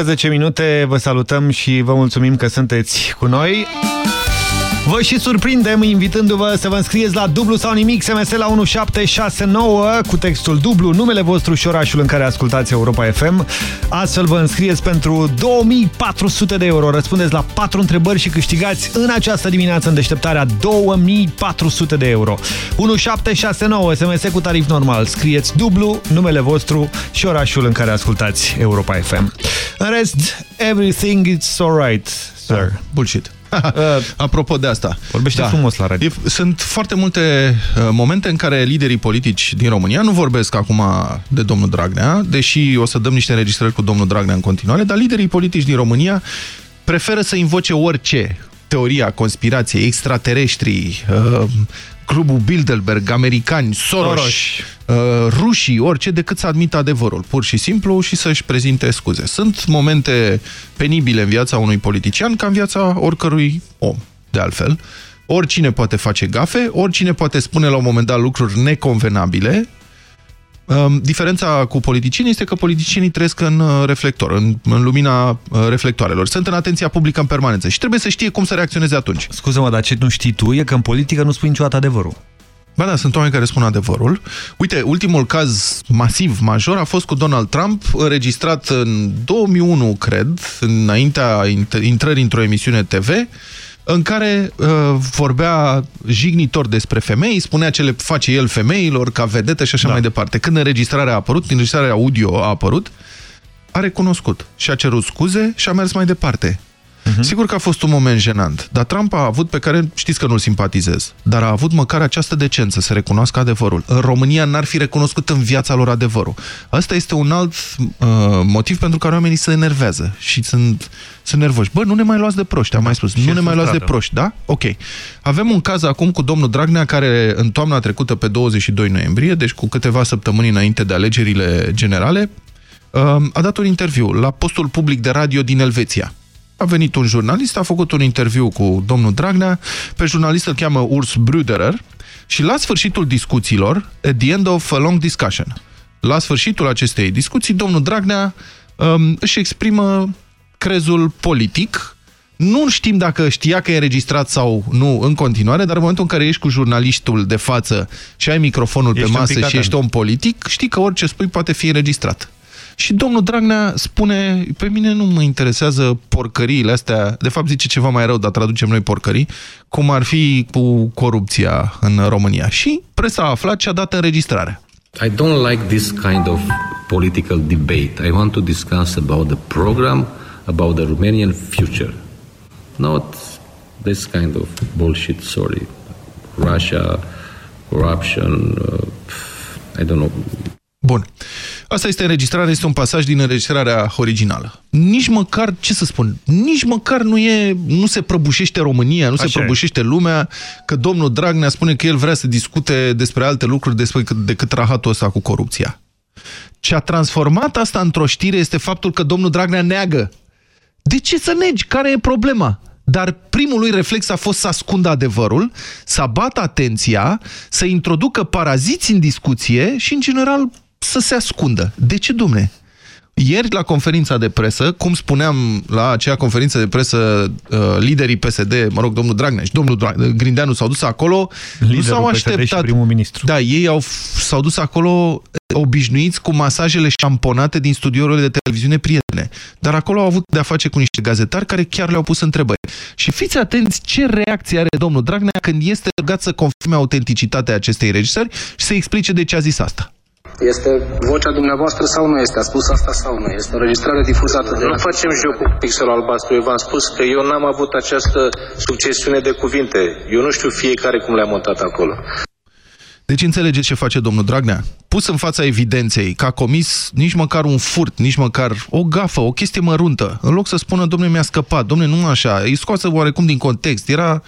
18 minute, vă salutăm și vă mulțumim că sunteți cu noi. Vă și surprindem invitându-vă să vă înscrieți la dublu sau nimic SMS la 1769 cu textul dublu, numele vostru și orașul în care ascultați Europa FM. Astfel vă înscrieți pentru 2400 de euro. Răspundeți la 4 întrebări și câștigați în această dimineață în deșteptarea 2400 de euro. 1769 SMS cu tarif normal. Scrieți dublu, numele vostru și orașul în care ascultați Europa FM. În rest, everything is alright, sir. Bullshit. [LAUGHS] Apropo de asta. Vorbește frumos la radio. E- Sunt foarte multe uh, momente în care liderii politici din România, nu vorbesc acum de domnul Dragnea, deși o să dăm niște înregistrări cu domnul Dragnea în continuare, dar liderii politici din România preferă să invoce orice teoria conspirației, extraterestri, uh, clubul Bilderberg, americani, Soros, Soros. Uh, rușii, orice, decât să admită adevărul, pur și simplu, și să-și prezinte scuze. Sunt momente penibile în viața unui politician, ca în viața oricărui om, de altfel. Oricine poate face gafe, oricine poate spune la un moment dat lucruri neconvenabile. Um, Diferența cu politicienii este că politicienii trăiesc în uh, reflector, în, în lumina uh, reflectoarelor. Sunt în atenția publică în permanență și trebuie să știe cum să reacționeze atunci. Scuze-mă, dar ce nu știi tu e că în politică nu spui niciodată adevărul. Ba da, sunt oameni care spun adevărul. Uite, ultimul caz masiv, major, a fost cu Donald Trump, înregistrat în 2001, cred, înaintea int- intrării într-o emisiune TV, în care uh, vorbea jignitor despre femei, spunea ce le face el femeilor, ca vedete și așa da. mai departe. Când înregistrarea a apărut, înregistrarea audio a apărut, a recunoscut și a cerut scuze și a mers mai departe. Uh-huh. Sigur că a fost un moment jenant, dar Trump a avut, pe care știți că nu-l simpatizez, dar a avut măcar această decență să recunoască adevărul. În România n-ar fi recunoscut în viața lor adevărul. Asta este un alt uh, motiv pentru care oamenii se enervează și sunt, sunt nervoși. Bă, nu ne mai luați de proști, am mai spus. Nu ne mai luați de proști, da? Ok. Avem un caz acum cu domnul Dragnea care în toamna trecută pe 22 noiembrie, deci cu câteva săptămâni înainte de alegerile generale, uh, a dat un interviu la postul public de radio din Elveția. A venit un jurnalist, a făcut un interviu cu domnul Dragnea, pe jurnalist îl cheamă Urs Brüderer și la sfârșitul discuțiilor, at the end of a long discussion, la sfârșitul acestei discuții, domnul Dragnea um, își exprimă crezul politic, nu știm dacă știa că e înregistrat sau nu în continuare, dar în momentul în care ești cu jurnalistul de față și ai microfonul Ești pe un masă pic și ești atent. om politic, știi că orice spui poate fi înregistrat. Și domnul Dragnea spune, pe mine nu mă interesează porcăriile astea, de fapt zice ceva mai rău, dar traducem noi porcării, cum ar fi cu corupția în România. Și presa a aflat și a dat înregistrarea. I don't like this kind of political debate. I want to discuss about the program, about the Romanian future, not this kind of bullshit. Sorry, Russia, corruption. Uh, I don't know. Bun. Asta este înregistrarea, este un pasaj din înregistrarea originală. Nici măcar, ce să spun, nici măcar nu, e, nu se prăbușește România, nu Așa se e. prăbușește lumea, că domnul Dragnea spune că el vrea să discute despre alte lucruri despre, decât rahatul ăsta cu corupția. Ce a transformat asta într-o știre este faptul că domnul Dragnea neagă. De ce să negi? Care e problema? Dar primul lui reflex a fost să ascundă adevărul, să abată atenția, să introducă paraziți în discuție și, în general, să se ascundă. De ce, dumne? Ieri, la conferința de presă, cum spuneam la acea conferință de presă, uh, liderii PSD, mă rog, domnul Dragnea și domnul Dra- Grindeanu s-au dus acolo, nu Liderul s-au PSD și așteptat. primul ministru. Da, ei au, s-au dus acolo obișnuiți cu masajele șamponate din studiourile de televiziune prietene. Dar acolo au avut de-a face cu niște gazetari care chiar le-au pus întrebări. Și fiți atenți ce reacție are domnul Dragnea când este rugat să confirme autenticitatea acestei registrări și să explice de ce a zis asta. Este vocea dumneavoastră sau nu este? A spus asta sau nu? Este o înregistrare difuzată de... Nu facem joc cu pixelul albastru. Eu v-am spus că eu n-am avut această succesiune de cuvinte. Eu nu știu fiecare cum le-a montat acolo. Deci înțelegeți ce face domnul Dragnea? Pus în fața evidenței că a comis nici măcar un furt, nici măcar o gafă, o chestie măruntă, în loc să spună, domnule, mi-a scăpat, domnule, nu așa, îi scoasă oarecum din context, era...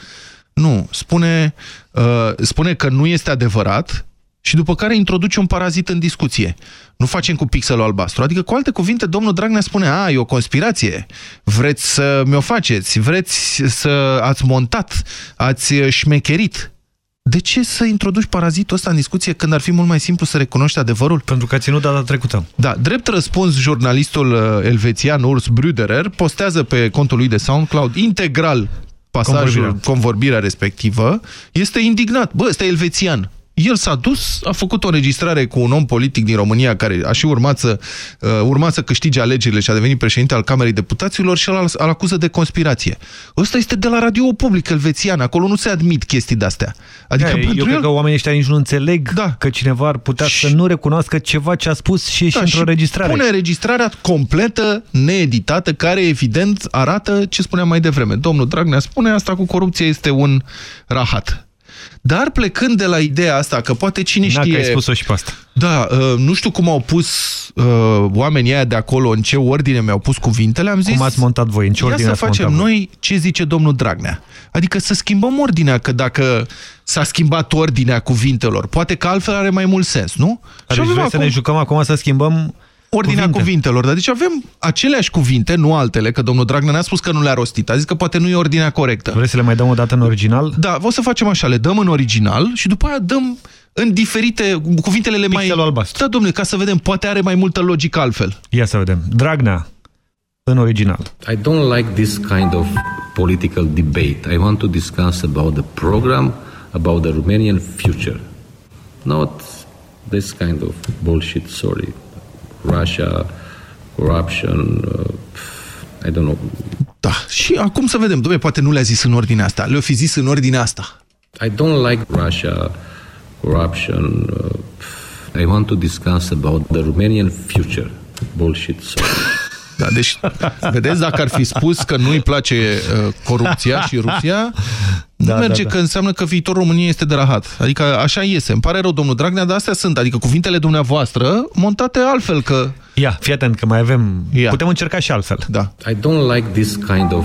Nu, spune, uh, spune că nu este adevărat și după care introduce un parazit în discuție. Nu facem cu pixelul albastru. Adică, cu alte cuvinte, domnul Dragnea spune, a, e o conspirație, vreți să mi-o faceți, vreți să ați montat, ați șmecherit. De ce să introduci parazitul ăsta în discuție când ar fi mult mai simplu să recunoști adevărul? Pentru că a ținut data trecută. Da, drept răspuns, jurnalistul uh, elvețian Urs Brüderer postează pe contul lui de SoundCloud integral pasajul, Convorbirea. convorbirea respectivă, este indignat. Bă, ăsta e elvețian. El s-a dus, a făcut o înregistrare cu un om politic din România care a și urmat să, uh, urma să câștige alegerile și a devenit președinte al Camerei Deputaților și îl, îl acuză de conspirație. Ăsta este de la radio public elvețian, acolo nu se admit chestii de-astea. Adică Da, pentru eu cred el... că oamenii ăștia nici nu înțeleg da. că cineva ar putea să nu recunoască ceva ce a spus și, și Da, într-o și registrare. Pune înregistrarea completă, needitată, care evident arată ce spuneam mai devreme. Domnul Dragnea spune asta cu corupție este un rahat. Dar plecând de la ideea asta, că poate cine Dacă știe... ai spus-o și pe asta. Da, uh, nu știu cum au pus uh, oamenii aia de acolo, în ce ordine mi-au pus cuvintele, am zis... Cum ați montat voi? În ce ordine Ia ați să facem montat voi? noi ce zice domnul Dragnea. Adică să schimbăm ordinea, că dacă s-a schimbat ordinea cuvintelor, poate că altfel are mai mult sens, nu? Deci avem vrei să ne jucăm acum să schimbăm Ordinea cuvinte. cuvintelor. Dar deci avem aceleași cuvinte, nu altele, că domnul Dragnea ne-a spus că nu le-a rostit. A zis că poate nu e ordinea corectă. Vreți să le mai dăm o dată în original? Da, o să facem așa, le dăm în original și după aia dăm în diferite, cuvintele le mai... Pixelul albastru. Da, domnule, ca să vedem, poate are mai multă logică altfel. Ia să vedem. Dragnea, în original. I don't like this kind of political debate. I want to discuss about the program, about the Romanian future, not this kind of bullshit. Sorry, Russia, corruption. Uh, I don't know. Da, și acum să vedem, domnule, poate nu le-a zis în ordinea asta, le-o fi zis în ordinea asta. I don't like Russia, corruption. Uh, I want to discuss about the Romanian future. Bullshit. Sorry. Da, deci, vedeți, dacă ar fi spus că nu-i place uh, corupția și Rusia, Da, nu merge da, da. că înseamnă că viitorul României este de rahat. Adică așa iese. Îmi pare rău, domnul Dragnea, dar astea sunt. Adică cuvintele dumneavoastră montate altfel, că... Ia, fii atent că mai avem... Ia. Putem încerca și altfel. Da. I don't like this kind of,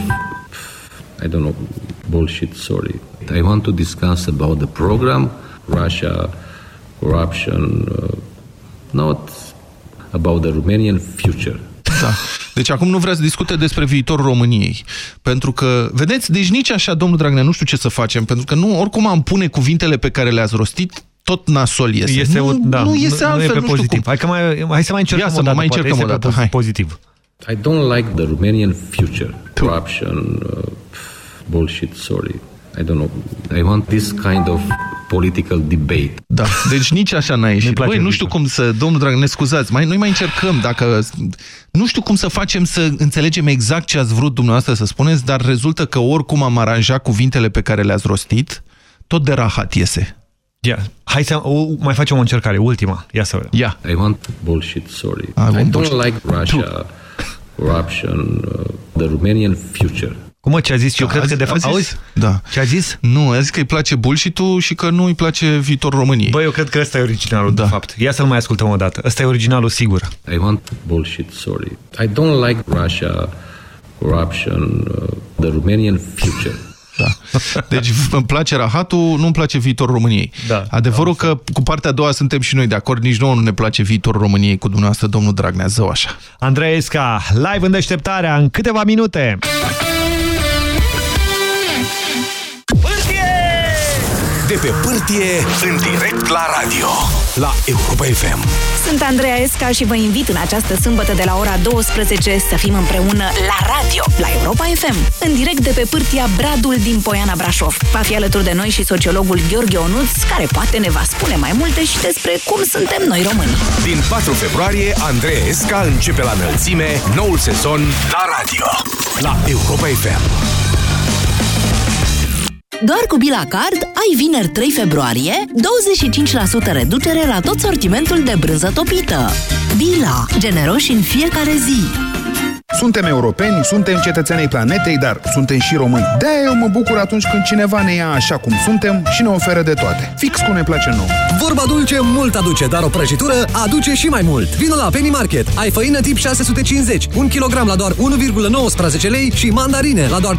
I don't know, bullshit. Sorry. I want to discuss about the program, Russia, corruption, uh, not about the Romanian future. Da. Deci acum nu vrea să discute despre viitorul României. Pentru că, vedeți, deci nici așa, domnul Dragnea, nu știu ce să facem, pentru că nu, oricum am pune cuvintele pe care le-ați rostit, tot nasol iese. Iese, nu, da, nu iese nu, altfel, nu e pe nu știu pozitiv. cum. Hai, că mai, hai să mai încercăm Ia să o dată. mai poate încercăm o iese pe dată, hai. pozitiv. I don't like the Romanian future, corruption, uh, bullshit. Sorry. I don't know. I want this kind of political debate. Da, deci nici așa n-a ieșit. place Băi, nu știu cum să... Domnul Dragnea, ne scuzați, mai, noi mai încercăm dacă... Nu știu cum să facem să înțelegem exact ce ați vrut dumneavoastră să spuneți, dar rezultă că oricum am aranjat cuvintele pe care le-ați rostit, tot de rahat iese. Ia, hai să o, mai facem o încercare, ultima. Ia să vedem. Ia. I want bullshit. Sorry. I want I don't bullshit. like Russia, corruption, uh, the Romanian future. Cum mă, ce a zis? Eu Da, cred a că de zis- fapt... a zis- Auzi? Da. Ce a zis? Nu, a zis că îi place bullshit și că nu îi place viitorul României. Băi, eu cred că ăsta e originalul, da. de fapt. Ia să-l mai ascultăm o dată. Ăsta e originalul, sigur. I want bullshit, sorry. I don't like Russia, corruption, uh, the Romanian future. Da. Deci îmi place rahatul, nu îmi place viitorul României. Da, Adevărul că cu partea a doua suntem și noi de acord, nici nouă nu ne place viitorul României cu dumneavoastră, domnul Dragnea, zău așa. Andrei Esca, live în deșteptarea, în câteva minute. De pe pârtie, în direct la radio, la Europa FM. Sunt Andreea Esca și vă invit în această sâmbătă de la ora 12 să fim împreună la radio, la Europa FM, în direct de pe pârtia Bradul din Poiana Brașov. Va fi alături de noi și sociologul Gheorghe Onuț, care poate ne va spune mai multe și despre cum suntem noi români. Din 4 februarie, Andrei Esca începe la înălțime noul sezon la radio, la Europa FM. Doar cu Bila Card ai vineri 3 februarie 25% reducere la tot sortimentul de brânză topită. Bila. Generoși în fiecare zi. Suntem europeni, suntem cetățenii planetei, dar suntem și români. de eu mă bucur atunci când cineva ne ia așa cum suntem și ne oferă de toate. Fix cum ne place nouă. Vorba dulce mult aduce, dar o prăjitură aduce și mai mult. Vino la Penny Market. Ai făină tip 650, 1 kg la doar 1,19 lei și mandarine la doar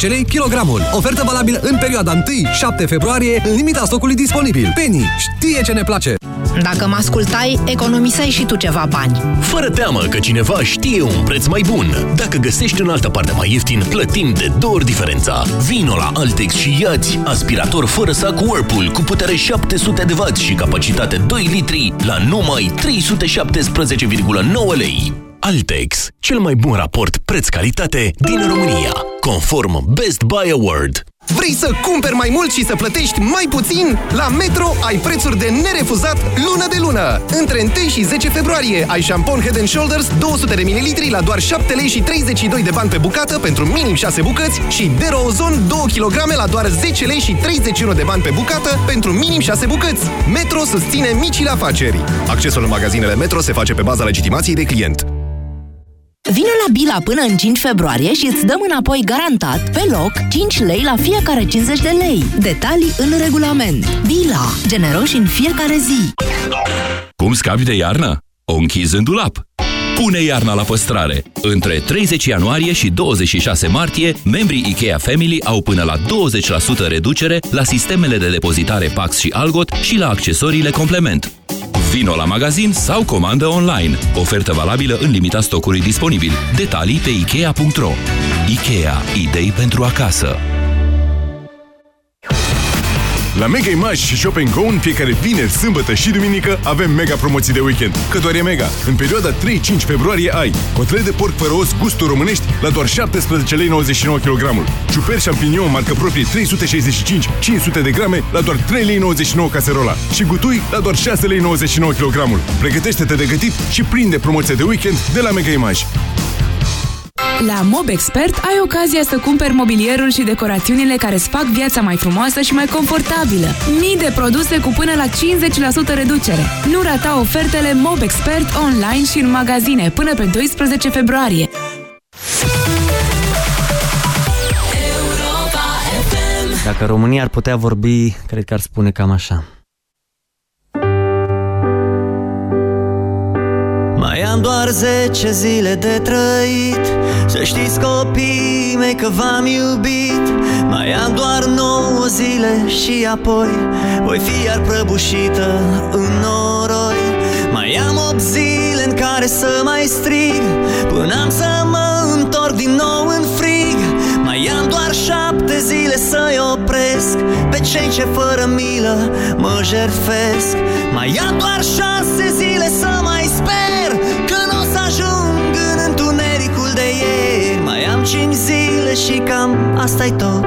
3,19 lei kilogramul. Ofertă valabilă în perioada 1-7 februarie, în limita stocului disponibil. Penny știe ce ne place. Dacă mă ascultai, economiseai și tu ceva bani. Fără teamă că cineva știe un preț mai bun. Dacă găsești în altă parte mai ieftin, plătim de două ori diferența. Vino la Altex și iați aspirator fără sac Whirlpool cu putere 700 de W și capacitate 2 litri la numai 317,9 lei. Altex, cel mai bun raport preț-calitate din România, conform Best Buy Award. Vrei să cumperi mai mult și să plătești mai puțin? La Metro ai prețuri de nerefuzat lună de lună. Între 1 și 10 februarie ai șampon Head and Shoulders 200 de ml la doar 7 lei și 32 de bani pe bucată pentru minim 6 bucăți și Derozon 2 kg la doar 10 lei și 31 de bani pe bucată pentru minim 6 bucăți. Metro susține micile afaceri. Accesul în magazinele Metro se face pe baza legitimației de client. Vino la Bila până în 5 februarie și îți dăm înapoi garantat, pe loc, 5 lei la fiecare 50 de lei. Detalii în regulament. Bila. Generoși în fiecare zi. Cum scapi de iarnă? O închizi în dulap. Pune iarna la păstrare! Între 30 ianuarie și 26 martie, membrii IKEA Family au până la 20% reducere la sistemele de depozitare Pax și Algot și la accesoriile complement. Vino la magazin sau comandă online. Ofertă valabilă în limita stocului disponibil. Detalii pe Ikea.ro Ikea. Idei pentru acasă. La Mega Image și Shop Go în fiecare vineri, sâmbătă și duminică avem mega promoții de weekend. Că doar e mega. În perioada 3-5 februarie ai cotlet de porc fără os gustul românești la doar 17 lei 99 kg. Ciuper champignon marcă proprie 365 500 de grame la doar 3 lei 99 caserola. Și gutui la doar 6 lei 99 kg. Pregătește-te de gătit și prinde promoția de weekend de la Mega Image. La MobExpert ai ocazia să cumperi mobilierul și decorațiunile care îți fac viața mai frumoasă și mai confortabilă. Mii de produse cu până la 50% reducere. Nu rata ofertele MobExpert online și în magazine până pe 12 februarie. Dacă România ar putea vorbi, cred că ar spune cam așa. Mai am doar 10 zile de trăit. Să știți copiii mei că v-am iubit. Mai am doar 9 zile și apoi Voi fi iar prăbușită în noroi. Mai am 8 zile în care să mai strig Până am să mă întorc din nou în frig. Mai am doar 7 zile să-i opresc Pe cei ce fără milă mă jertfesc. Mai am doar 6 zile ieri Mai am 5 zile și cam asta-i tot.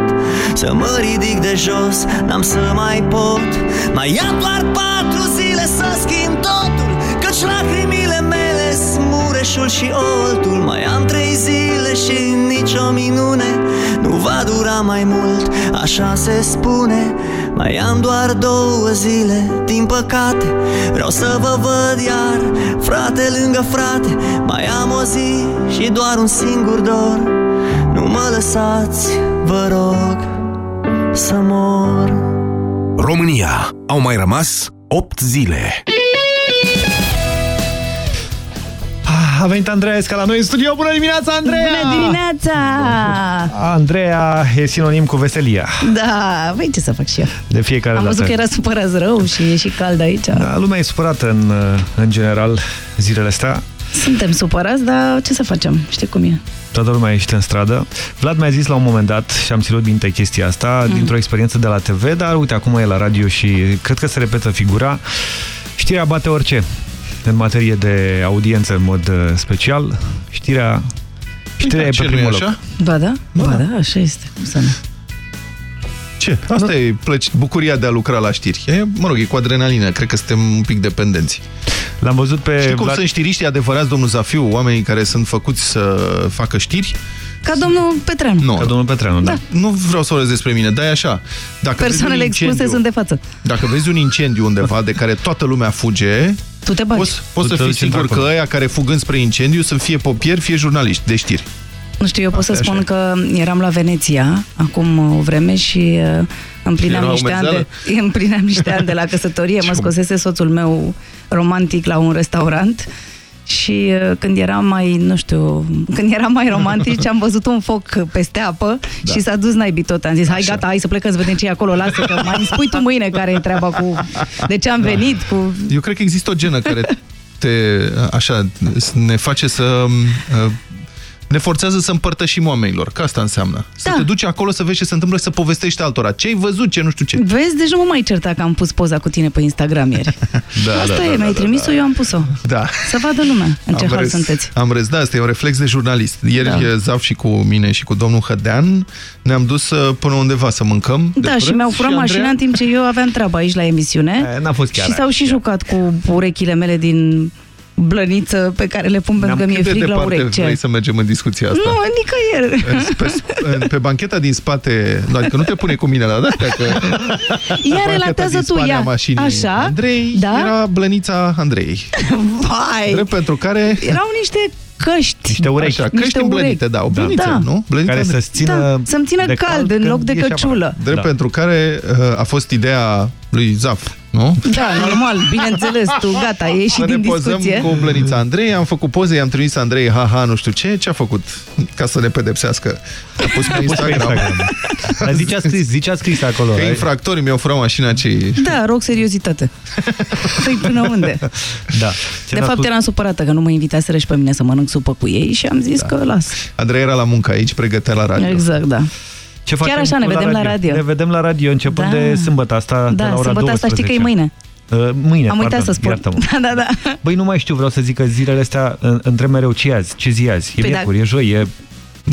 Să mă ridic de jos, n-am să mai pot. Mai am doar 4 zile să schimb totul Căci lacrimile mele smureșul și oltul Mai am 3 zile și nicio minune Nu va dura mai mult, așa se spune Mai am doar două zile, din păcate Vreau să vă văd iar, frate lângă frate Mai am o zi și doar un singur dor Nu mă lăsați, vă rog, să mor România. Au mai rămas 8 zile. A venit Andreea Esca la noi în studio. Bună dimineața, Andreea! Bună dimineața! Andreea e sinonim cu veselia. Da, voi ce să fac și eu? De fiecare Am dată. văzut că era supărat rău și e și cald aici. Da, lumea e supărată în, în general zilele astea. Suntem supărați, dar ce să facem? Știi cum e? Toată lumea ieșit în stradă. Vlad mi-a zis la un moment dat, și am ținut minte chestia asta, Mm. dintr-o experiență de la TV, dar uite, acum e la radio și cred că se repetă figura. Știrea bate orice în materie de audiență în mod uh, special. Știrea, știrea e ce, pe nu-i primul așa? loc. Ba da? Ba da, așa este. Cum să nu? Ce? Asta e plăci, bucuria de a lucra la știri. E, mă rog, e cu adrenalină. Cred că suntem un pic dependenți. L-am văzut pe Știi cum Vlad- sunt știriștii adevărați, domnul Zafiu, oamenii care sunt făcuți să facă știri? Ca domnul Petreanu. Nu. Ca domnul Petreanu, da. Nu vreau să vorbesc despre mine, dar e așa. Dacă vezi Persoanele un expuse incendiu- sunt de față. Dacă vezi un incendiu undeva de care toată lumea fuge, Tu te bagi. poți, poți Tu să te fii duci sigur într-acolo. că ăia care fug înspre incendiu sunt fie popieri, fie jurnaliști de știri. Nu știu, eu pot să Asta e spun așa. că eram la Veneția acum o vreme și uh, împlineam Era niște, ani de, umezeală? [LAUGHS] împlineam niște ani de la căsătorie. Mă scosese soțul meu romantic la un restaurant și uh, când eram mai, nu știu, când eram mai romantici am văzut un foc peste apă Da. și s-a dus naibii tot. Am zis, hai gata, hai să plecăm să vedem ce e acolo, lasă că mai îmi spui tu mâine care e treaba cu de ce am Da. venit, cu Eu cred că există o genă care te, așa, ne face să... uh, Ne forțează să împărtășim oamenilor, că asta înseamnă. Să Da. te duci acolo să vezi ce se întâmplă și să povestești altora. Ce ai văzut, ce nu știu ce. Vezi, deci nu mă mai certa că am pus poza cu tine pe Instagram ieri. [LAUGHS] Da, Asta da, e, da, mi-ai da, trimis-o, da. eu am pus-o. Da. Să vadă lumea în ce Am hal râs, sunteți. Am râs, da, asta e un reflex de jurnalist. Ieri Da. da. Zaf și cu mine și cu domnul Hădean ne-am dus uh, până undeva să mâncăm. de Da, și prânz mi-au furat Andreea- mașina în timp ce eu aveam treabă aici la emisiune. [LAUGHS] E, N-a fost chiar și s-au și jucat cu urechile mele din blăniță pe care le pun pentru că mi-e Cât de frig la departe urechi. vrei Ce? să mergem în discuția asta? Nu, nicăieri. Pe, pe, pe bancheta din spate, nu, adică nu te pune cu mine la astea, că Ia bancheta relatează din tu, spate a ia. mașinii Așa? Andrei Da? era blănița Andrei. Vai! Drept pentru care... Erau niște căști. Niște urechi. Așa, căști îmblănite, da, o blăniță, Da. nu? Blănița Care Andrei. să-ți țină Da, să-mi țină de cald, în când loc de ieși căciulă. afară. Drept Da. pentru care uh, a fost ideea lui Zaf, nu? Da, normal, bineînțeles, tu gata, ieși Să ne din pozăm discuție. cu blănița Andrei, am făcut poze, i-am trimis Andrei, haha, nu știu ce, ce a făcut ca să ne pedepsească? A pus pe Pus pe Instagram. Instagram. Dar zice a scris, zice a scris acolo. Că ai- infractorii mi-au furat mașina cei... Da, rog seriozitate. Păi până unde? Da. Ce De n-a fapt, spus- eram supărată că nu mă invitaseră și pe mine să mănânc supă cu ei și am zis Da. că las. Andrei era la muncă aici, pregătea la radio. Exact, da. Ce Chiar facem așa, ne cu vedem la radio. Ne vedem la radio începând Da. de sâmbătă asta, de Da, la ora sâmbătă asta știi că e 12. mâine. Uh, mâine, Am uitat pardon, să spun. iartă-mă. [LAUGHS] Da, da, da. Băi, nu mai știu, vreau să zic că zilele astea în- întreb mereu ce e azi, ce zi e azi. E Păi miercuri, da. e joi, e...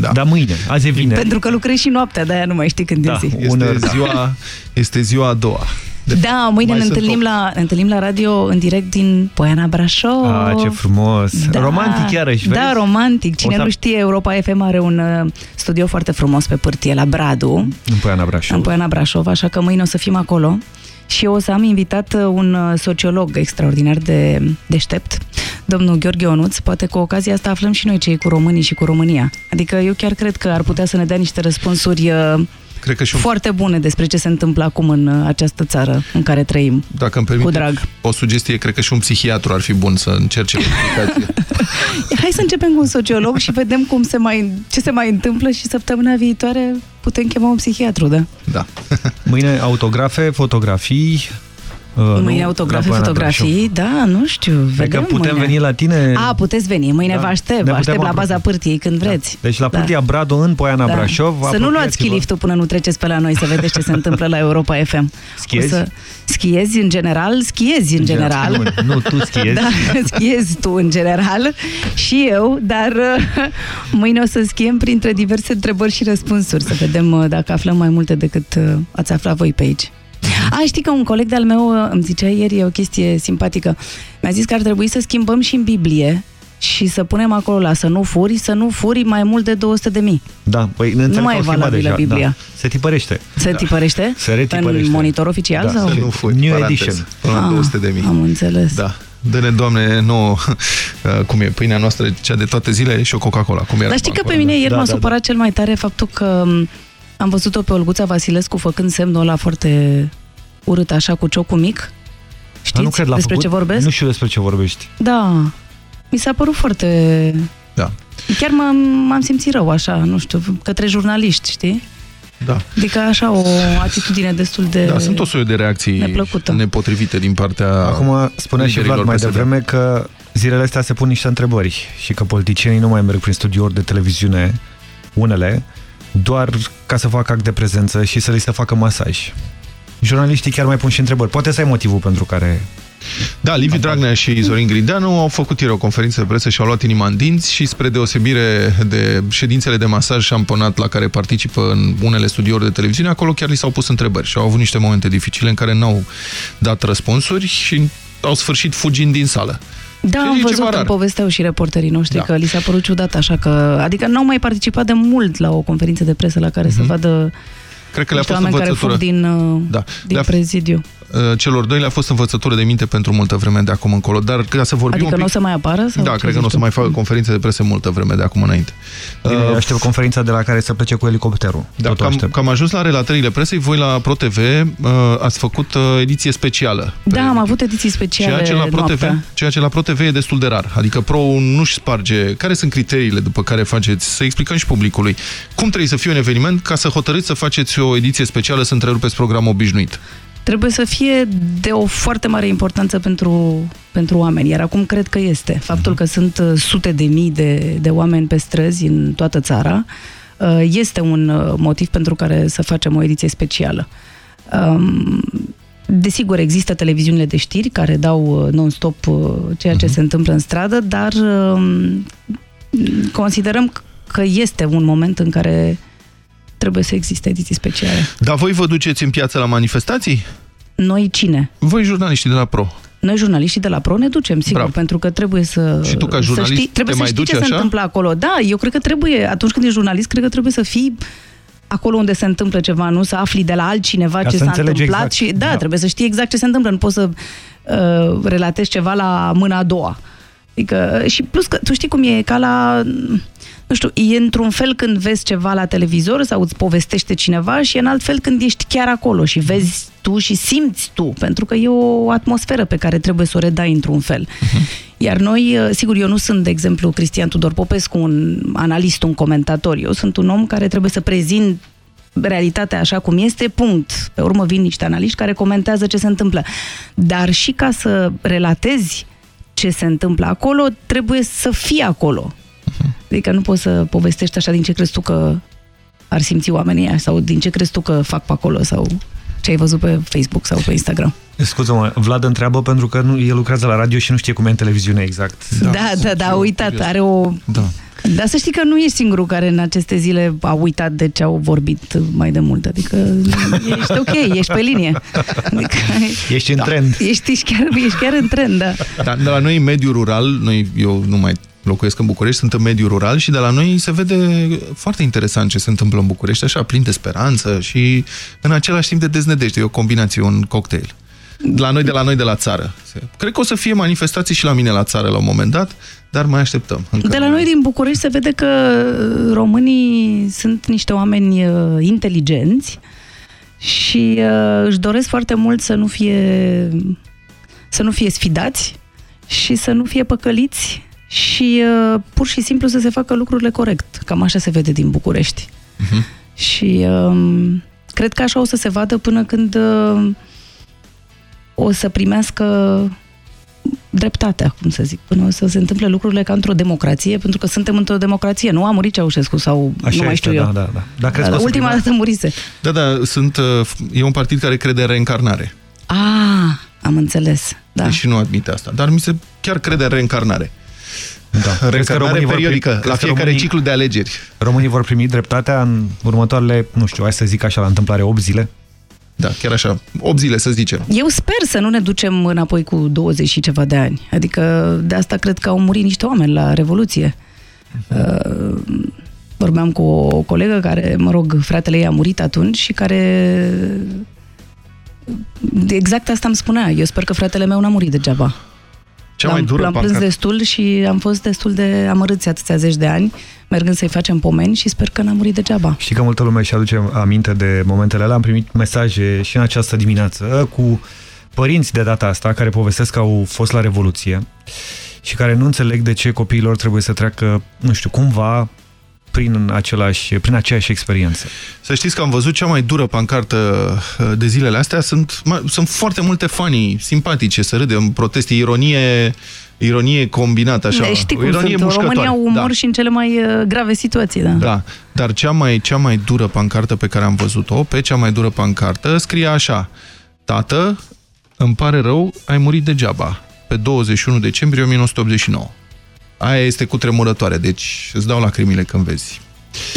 Da. Dar mâine, azi e vineri. Pentru că lucrezi și noaptea, de-aia nu mai știi când Da. e zi. Este, Uneori, da. ziua, este ziua a doua. De Da, mâine mai ne sunt întâlnim opt. la, ne întâlnim la radio în direct din Poiana Brașov. Ah, ce frumos. Da. Romantic iarăși, vezi? Da, romantic. Cine O să- nu știe, Europa FM are un uh, studio foarte frumos pe pârtie la Bradu, În Poiana Brașov. în Poiana Brașov, așa că mâine o să fim acolo. Și eu o să am invitat uh, un uh, sociolog extraordinar de deștept, domnul Gheorghe Onuț. Poate cu ocazia asta aflăm și noi ce e cu românii și cu România. Adică eu chiar cred că ar putea să ne dea niște răspunsuri uh, Cred că și un, foarte bune despre ce se întâmplă acum în uh, această țară în care trăim. dacă îmi permite, Cu drag. o sugestie, cred că și un psihiatru ar fi bun să încerce o explicație. [LAUGHS] Hai să începem cu un sociolog și vedem cum se mai, ce se mai întâmplă și săptămâna viitoare putem chema un psihiatru, da? Da. [LAUGHS] Mâine autografe, fotografii. Uh, Mâine nu? autografe, La Poiana fotografii, da, nu știu, Brașov. vedem Adică putem mâine. veni la tine... A, puteți veni, mâine Da. vă aștept, Ne vă putem aștept la apropia. baza pârtiei când vreți. Deci la Da. Pârtia Bradu, în Poiana Da. Brașov. Să nu luați apropiați-vă. chiliftul până nu treceți pe la noi să vedeți ce se întâmplă la Europa FM. Schiezi? O să... Schiezi în general, schiezi în general. Nu, nu, tu schiezi. [LAUGHS] Da, schiezi tu în general și eu, dar uh, mâine o să schiem printre diverse întrebări și răspunsuri, să vedem uh, dacă aflăm mai multe decât uh, ați aflat voi pe aici. A, știi că un coleg de-al meu uh, îmi zicea ieri o chestie simpatică. Mi-a zis că ar trebui să schimbăm și în Biblie și să punem acolo la să nu furi, să nu furi mai mult de 200 de mii. Da, păi ne înțeleg mai că e au schimbat valabilă deja. Biblia. Da. Se tipărește. Se Da. tipărește? Se retipărește. În monitor oficial? Da, sau? Să nu furi, New paranteză, edition. Până la Ah, 200 de mii. Am înțeles. Da. Dă-ne, Doamne, nouă, [LAUGHS] uh, cum e, pâinea noastră, cea de toate zilele și o Coca-Cola. Cum era Dar știi că acolo, pe mine da. ieri Da, m-a da, supărat cel mai tare faptul că m, am văzut-o pe Olguța Vasilescu făcând semnul ăla foarte urât, așa, cu ciocul mic. Știți Dar nu cred, l-a despre făcut? ce vorbesc? Nu știu despre ce vorbești. Da. Mi s-a părut foarte... Da. Chiar m-am, m-am simțit rău, așa, nu știu, către jurnaliști, știi? Da. Adică așa o atitudine destul de... Da, sunt o soiu de reacții Neplăcută. nepotrivite din partea Acum spunea și liderilor Vlad mai PSD. devreme că zilele astea se pun niște întrebări și că politicienii nu mai merg prin studiouri de televiziune, unele, doar ca să facă act de prezență și să li se facă masaj. Jurnaliștii chiar mai pun și întrebări. Poate să ai motivul pentru care... Da, Liviu Dragnea și Zorin Grindeanu au făcut ieri o conferință de presă și au luat inima în dinți și spre deosebire de ședințele de masaj șamponat la care participă în unele studiouri de televiziune, acolo chiar li s-au pus întrebări și au avut niște momente dificile în care n-au dat răspunsuri și au sfârșit fugind din sală. Da, Și am e ceva văzut, rar. îmi povesteau și reporterii noștri Da. că li s-a părut ciudat așa că... Adică n-au mai participat de mult la o conferință de presă la care să vadă Cred că le-a niște fost oameni care fug învățătură. din, uh, Da. din Le-a- prezidiu. Uh, Celor doi le-a fost învățătură de minte pentru multă vreme de acum încolo, dar ca să vorbim Adică un nu o pic... să mai apară? Sau Da, ce cred că zici nu o să tu? mai facă conferințe de presă multă vreme de acum înainte. Bine, Uh, aștept conferința de la care să plece cu elicopterul. Da, Tot o cam, aștept. cam ajuns la relatările presei. Voi la ProTV uh, ați făcut uh, ediție specială. Da, am avut ediții speciale Ceea ce, la ProTV, noaptea. ceea ce la ProTV e destul de rar. Adică Pro nu-și sparge. Care sunt criteriile după care faceți? Să explicăm și publicului. Cum trebuie să fie un eveniment ca să hotărâți să faceți o ediție specială, să întrerupeți program obișnuit? Trebuie să fie de o foarte mare importanță pentru, pentru oameni, iar acum cred că este. Faptul că sunt uh, sute de mii de, de oameni pe străzi în toată țara uh, este un uh, motiv pentru care să facem o ediție specială. Um, Desigur, există televiziunile de știri care dau uh, non-stop uh, ceea ce se întâmplă în stradă, dar um, considerăm că este un moment în care trebuie să existe ediții speciale. Dar voi vă duceți în piață la manifestații? Noi cine? Voi jurnaliștii de la Pro. Noi, jurnaliștii de la PRO, ne ducem, sigur, Bravo. pentru că trebuie să... Și tu, ca să jurnalist, știi, trebuie te să mai știi duci ce se așa? întâmplă acolo. Da, eu cred că trebuie, atunci când ești jurnalist, cred că trebuie să fii acolo unde se întâmplă ceva, nu să afli de la altcineva Ca ce să s-a înțelegi întâmplat exact. și da, Da. trebuie să știi exact ce se întâmplă, nu poți să uh, relatezi ceva la mâna a doua. Adică, și plus că tu știi cum e, e ca la nu știu, e într-un fel când vezi ceva la televizor sau îți povestește cineva și e în alt fel când ești chiar acolo și vezi tu și simți tu, pentru că e o atmosferă pe care trebuie să o redai într-un fel. Iar noi, uh, sigur, eu nu sunt, de exemplu, Cristian Tudor Popescu, un analist, un comentator. Eu sunt un om care trebuie să prezint realitatea așa cum este, punct. Pe urmă vin niște analiști care comentează ce se întâmplă. Dar și ca să relatezi ce se întâmplă acolo, trebuie să fii acolo. Adică nu poți să povestești așa din ce crezi tu că ar simți oamenii ăia sau din ce crezi tu că fac pe acolo sau ce ai văzut pe Facebook sau pe Instagram. Scuză-mă, Vlad întreabă pentru că nu, el lucrează la radio și nu știe cum e în televiziune exact. Da, da, da, da a uitat, are o... Da. Dar să știi că nu ești singurul care în aceste zile a uitat de ce au vorbit mai de mult. Adică ești ok, ești pe linie. Adică, [LAUGHS] Ești în trend. Ești, ești, chiar, ești chiar în trend, da. Da, de la noi în mediul rural, noi, eu nu mai locuiesc în București, sunt în mediul rural și de la noi se vede foarte interesant ce se întâmplă în București, așa plin de speranță și în același timp de deznădejde. E o combinație, un cocktail. De la noi, de la noi, de la țară. Cred că o să fie manifestații și la mine la țară la un moment dat, dar mai așteptăm. Încă De la noi din București se vede că românii sunt niște oameni uh, inteligenți și uh, își doresc foarte mult să nu fie să nu fie sfidați și să nu fie păcăliți și uh, pur și simplu să se facă lucrurile corect. Cam așa se vede din București. Și uh, cred că așa o să se vadă până când uh, o să primească dreptatea, cum să zic, până o să se întâmple lucrurile ca într-o democrație, pentru că suntem într-o democrație. Nu a murit Ceaușescu sau Așa nu mai este, știu eu. da, da, da. Dar crezi că o să ultima prima- dată murise. Da, da, sunt, uh, e un partid care crede în reîncarnare. Ah, am înțeles. Da. Deși nu admite asta. Dar mi se chiar crede în reîncarnare. Da. Crezi că Reîncarnare românii vor periodică, primi- la crezi că fiecare românii- ciclu de alegeri. Românii vor primi dreptatea în următoarele, nu știu, hai să zic așa, la întâmplare 8 zile? Da, chiar așa, 8 zile să zicem. Eu sper să nu ne ducem înapoi cu 20 și ceva de ani. Adică de asta cred că au murit niște oameni la Revoluție. Uh, vorbeam cu o colegă care, mă rog, fratele ei a murit atunci și care exact asta îmi spunea. Eu sper că fratele meu n-a murit degeaba. Cea mai L-am- dură L-am plâns pancartă. destul și am fost destul de amărâți atâția zeci de ani, mergând să-i facem pomeni și sper că n-am murit degeaba. Știi că multă lume își aduce aminte de momentele alea. Am primit mesaje și în această dimineață cu părinți de data asta care povestesc că au fost la Revoluție și care nu înțeleg de ce copiilor trebuie să treacă, nu știu, cumva prin, același, prin aceeași experiență. Să știți că am văzut cea mai dură pancartă uh, de zilele astea. Sunt, ma- sunt foarte multe fanii simpatice să râdem, proteste, ironie, ironie combinată, așa. Ne știi o cum ironie sunt, în mușcătoare. România umor da. și în cele mai uh, grave situații, da. Da, dar cea mai, cea mai dură pancartă pe care am văzut-o, pe cea mai dură pancartă, scrie așa Tată, îmi pare rău, ai murit degeaba, pe 21 decembrie 1989. Aia este cu tremurătoare, deci îți dau lacrimile când vezi.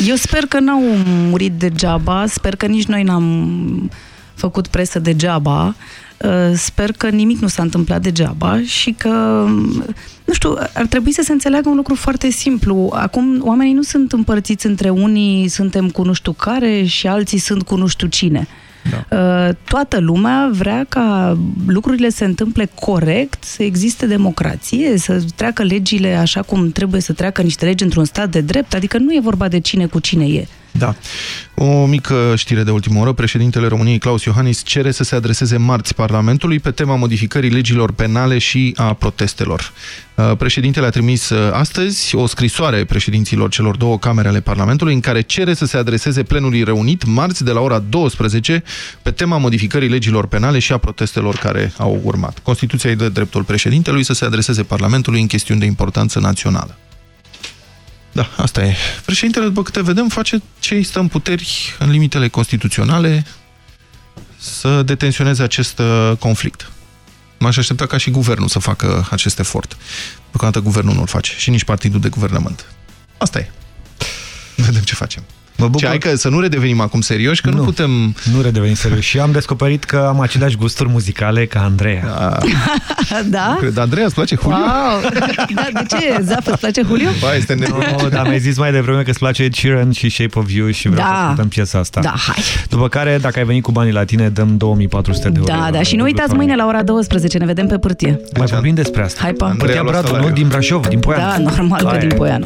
Eu sper că n-au murit degeaba, sper că nici noi n-am făcut presă degeaba, uh, sper că nimic nu s-a întâmplat degeaba și că, nu știu, ar trebui să se înțeleagă un lucru foarte simplu. Acum, oamenii nu sunt împărțiți între unii suntem cu nu știu care și alții sunt cu nu știu cine. Da. Toată lumea vrea ca lucrurile se întâmple corect, să existe democrație, să treacă legile așa cum trebuie să treacă niște legi într-un stat de drept, adică nu e vorba de cine cu cine e. Da. O mică știre de ultimă oră. Președintele României, Claus Iohannis, cere să se adreseze marți Parlamentului pe tema modificării legilor penale și a protestelor. Uh, Președintele a trimis uh, astăzi o scrisoare președinților celor două camere ale Parlamentului în care cere să se adreseze plenului reunit marți de la ora 12 pe tema modificării legilor penale și a protestelor care au urmat. Constituția îi dă dreptul președintelui să se adreseze Parlamentului în chestiuni de importanță națională. Da, asta e. Președintele, după câte vedem, face ce îi stă în puteri în limitele constituționale să detenționeze acest uh, conflict. M-aș aștepta ca și guvernul să facă acest efort. Deocamdată guvernul nu-l face și nici partidul de guvernământ. Asta e. Vedem ce facem. Mă bucur. Ce, hai că să nu redevenim acum serioși, că nu, nu putem... Nu redevenim serios. Și am descoperit că am aceleași gusturi muzicale ca Andreea. da? [LAUGHS] Cred, Andreea, îți place Julio? Wow! Da, de ce? Zaf, îți place Julio? Ba, este nebun. No, dar mi-ai zis mai devreme că îți place Ed Sheeran și Shape of You și vreau Da. să ascultăm piesa asta. Da, hai. După care, dacă ai venit cu banii la tine, dăm 2400 de euro. Da, da, și nu uitați mâine la ora 12, ne vedem pe pârtie. Mai vorbim despre asta. Hai, pa! Pârtia Bradu, nu? Din Brașov, din Poiana. Da, normal că Hai. din Poiana.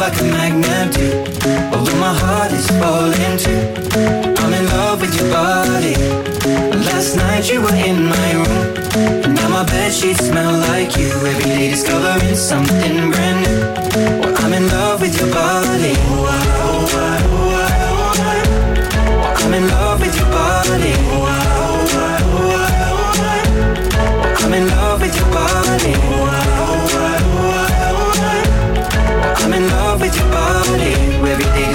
like a magnet do. Although my heart is falling too. I'm in love with your body. Last night you were in my room. And now my bedsheets smell like you. Every day discovering something brand new. Well, I'm in love with your body. I'm in love with your body. I'm in love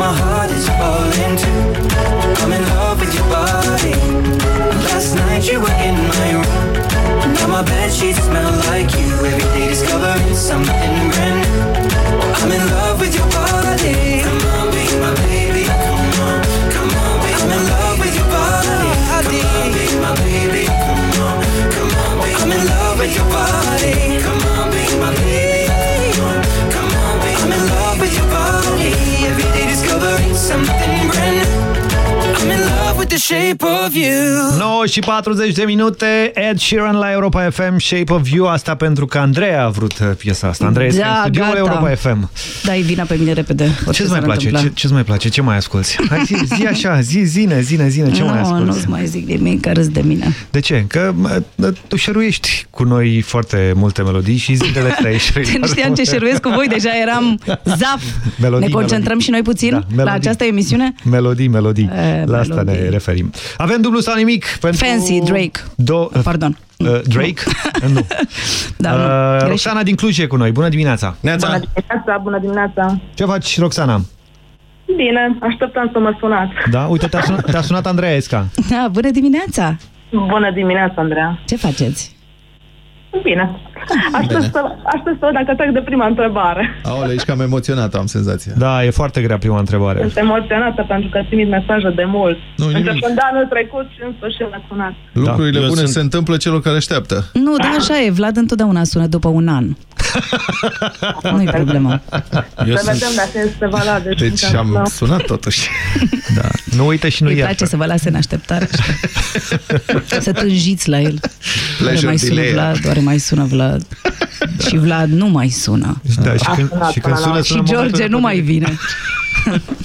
My heart is falling too. I'm in love with your body. Last night you were in my room. Now my bed sheets smell like you. Every day discovering something brand new. I'm in love with your body. Come on, be my baby. I'm in love with the shape of you. 9 și 40 de minute, Ed Sheeran la Europa FM, Shape of You, asta pentru că Andreea a vrut uh, piesa asta. Andreea este Da, în studioul gata. Europa FM. Dai vina pe mine repede. orice Ce-ți mai s-ar place? întâmpla. Ce, ce-ți mai place? Ce mai asculti? Hai zi, zi așa, zi, zine, zine, zine, ce mai Nu, asculti? nu-ți mai zic nimic, că râzi de mine. De ce? Că mă, tu șeruiești cu noi foarte multe melodii și zilele astea ești Nu știam ce șeruiesc cu voi, deja eram zaf. Melodii, ne concentrăm melodii. și noi puțin Da, la melodii. această emisiune? Melodii, melodii. E, La asta melodii. ne referim. Avem dublu sau nimic pentru... Fancy, Drake. Do... Pardon. Uh, Drake? [LAUGHS] nu. Da, nu. Uh, Greșit. Roxana din Cluj e cu noi. Bună dimineața! Bună dimineața, bună dimineața. Ce faci, Roxana? Bine, așteptam să mă sunați. Da? Uite, te-a sunat, te sunat Andreea Esca. Da, bună dimineața! Bună dimineața, Andreea. Ce faceți? Bine. Aștept să, aștept să văd dacă trec de prima întrebare. Aole, ești cam emoționată, am senzația. Da, e foarte grea prima întrebare. Sunt emoționată pentru că trimit mesaje de mult. Nu, nimic. Începând de anul trecut și în sfârșit mă sunați. Lucrurile Da, eu bune sunt- se întâmplă celor care așteaptă. Nu, da, așa e. Vlad întotdeauna sună după un an. [LAUGHS] Nu-i problemă. Eu să sunt- vedem dacă este valabil. Deci am sunat totuși. [LAUGHS] Da. Nu uite și nu Îi iartă. place să vă lase în așteptare. [LAUGHS] să tânjiți la el. Oare Pleasure mai sună delay. Vlad, oare mai sună Vlad. [LAUGHS] Și Vlad nu mai sună. Da, și când, și când sună, sună Și în momentul George nu mai vine. [LAUGHS]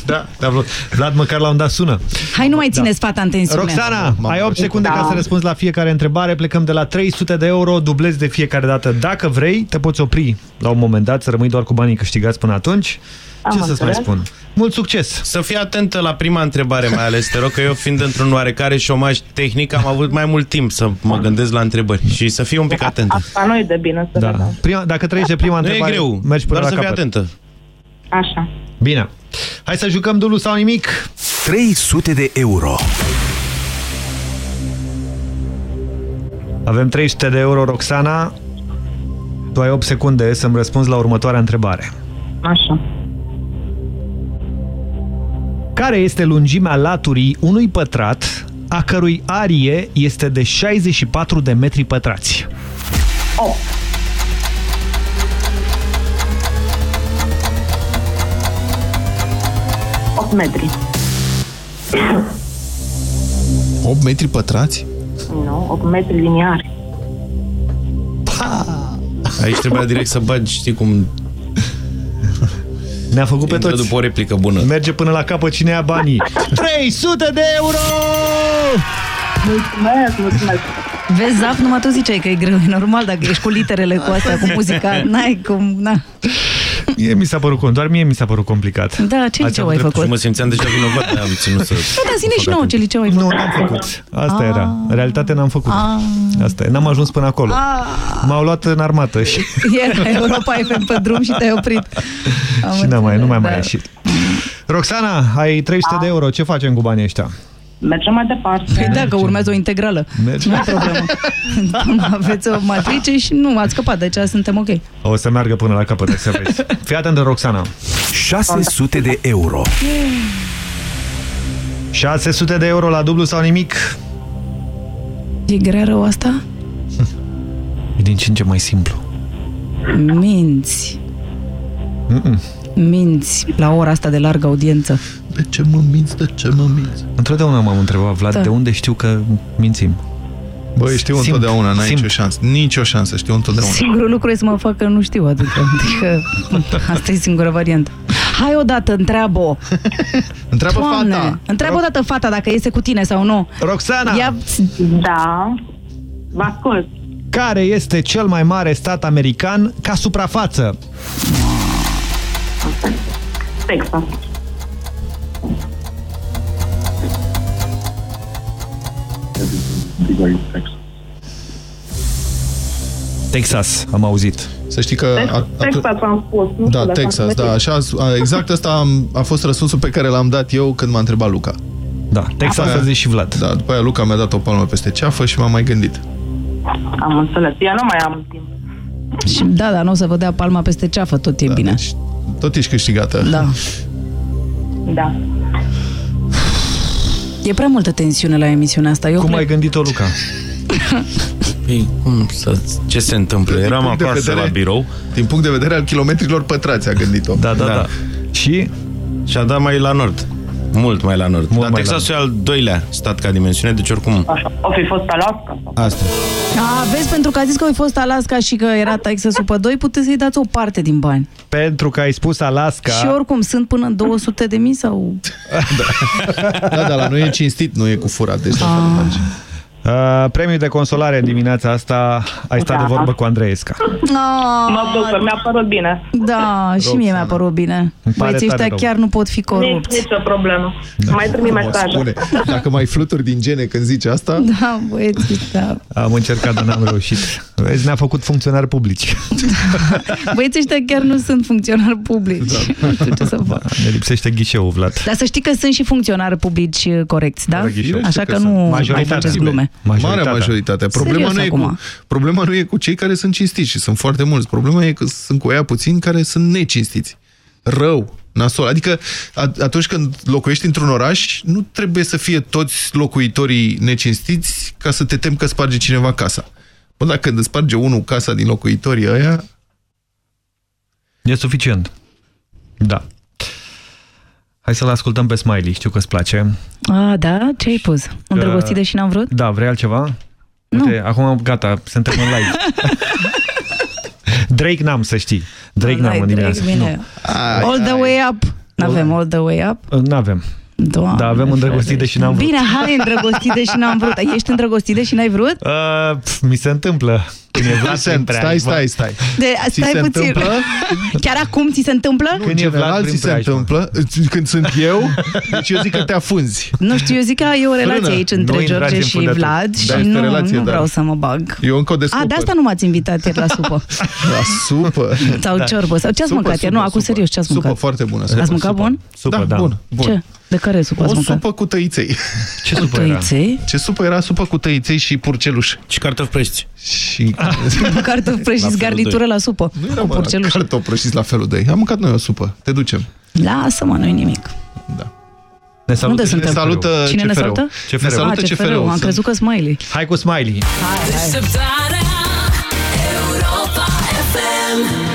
Da, da, Vlad. Vlad măcar la un dat sună. Hai, nu mai țineți fata în tensiune. Roxana, ai 8 secunde Da. ca să răspunzi la fiecare întrebare. Plecăm de la 300 de euro, dublezi de fiecare dată. Dacă vrei, te poți opri la un moment dat, să rămâi doar cu banii câștigați până atunci. Am Ce să-ți mai înțeles. spun? Mult succes! Să fii atentă la prima întrebare, mai ales, te rog, că eu fiind într-un oarecare șomaj tehnic, am avut mai mult timp să mă gândesc la întrebări și să fii un pic atentă. Asta nu e de bine să Da. vedem. Prima, dacă treci de prima Nu e întrebare, greu, mergi până doar la să fii capăt. atentă. Așa. Bine. Hai să jucăm dublu sau nimic. 300 de euro. Avem 300 de euro, Roxana. Tu ai 8 secunde să-mi răspunzi la următoarea întrebare. Așa. Care este lungimea laturii unui pătrat a cărui arie este de 64 de metri pătrați? 8. 8 metri. [COUGHS] 8 metri pătrați? Nu, 8 metri liniari. Aici trebuia direct să bagi, știi cum... Ne-a făcut pe Intră toți. după o replică bună. Merge până la capăt cine ia banii. [LAUGHS] 300 de euro! Mulțumesc, mulțumesc. Vezi, Zaf, numai tu ziceai că e greu. E normal dacă ești cu literele, cu astea, cu muzica. [LAUGHS] N-ai cum, na. Mie mi s-a părut, doar mie mi s-a părut complicat. Da, ce Ați liceu avut ai dreptate. făcut? Și mă simțeam deja vinovat, de am ținut să... Da, da, zine și nouă ce liceu ai făcut. Nu, n-am făcut. Asta Ah. era. În realitate n-am făcut. Ah. Asta e. N-am ajuns până acolo. Ah. M-au luat în armată și, [LAUGHS] Era Europa FM pe drum și te-ai oprit. Am și n-am mai, nu mai înțeles, mai da. ieșit. Roxana, ai 300 de euro. Ce facem cu banii ăștia? Mergem mai departe. Păi da, că urmează o integrală. Merge. Nu e problemă. Aveți o matrice și nu ați scăpat, de aceea suntem ok. O să meargă până la capăt, să vezi. Fii atent de Roxana. 600 de euro. 600 de euro la dublu sau nimic. E grea rău asta? E din ce în ce mai simplu. Minți. Mm-mm. Minți la ora asta de largă audiență. De ce mă minți? De ce mă minți? Întotdeauna m-am întrebat, Vlad, Da. de unde știu că mințim? Băi, știu Simt, întotdeauna, n-ai simt. nicio șansă. Nicio șansă, știu întotdeauna. Singurul lucru e să mă fac că nu știu atât. Adică asta e singura variantă. Hai odată, întreabă-o. Întreabă Doamne, fata. Întreabă odată fata dacă iese cu tine sau nu. Roxana! Ia... Da. Vă ascult. Care este cel mai mare stat american ca suprafață? Texas. Texas, am auzit. Să știi că... a- atu- Texas am spus. Nu știu Da, dacă Texas, am da, așa, a- exact ăsta am- a fost răspunsul pe care l-am dat eu când m-a întrebat Luca. Da, Texas a zis și Vlad. Da, după aia Luca mi-a dat o palmă peste ceafă și m-am mai gândit. Am înțeles. Eu nu mai am timp. Și da, dar nu o să vă dea palma peste ceafă, tot e bine. Deci, tot ești câștigată. Da. Da. E prea multă tensiune la emisiunea asta. Eu Cum plec- ai gândit-o, Luca? Păi, cum să... Ce se întâmplă? Din Eram punct de acasă vedere- la birou. Din punct de vedere al kilometrilor pătrați a gândit-o. Da, da, da. Și? Și a dat mai la nord. Mult mai la nord. Mult Dar mai Texasul e al doilea stat ca dimensiune, deci oricum... Așa. O fi fost Alaska. Asta. A, vezi, pentru că a zis că ai fost Alaska și că era Texasul pe 2, puteți să-i dați o parte din bani. Pentru că ai spus Alaska... Și oricum, sunt până în 200 de mii sau... [LAUGHS] Da, dar la noi e cinstit, nu e cu furat. Deci Ah. Așa face. Uh, premiul de consolare în dimineața asta ai stat Da. de vorbă cu Andreesca. Mă bucur, mi-a părut bine. Da, și mie mi-a părut bine. Îmi pare Băieții tare ăștia rău. chiar nu pot fi Nici, corupți. nici o problemă. Mai trimit Mă mesaje. spune. Dacă mai fluturi din gene când zici asta, Da, băieții ăștia. Am încercat, dar n-am reușit. Vezi, ne-a făcut funcționari publici. [LAUGHS] Băieții ăștia chiar nu sunt funcționari publici. Da. Nu știu ce să fac. Ne lipsește ghișeul, Vlad. Dar să știi că sunt și funcționari publici uh, corecți, da? Fără ghișeu. Așa că că nu sunt. mai Majoritatea. faceți glume. Marea majoritate. Problema Serios nu, e acum. cu, problema nu e cu cei care sunt cinstiți și sunt foarte mulți. Problema e că sunt cu ea puțini care sunt necinstiți. Rău, nasol. Adică a- atunci când locuiești într-un oraș, nu trebuie să fie toți locuitorii necinstiți ca să te temi că sparge cineva casa. Bă, dacă îți sparge unul casa din locuitorii ăia, E suficient. Da. Hai să-l ascultăm pe Smiley, știu că îți place. A, da? Ce ai pus? Îndrăgostit deși n-am vrut? Da, vrei altceva? Uite, acum gata, suntem în live. [LAUGHS] Drake n-am, să știi. Drake n-am Hai, în dimineața. Drake, bine. All the way up. N-avem all the way up. Nu. N-avem. Doamne, Da, avem îndrăgostit deși n-am vrut. Bine, hai îndrăgostit deși n-am vrut. Ești îndrăgostit deși n-ai vrut? Uh, pf, mi se întâmplă. Când e Vlad Stai, prin stai, preajmă. stai, stai. De, Ți stai se puțin. întâmplă? [LAUGHS] Chiar acum ți se întâmplă? în general ți se întâmplă, când sunt eu, deci eu zic că te afunzi. Nu știu, eu zic că e o relație Frână. aici între Nu intrați George în și fundături. Vlad Da, și este nu, relație, nu da. vreau să mă bag. Eu încă o A, descoper. de asta nu m-ați invitat ieri la supă. La supă. Sau ciorbă. Sau ce ați Supă, mâncat ieri? Nu, supă, acum supă. serios, ce ați Supă mâncat? foarte bună. Ați supă, mâncat supă. bun? Supă, da, da. bun. bun. Ce? De care supă O ați mâncat? supă cu tăiței. Ce supă era? Tăiței? Ce supă era? Supă cu tăiței și purceluș. Și cartofi prăjiți. Și... [LAUGHS] Cartofi prăjiți, garnitură la supă. Nu era Cu mă, purceluș. cartofi prăjiți la felul de ei. Am mâncat noi o supă. Te ducem. Lasă-mă, nu-i nimic. Ne salută, Unde suntem? Ne salută Cine ne CFR-ul. salută? CFR-ul. Ne salută Ah, CFR-ul. Am Sunt- crezut că Smiley. Hai cu Smiley. Deșteptarea Europa FM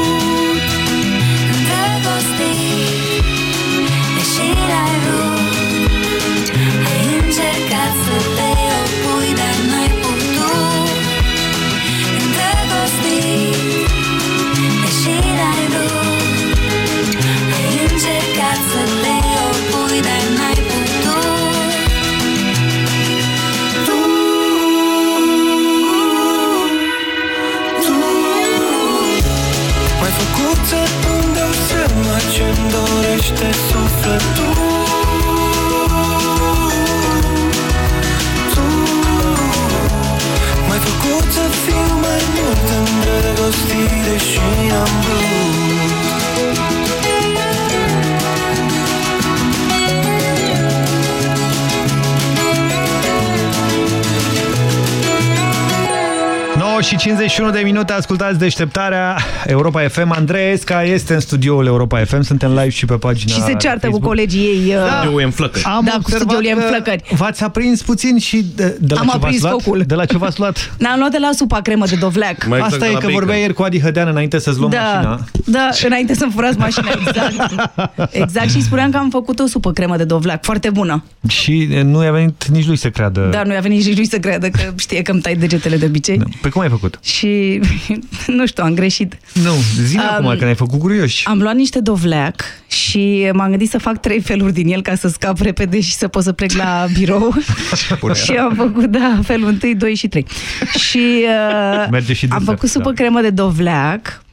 îndrăgostire și am vrut și 51 de minute, ascultați deșteptarea Europa FM. Andreesca este în studioul Europa FM, suntem live și pe pagina Și se ceartă Facebook. cu colegii ei. uh, Studioul e în flăcări. Am Da, cu observat studioul e în că flăcări. V-ați aprins puțin și de, de la Am ce v-ați aprins luat? focul. De la ce v-ați luat? [LAUGHS] Ne-am luat de la supa cremă de dovleac. Mai exact Asta de e la că bacon. vorbea ieri cu Adi Hădean înainte să-ți luăm da, mașina. da, înainte să-mi furați mașina, exact. [LAUGHS] Exact, și îi spuneam că am făcut o supă cremă de dovleac, foarte bună. Și e, nu i-a venit nici lui să creadă. Dar nu i-a venit nici lui să creadă că știe că îmi tai degetele de obicei. Pe cum ai făcut? Și, [LAUGHS] nu știu, am greșit. Nu, zi Um, acum că ne-ai făcut curioși. Am luat niște dovleac și m-am gândit să fac trei feluri din el ca să scap repede și să pot să plec la [LAUGHS] birou. și am făcut, da, felul 1, 2 și 3. Și [LAUGHS] uh, Merge și am desert, făcut supă da. cremă de dovleac.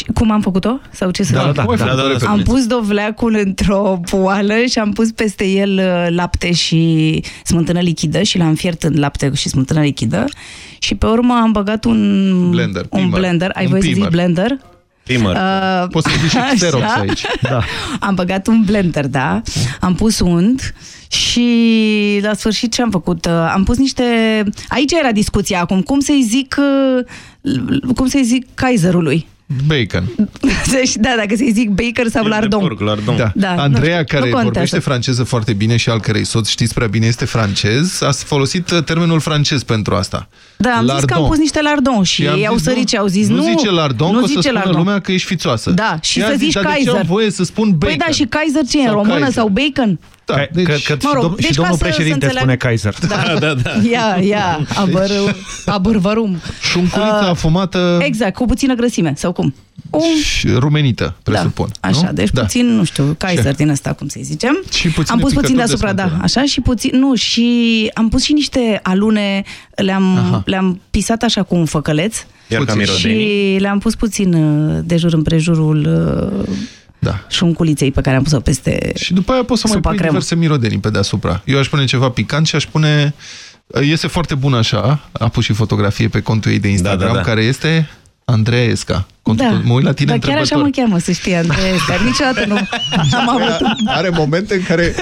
Și cum am făcut-o? Sau ce să Da, fac? da, da, da, da, da. Am pus dovleacul într-o poală și am pus peste el uh, lapte și smântână lichidă și l-am fiert în lapte și smântână lichidă și pe urmă am băgat un Blender, un pimer. blender. Ai Un voie să zici pimer. blender? Primer. Uh, Poți să zici și așa. Xerox aici. [LAUGHS] Da. Am băgat un blender, da? Am pus unt și la sfârșit ce am făcut? Uh, Am pus niște... Aici era discuția acum. Cum să-i zic... uh, Cum să-i zic Kaiserului? Bacon. Deci, da, dacă să-i zic Baker sau Lardon. Porc, lardon. Da. Da, nu Andreea, știu, care nu contează. vorbește franceză foarte bine și al cărei soț știți prea bine este francez, a folosit uh, termenul francez pentru asta. Da, am zis că am pus niște lardon și I-am ei au zis, sărit și au zis nu. Nu zice lardon, nu că o să zice spună lardon. lumea că ești fițoasă. Da, și Ea să zice, zici dar de ce Kaiser. am voie să spun bacon? Păi da, și Kaiser ce e în Sau română Kaiser. sau bacon? Da, Că, deci, că, că Mă și, rog, dom deci și ca domnul să- să președinte înțeleg- spune Kaiser. Da, da, da. Ia, ia, abăr, [LAUGHS] abărvărum. șuncurița Uh, afumată Exact, cu puțină grăsime, sau cum? Un și rumenită, presupun. Da, așa, nu? deci da. puțin, nu știu, Kaiser din ăsta, cum să-i zicem. Și puține am pus puțin picături de deasupra, da, smântână. așa, și puțin, nu, și am pus și niște alune, le-am le-am pisat așa cu un făcăleț Iar ca Puțin. mirodenii. și le-am pus puțin uh, de jur împrejurul uh, Da. șunculiței pe care am pus-o peste Și după aia poți să mai supa pui cremă. diverse mirodenii pe deasupra. Eu aș pune ceva picant și aș pune... Este foarte bun așa, a pus și fotografie pe contul ei de Instagram, Da, da, da. care este Andreea Esca. Contul, Da, mă uit la tine dar chiar așa întrebător. mă cheamă, să știi, Andrei, dar niciodată nu [LAUGHS] am avut un... Are momente în care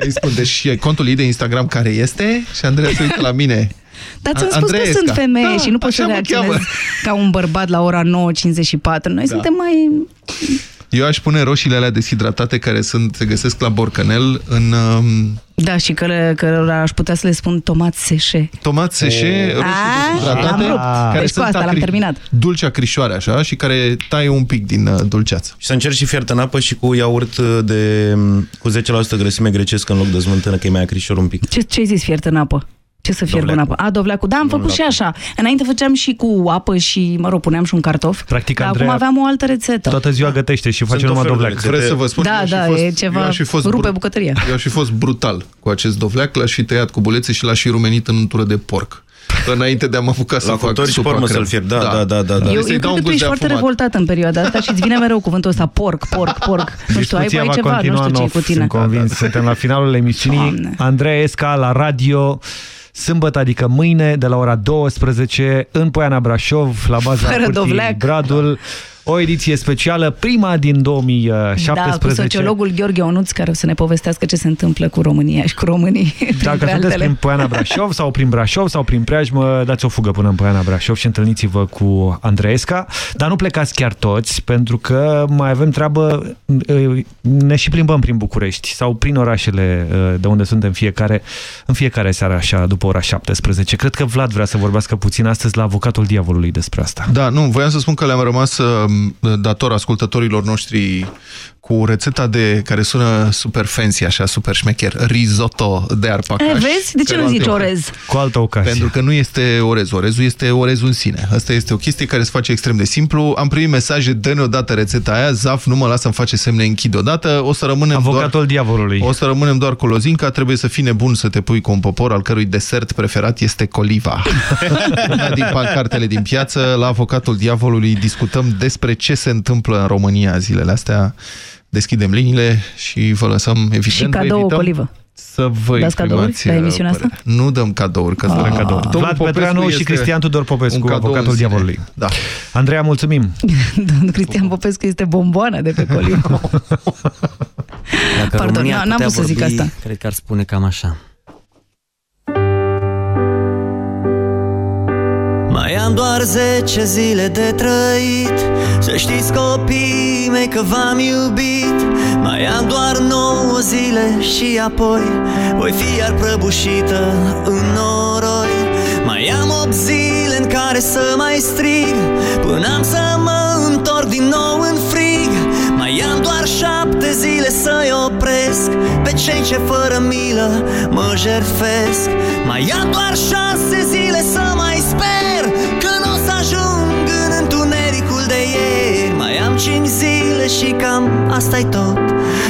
îi spun, deci contul ei de Instagram care este și Andreea se uită la mine. Dar ți-am A- spus că Andreesca. sunt femeie Da, și nu pot să așa mă reacționez cheamă. ca un bărbat la ora 9.54. Noi Da. suntem mai... Eu aș pune roșiile alea deshidratate care sunt, se găsesc la borcanel în, um, Da, și că, cărora aș putea să le spun tomați seșe. Tomați seșe, Oh. roșii Ah, deshidratate, am rupt. care Deci cu sunt asta l-am acri- terminat. dulce acrișoare așa și care taie un pic din uh, dulceață. Și să încerci și fiert în apă și cu iaurt de, cu 10% grăsime grecesc în loc de smântână, că e mai acrișor un pic. Ce, ce ai zis fiert în apă? Ce să fierb în Dovleacul. apă? A, dovleacul. Da, am făcut și așa. Înainte făceam și cu apă și, mă rog, puneam și un cartof. Practic, Dar acum Andreea, aveam o altă rețetă. Toată ziua gătește și face Sunt numai tot felul de dovleac. rețete. Vreți să vă spun? Da, Eu aș fi da, fost- e eu ceva, aș fi fost rupe brut- bucătăria. Eu aș fi fost brutal cu acest dovleac, l-aș fi tăiat cu bulețe și l-aș fi rumenit în untură de porc. Înainte de a mă apuca să La fac cuptor și supa pe urmă cremă. să-l fierb. Da, da, da, da, da. Eu, eu Să-i cred dau că un tu gust ești de foarte afumat. revoltat în perioada asta și îți vine mereu cuvântul ăsta porc, porc, porc. Nu știu, ai, Discuția ai va ceva, nu continua știu în ce e off, cu tine. sunt convins. Suntem la finalul emisiunii. Doamne. Andreea Esca la radio, sâmbătă, adică mâine, de la ora 12, în Poiana Brașov, la baza Fără Curții dovleac. Bradul. O ediție specială, prima din 2017. Da, cu sociologul Gheorghe Onuț, care o să ne povestească ce se întâmplă cu România și cu românii. [LAUGHS] Dacă printre sunteți altele. prin Poiana Brașov sau prin Brașov sau prin preajmă, dați o fugă până în Poiana Brașov și întâlniți-vă cu Andreesca. Dar nu plecați chiar toți, pentru că mai avem treabă, ne și plimbăm prin București sau prin orașele de unde suntem fiecare, în fiecare seară așa, după ora 17. Cred că Vlad vrea să vorbească puțin astăzi la avocatul diavolului despre asta. Da, nu, voiam să spun că le-am rămas uh, dator ascultătorilor noștri cu rețeta de, care sună super fancy, așa, super șmecher, risotto de arpacaș. E, vezi? De ce nu zici orez? Cu altă ocazie. Pentru că nu este orez. Orezul este orezul în sine. Asta este o chestie care se face extrem de simplu. Am primit mesaje, dă-ne odată rețeta aia, zaf, nu mă lasă să-mi face semne, închid odată, o să rămânem Avocatul doar, diavolului. O să rămânem doar cu lozinca, trebuie să fii nebun să te pui cu un popor al cărui desert preferat este coliva. Una [LAUGHS] din pancartele din piață, la avocatul diavolului discutăm despre ce se întâmplă în România zilele astea. Deschidem liniile și vă lăsăm, evident, Și vă cadou o evităm colivă. Să vă Dați cadouri exprimați, la uh, emisiunea asta? părerea. Nu dăm cadouri. Că Ah. Domnul Cadou. Vlad Popescu Petreanu și este Cristian Tudor Popescu, un cadou avocatul în sine. diavolului. Da. Andreea, mulțumim! [LAUGHS] Domnul Cristian Popescu este bomboana de pe colivă. Dacă Pardon, România n-am ar putea vrut să zic vorbi, asta. Cred că ar spune cam așa. Am doar 10 zile de trăit. Să știți copii mei că v-am iubit. Mai am doar 9 zile și apoi Voi fi iar prăbușită în noroi. Mai am 8 zile în care să mai strig Până am să mă întorc din nou în frig. Mai am doar 7 zile să-i opresc Pe cei ce fără milă mă jertfesc. Mai am doar 6 zile să mai sper ieri Mai am 5 zile și cam asta-i tot.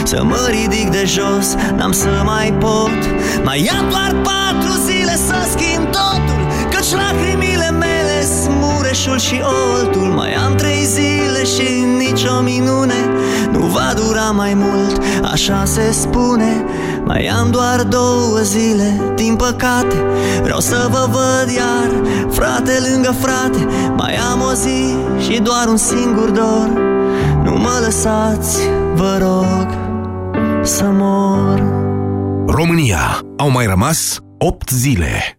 Să mă ridic de jos, n-am să mai pot. Mai am doar 4 zile să schimb totul Căci lacrimile mele smureșul și oltul Mai am 3 zile și nicio minune Nu va dura mai mult, așa se spune Mai am doar două zile, din păcate Vreau să vă văd iar, frate lângă frate Mai am o zi și doar un singur dor Nu mă lăsați, vă rog, să mor România. Au mai rămas 8 zile.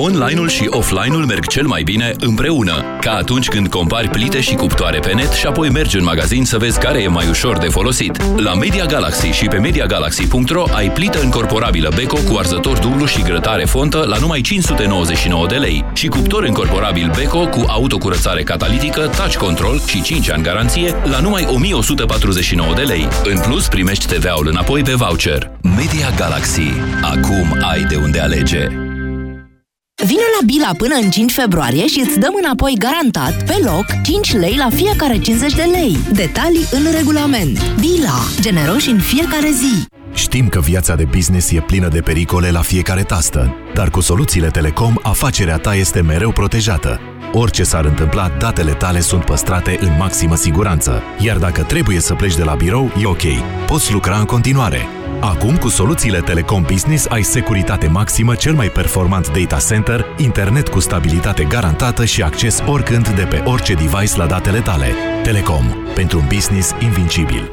Online-ul și offline-ul merg cel mai bine împreună, ca atunci când compari plite și cuptoare pe net și apoi mergi în magazin să vezi care e mai ușor de folosit. La Media Galaxy și pe MediaGalaxy.ro ai plită încorporabilă Beko cu arzător dublu și grătare fontă la numai 599 de lei și cuptor încorporabil Beko cu autocurățare catalitică, touch control și 5 ani garanție la numai 1149 de lei. În plus, primești TVA-ul înapoi pe voucher. Media Galaxy. Acum ai de unde alege. Vino la Bila până în 5 februarie și îți dăm înapoi garantat, pe loc, 5 lei la fiecare 50 de lei. Detalii în regulament. Bila. Generoși în fiecare zi. Știm că viața de business e plină de pericole la fiecare tastă, dar cu soluțiile Telecom, afacerea ta este mereu protejată. Orice s-ar întâmpla, datele tale sunt păstrate în maximă siguranță. Iar dacă trebuie să pleci de la birou, e ok. Poți lucra în continuare. Acum, cu soluțiile Telecom Business, ai securitate maximă, cel mai performant data center, internet cu stabilitate garantată și acces oricând de pe orice device la datele tale. Telecom. Pentru un business invincibil.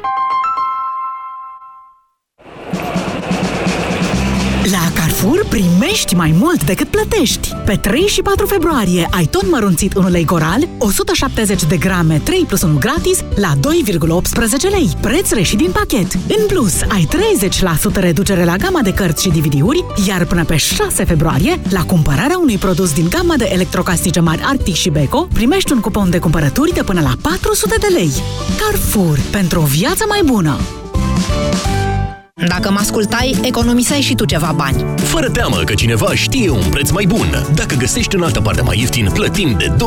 La Carrefour primești mai mult decât plătești. Pe 3 și 4 februarie ai ton mărunțit 1 lei coral, 170 de grame 3 plus 1 gratis la 2,18 lei, preț reșit din pachet. În plus, ai 30% reducere la gama de cărți și DVD-uri, iar până pe 6 februarie, la cumpărarea unui produs din gama de electrocasnice mari Arctic și Beko, primești un cupon de cumpărături de până la 400 de lei. Carrefour, pentru o viață mai bună! Dacă mă ascultai, economiseai și tu ceva bani. Fără teamă că cineva știe un preț mai bun. Dacă găsești în altă parte mai ieftin, plătim de două